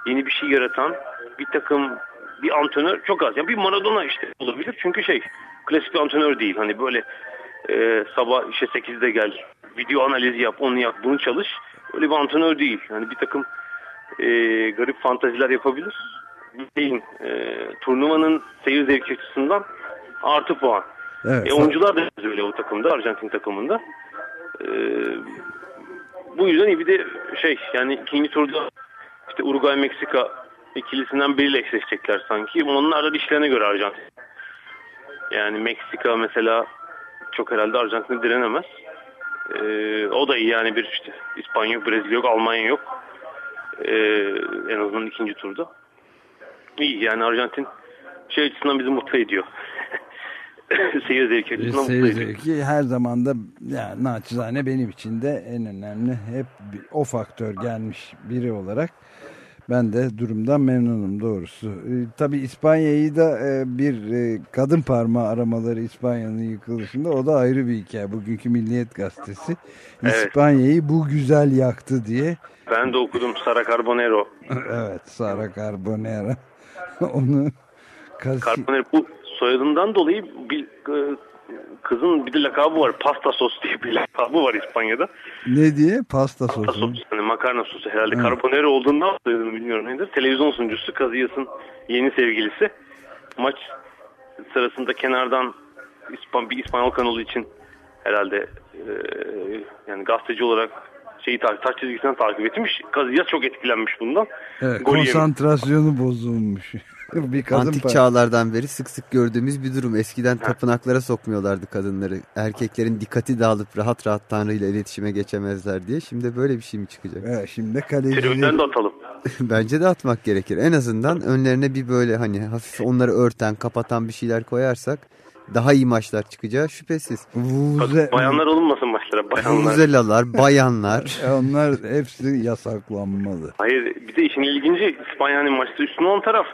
yeni bir şey yaratan bir takım bir antrenör çok az. Yani bir Maradona işte olabilir. Çünkü şey klasik bir antrenör değil. Hani böyle e, sabah işe 8'de gel, video analizi yap, onu yap, bunu çalış. Öyle bir antrenör değil. Yani bir takım e, garip fantaziler yapabilir. Şeyin, e, turnuvanın seyir zevki açısından artı puan. Evet. E, oyuncular da öyle o takımda, Arjantin takımında. E, bu yüzden bir de şey yani ikinci turda işte Uruguay Meksika ikilisinden biriyle eşleşecekler sanki. Onlar da dişlerine göre Arjantin. Yani Meksika mesela çok herhalde Arjantin'e direnemez. Ee, o da iyi yani bir işte İspanya yok, Brezilya yok, Almanya yok. Ee, en azından ikinci turda. İyi yani Arjantin şey açısından bizi mutlu ediyor. Seyir zevki açısından Seyir zevki her zaman da yani naçizane benim için de en önemli hep bir- o faktör gelmiş biri olarak ben de durumdan memnunum doğrusu. E, tabii İspanya'yı da e, bir e, kadın parmağı aramaları İspanya'nın yıkılışında o da ayrı bir hikaye. Bugünkü Milliyet Gazetesi Evet. İspanya'yı bu güzel yaktı diye Ben de okudum Sara Carbonero. evet Sara Carbonera onu Carbonero bu soyadından dolayı bir e, kızın bir de lakabı var. Pasta sos diye bir lakabı var İspanya'da. ne diye pasta Pasta sosu sosu hani makarna sosu herhalde Evet. Carbonero olduğundan soyadını bilmiyorum nedir. Televizyon sunucusu Casillas'ın yeni sevgilisi. Maç sırasında kenardan İspan, bir İspanyol kanalı için herhalde e, yani gazeteci olarak şeyi takip, taç çizgisinden takip etmiş. Casillas çok etkilenmiş bundan. evet, Gol yemiş. konsantrasyonu bozulmuş bir kadın Antik par- çağlardan beri sık sık gördüğümüz bir durum. Eskiden tapınaklara sokmuyorlardı kadınları. Erkeklerin dikkati dağılıp rahat rahat Tanrı ile iletişime geçemezler diye. Şimdi böyle bir şey mi çıkacak? Evet, şimdi kalecileri Tribünden de atalım. Bence de atmak gerekir. En azından önlerine bir böyle hani hafif onları örten, kapatan bir şeyler koyarsak daha iyi maçlar çıkacağı şüphesiz. Vuze, Bayanlar olunmasın maçlara. Bayanlar. Vuvuzelalar, bayanlar. Onlar hepsi yasaklanmalı. Hayır bir de işin ilginci İspanya'nın maçta üstüne olan taraf.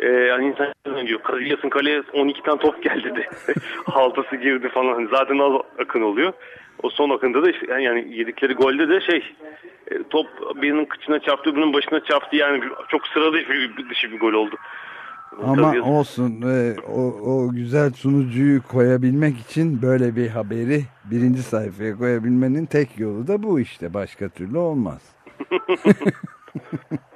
Ee, yani insan diyor Casillas'ın kaleye 12 tane top geldi de. Haltası girdi falan. Hani Zaten az akın oluyor. O son akında da işte, yani, yedikleri golde de şey e, top birinin kıçına çarptı öbürünün başına çarptı yani çok sıra dışı bir, dışı bir gol oldu. Ama Casillas- olsun e, o, o güzel sunucuyu koyabilmek için böyle bir haberi birinci sayfaya koyabilmenin tek yolu da bu işte. Başka türlü olmaz.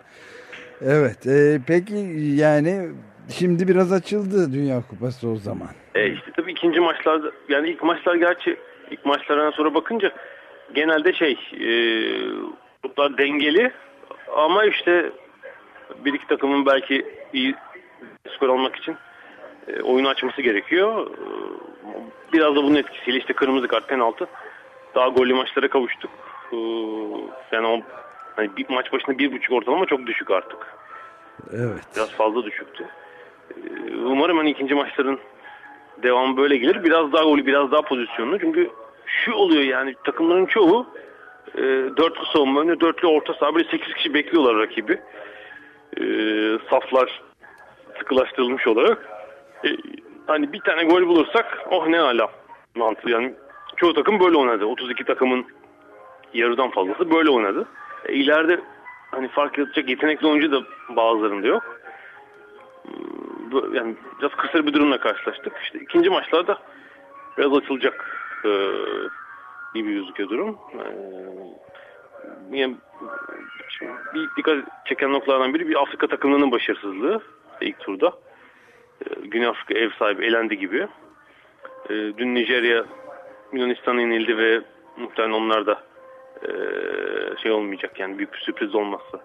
evet e, peki yani şimdi biraz açıldı Dünya Kupası o zaman. E işte tabii ikinci maçlarda yani ilk maçlar gerçi ilk maçlardan sonra bakınca genelde şey e, gruplar dengeli ama işte bir iki takımın belki iyi skor almak için e, oyunu açması gerekiyor. Biraz da bunun etkisiyle işte kırmızı kart penaltı daha gollü maçlara kavuştuk. E, yani o hani bir maç başına bir buçuk ortalama çok düşük artık. Evet. Biraz fazla düşüktü. Ee, Umarım hani ikinci maçların devamı böyle gelir. Biraz daha golü, biraz daha pozisyonlu. Çünkü şu oluyor yani takımların çoğu e, dörtlü savunma önü, dörtlü orta saha böyle 8 kişi bekliyorlar rakibi. E, saflar sıkılaştırılmış olarak. E, hani bir tane gol bulursak oh ne ala mantığı yani çoğu takım böyle oynadı. 32 takımın yarıdan fazlası böyle oynadı. İleride hani fark yaratacak yetenekli oyuncu da bazılarında yok. Yani biraz kısır bir durumla karşılaştık. İşte ikinci maçlarda biraz açılacak e, gibi gözüküyor durum. E, yani, bir dikkat çeken noktalardan biri bir Afrika takımlarının başarısızlığı ilk turda. E, Güney Afrika ev sahibi elendi gibi. Dün Nijerya Yunanistan'a yenildi ve muhtemelen onlar da e, şey olmayacak yani büyük bir sürpriz olmazsa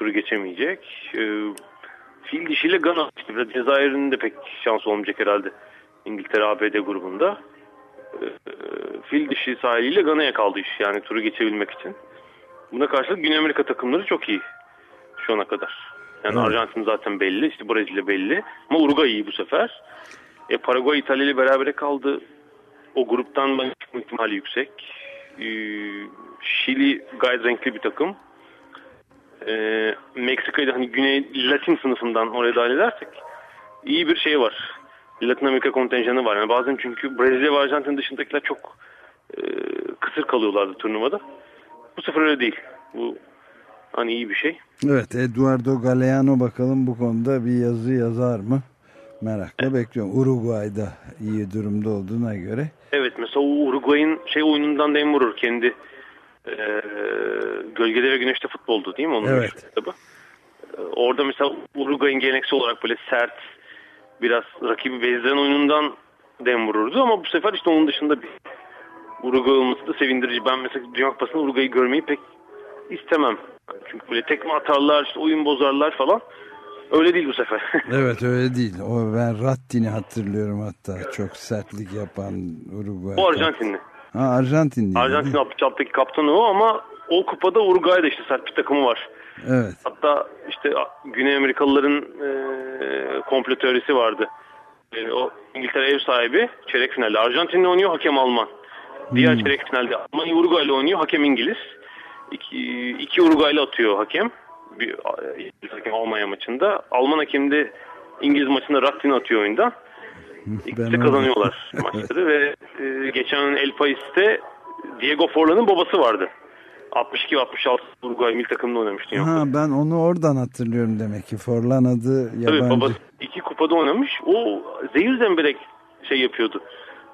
turu geçemeyecek. Ee, fil dişiyle Gana işte biraz Cezayir'in de pek şansı olmayacak herhalde İngiltere ABD grubunda. Ee, fil dişi sahiliyle Gana'ya kaldı iş yani turu geçebilmek için. Buna karşılık Güney Amerika takımları çok iyi şu ana kadar. Yani Evet. Arjantin zaten belli, işte Brezilya belli. Ama Uruguay iyi bu sefer. E, Paraguay İtalya ile berabere kaldı. O gruptan çıkma ihtimali yüksek. Ee, Şili gayet renkli bir takım. Ee, Meksika'yı hani Güney Latin sınıfından oraya dahil edersek iyi bir şey var. Latin Amerika kontenjanı var. Yani bazen çünkü Brezilya ve Arjantin dışındakiler çok e, kısır kalıyorlardı turnuvada. Bu sefer öyle değil. Bu hani iyi bir şey. Evet Eduardo Galeano bakalım bu konuda bir yazı yazar mı? Merakla bekliyorum. Uruguay'da iyi durumda olduğuna göre. Evet mesela Uruguay'ın şey oyunundan dem vurur kendi e, gölgede ve güneşte futboldu değil mi? Onun Evet. kitabı. E, orada mesela Uruguay'ın geleneksel olarak böyle sert biraz rakibi bezdiren oyunundan dem vururdu ama bu sefer işte onun dışında bir Uruguay olması da sevindirici. Ben mesela Dünya Kupası'nda Uruguay'ı görmeyi pek istemem. Çünkü böyle tekme atarlar, işte oyun bozarlar falan. Öyle değil bu sefer. Evet öyle değil. O ben Rattin'i hatırlıyorum hatta. Çok sertlik yapan Uruguay. o Arjantinli. Ha Arjantin değil. Arjantin alttaki kaptanı o ama o kupada Uruguay'da işte sert bir takımı var. Evet. Hatta işte Güney Amerikalıların e, komplo teorisi vardı. E, o İngiltere ev sahibi çeyrek finalde Arjantin'le oynuyor hakem Alman. Diğer çeyrek finalde Almanya Uruguay'la oynuyor hakem İngiliz. İki, iki Uruguay'la atıyor hakem. Bir hakem Almanya maçında. Alman hakem de İngiliz maçında Rattin'i atıyor oyundan. İkisi Ben kazanıyorlar onu- maçları ve e, geçen El Pais'te Diego Forlan'ın babası vardı. 62-66 Uruguay milli takımında oynamıştı. Ha ben onu oradan hatırlıyorum demek ki. Forlan adı Tabii yabancı. babası iki kupada oynamış. O Zeyir Zemberek şey yapıyordu.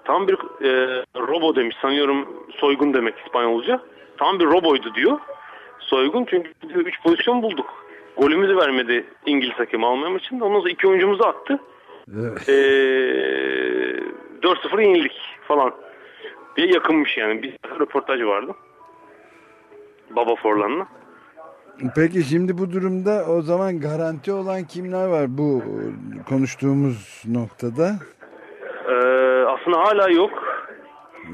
Tam bir e, robo demiş sanıyorum soygun demek İspanyolca. Tam bir roboydu diyor. Soygun çünkü diyor, üç pozisyon bulduk. Golümüzü vermedi İngiliz hakemi Almanya maçında. Ondan sonra iki oyuncumuzu attı. Evet. E, 4-0 yenildik falan diye yakınmış yani. Bir röportaj vardı. Baba Forlan'la. Peki şimdi bu durumda o zaman garanti olan kimler var bu konuştuğumuz noktada? Ee, aslında hala yok.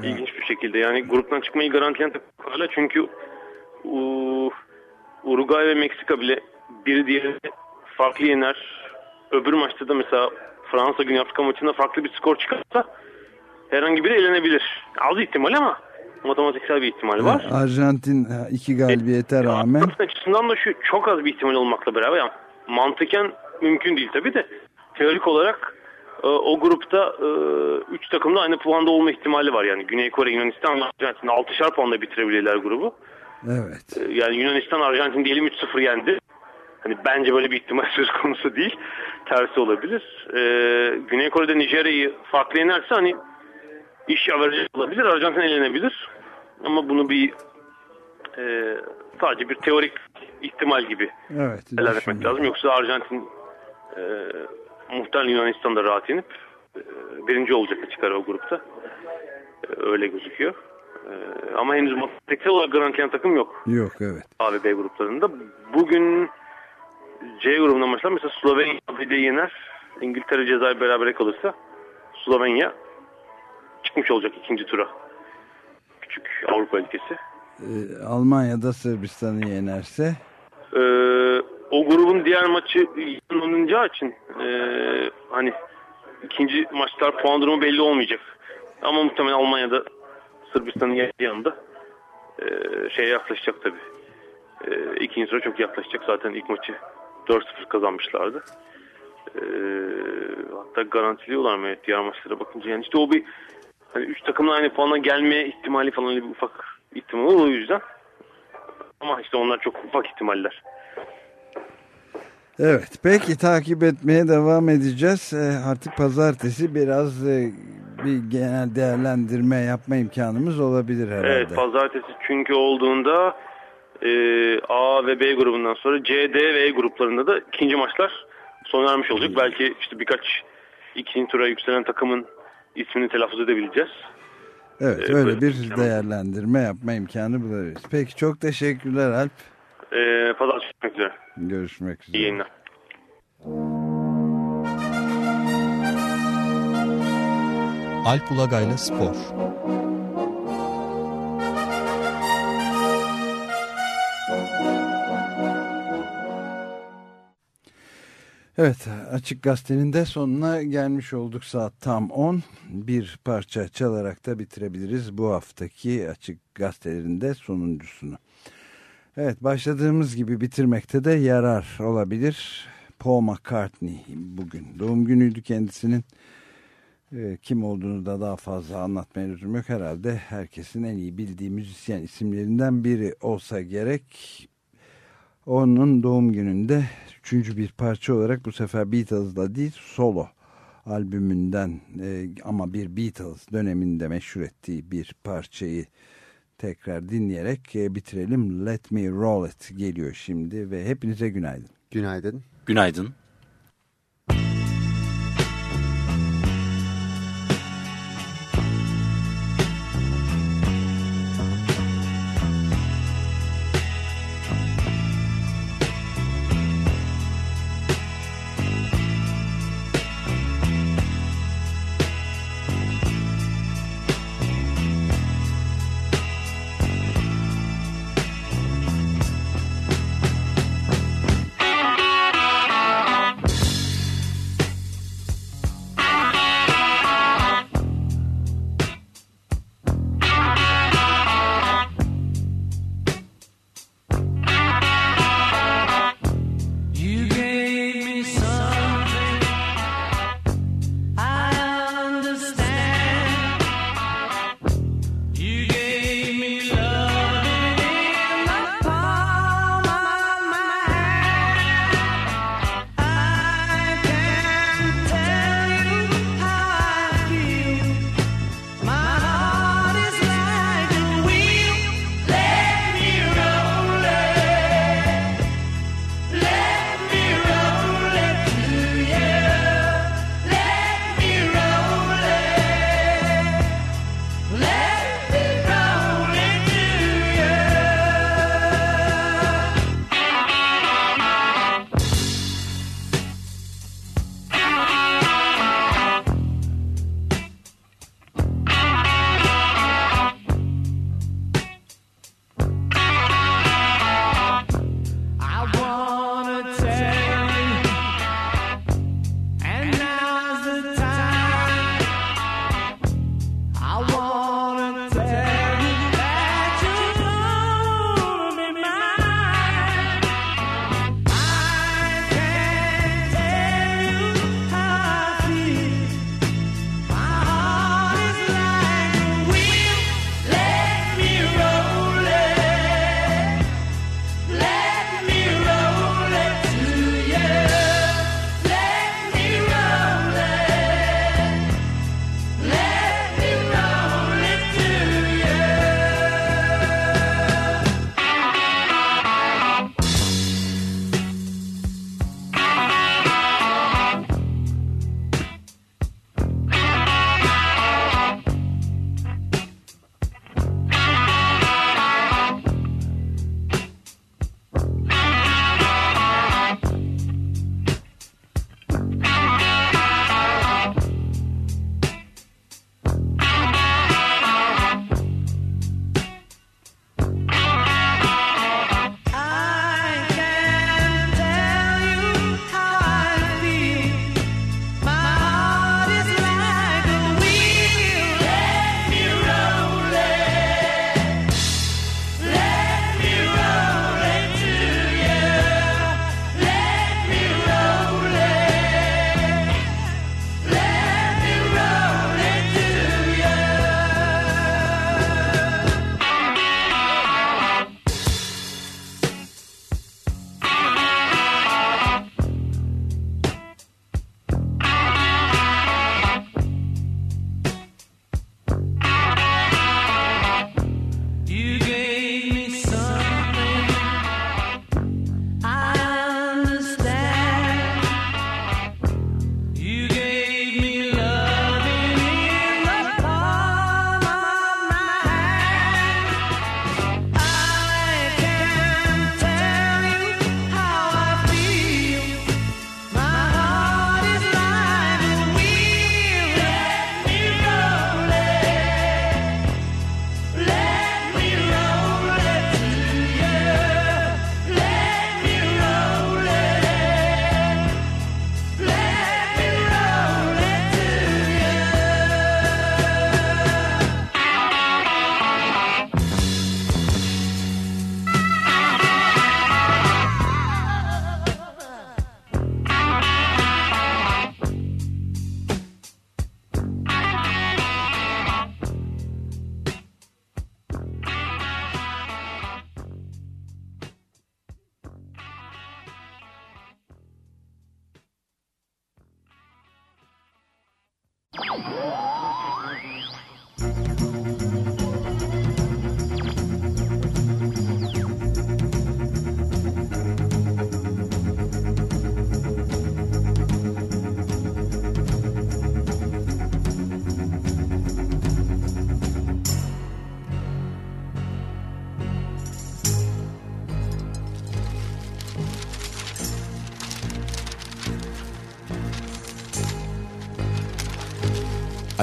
İlginç bir şekilde. Yani gruptan çıkmayı garantileyen takım hala çünkü Uruguay ve Meksika bile biri diğerini farklı yener. Öbür maçta da mesela Fransa Güney Afrika maçında farklı bir skor çıkarsa herhangi biri elenebilir. Az ihtimal ama matematiksel bir ihtimal var. Arjantin ha, iki galibiyete rağmen Arjantin açısından da şu çok az bir ihtimal olmakla beraber yani mantıken mümkün değil tabii de teorik olarak e, o grupta 3 takımda aynı puanda olma ihtimali var. Yani Güney Kore, Yunanistan ve Arjantin 6'şar puanla bitirebilirler grubu. Evet. E, Yani Yunanistan Arjantin diyelim 3-0 yendi. Hani bence böyle bir ihtimal söz konusu değil. Tersi olabilir. E, Güney Kore'de Nijerya'yı farklı yenerse hani iş averajı olabilir. Arjantin elenebilir. Ama bunu bir e, sadece bir teorik ihtimal gibi Evet. helal etmek lazım. Yoksa Arjantin e, muhtemelen Yunanistan'da rahat inip e, birinci olacak çıkar o grupta. E, öyle gözüküyor. E, ama henüz matematiksel olarak garantilen takım yok. Yok evet. A ve B gruplarında. Bugün C grubunda maçlar mesela Slovenya bir yener. İngiltere Cezayir berabere kalırsa Slovenya çıkmış olacak ikinci tura. Küçük Avrupa ülkesi. Ee, Almanya'da Sırbistan'ı yenerse Ee, o grubun diğer maçı yanılacağı için e, hani ikinci maçlar puan durumu belli olmayacak. Ama muhtemelen Almanya'da Sırbistan'ın yanında e, şeye yaklaşacak tabii. E, ikinci sıra çok yaklaşacak. Zaten ilk maçı 4-0 kazanmışlardı. E, hatta garantiliyorlar mı? Evet, diğer maçlara bakınca. Yani işte o bir hani üç takımın aynı puana gelme ihtimali falan bir ufak ihtimal o yüzden. Ama işte onlar çok ufak ihtimaller. Evet peki takip etmeye devam edeceğiz. Ee, artık pazartesi biraz e, bir genel değerlendirme yapma imkanımız olabilir herhalde. Evet pazartesi çünkü olduğunda e, A ve B grubundan sonra C, D ve E gruplarında da ikinci maçlar sona ermiş olacak. Belki işte birkaç ikinci tura yükselen takımın ismini telaffuz edebileceğiz. Evet Ee, öyle bir imkanı- değerlendirme yapma imkanı bulabiliriz. Peki çok teşekkürler Alp. Ee, pazartesi görüşmek üzere. Görüşmek üzere. İyi yayınlar. Alp Ulagay'la Spor Evet Açık Gazete'nin de sonuna gelmiş olduk saat tam 10. Bir parça çalarak da bitirebiliriz bu haftaki Açık Gazetelerinde sonuncusunu. Evet başladığımız gibi bitirmekte de yarar olabilir. Paul McCartney bugün doğum günüydü kendisinin. Ee, kim olduğunu da daha fazla anlatmaya lüzum yok herhalde. Herkesin en iyi bildiği müzisyen isimlerinden biri olsa gerek. Onun doğum gününde üçüncü bir parça olarak bu sefer Beatles'da değil solo albümünden e, ama bir Beatles döneminde meşhur ettiği bir parçayı tekrar dinleyerek e, bitirelim. Let Me Roll It geliyor şimdi ve hepinize günaydın. Günaydın. Günaydın.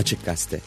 Açık Gazete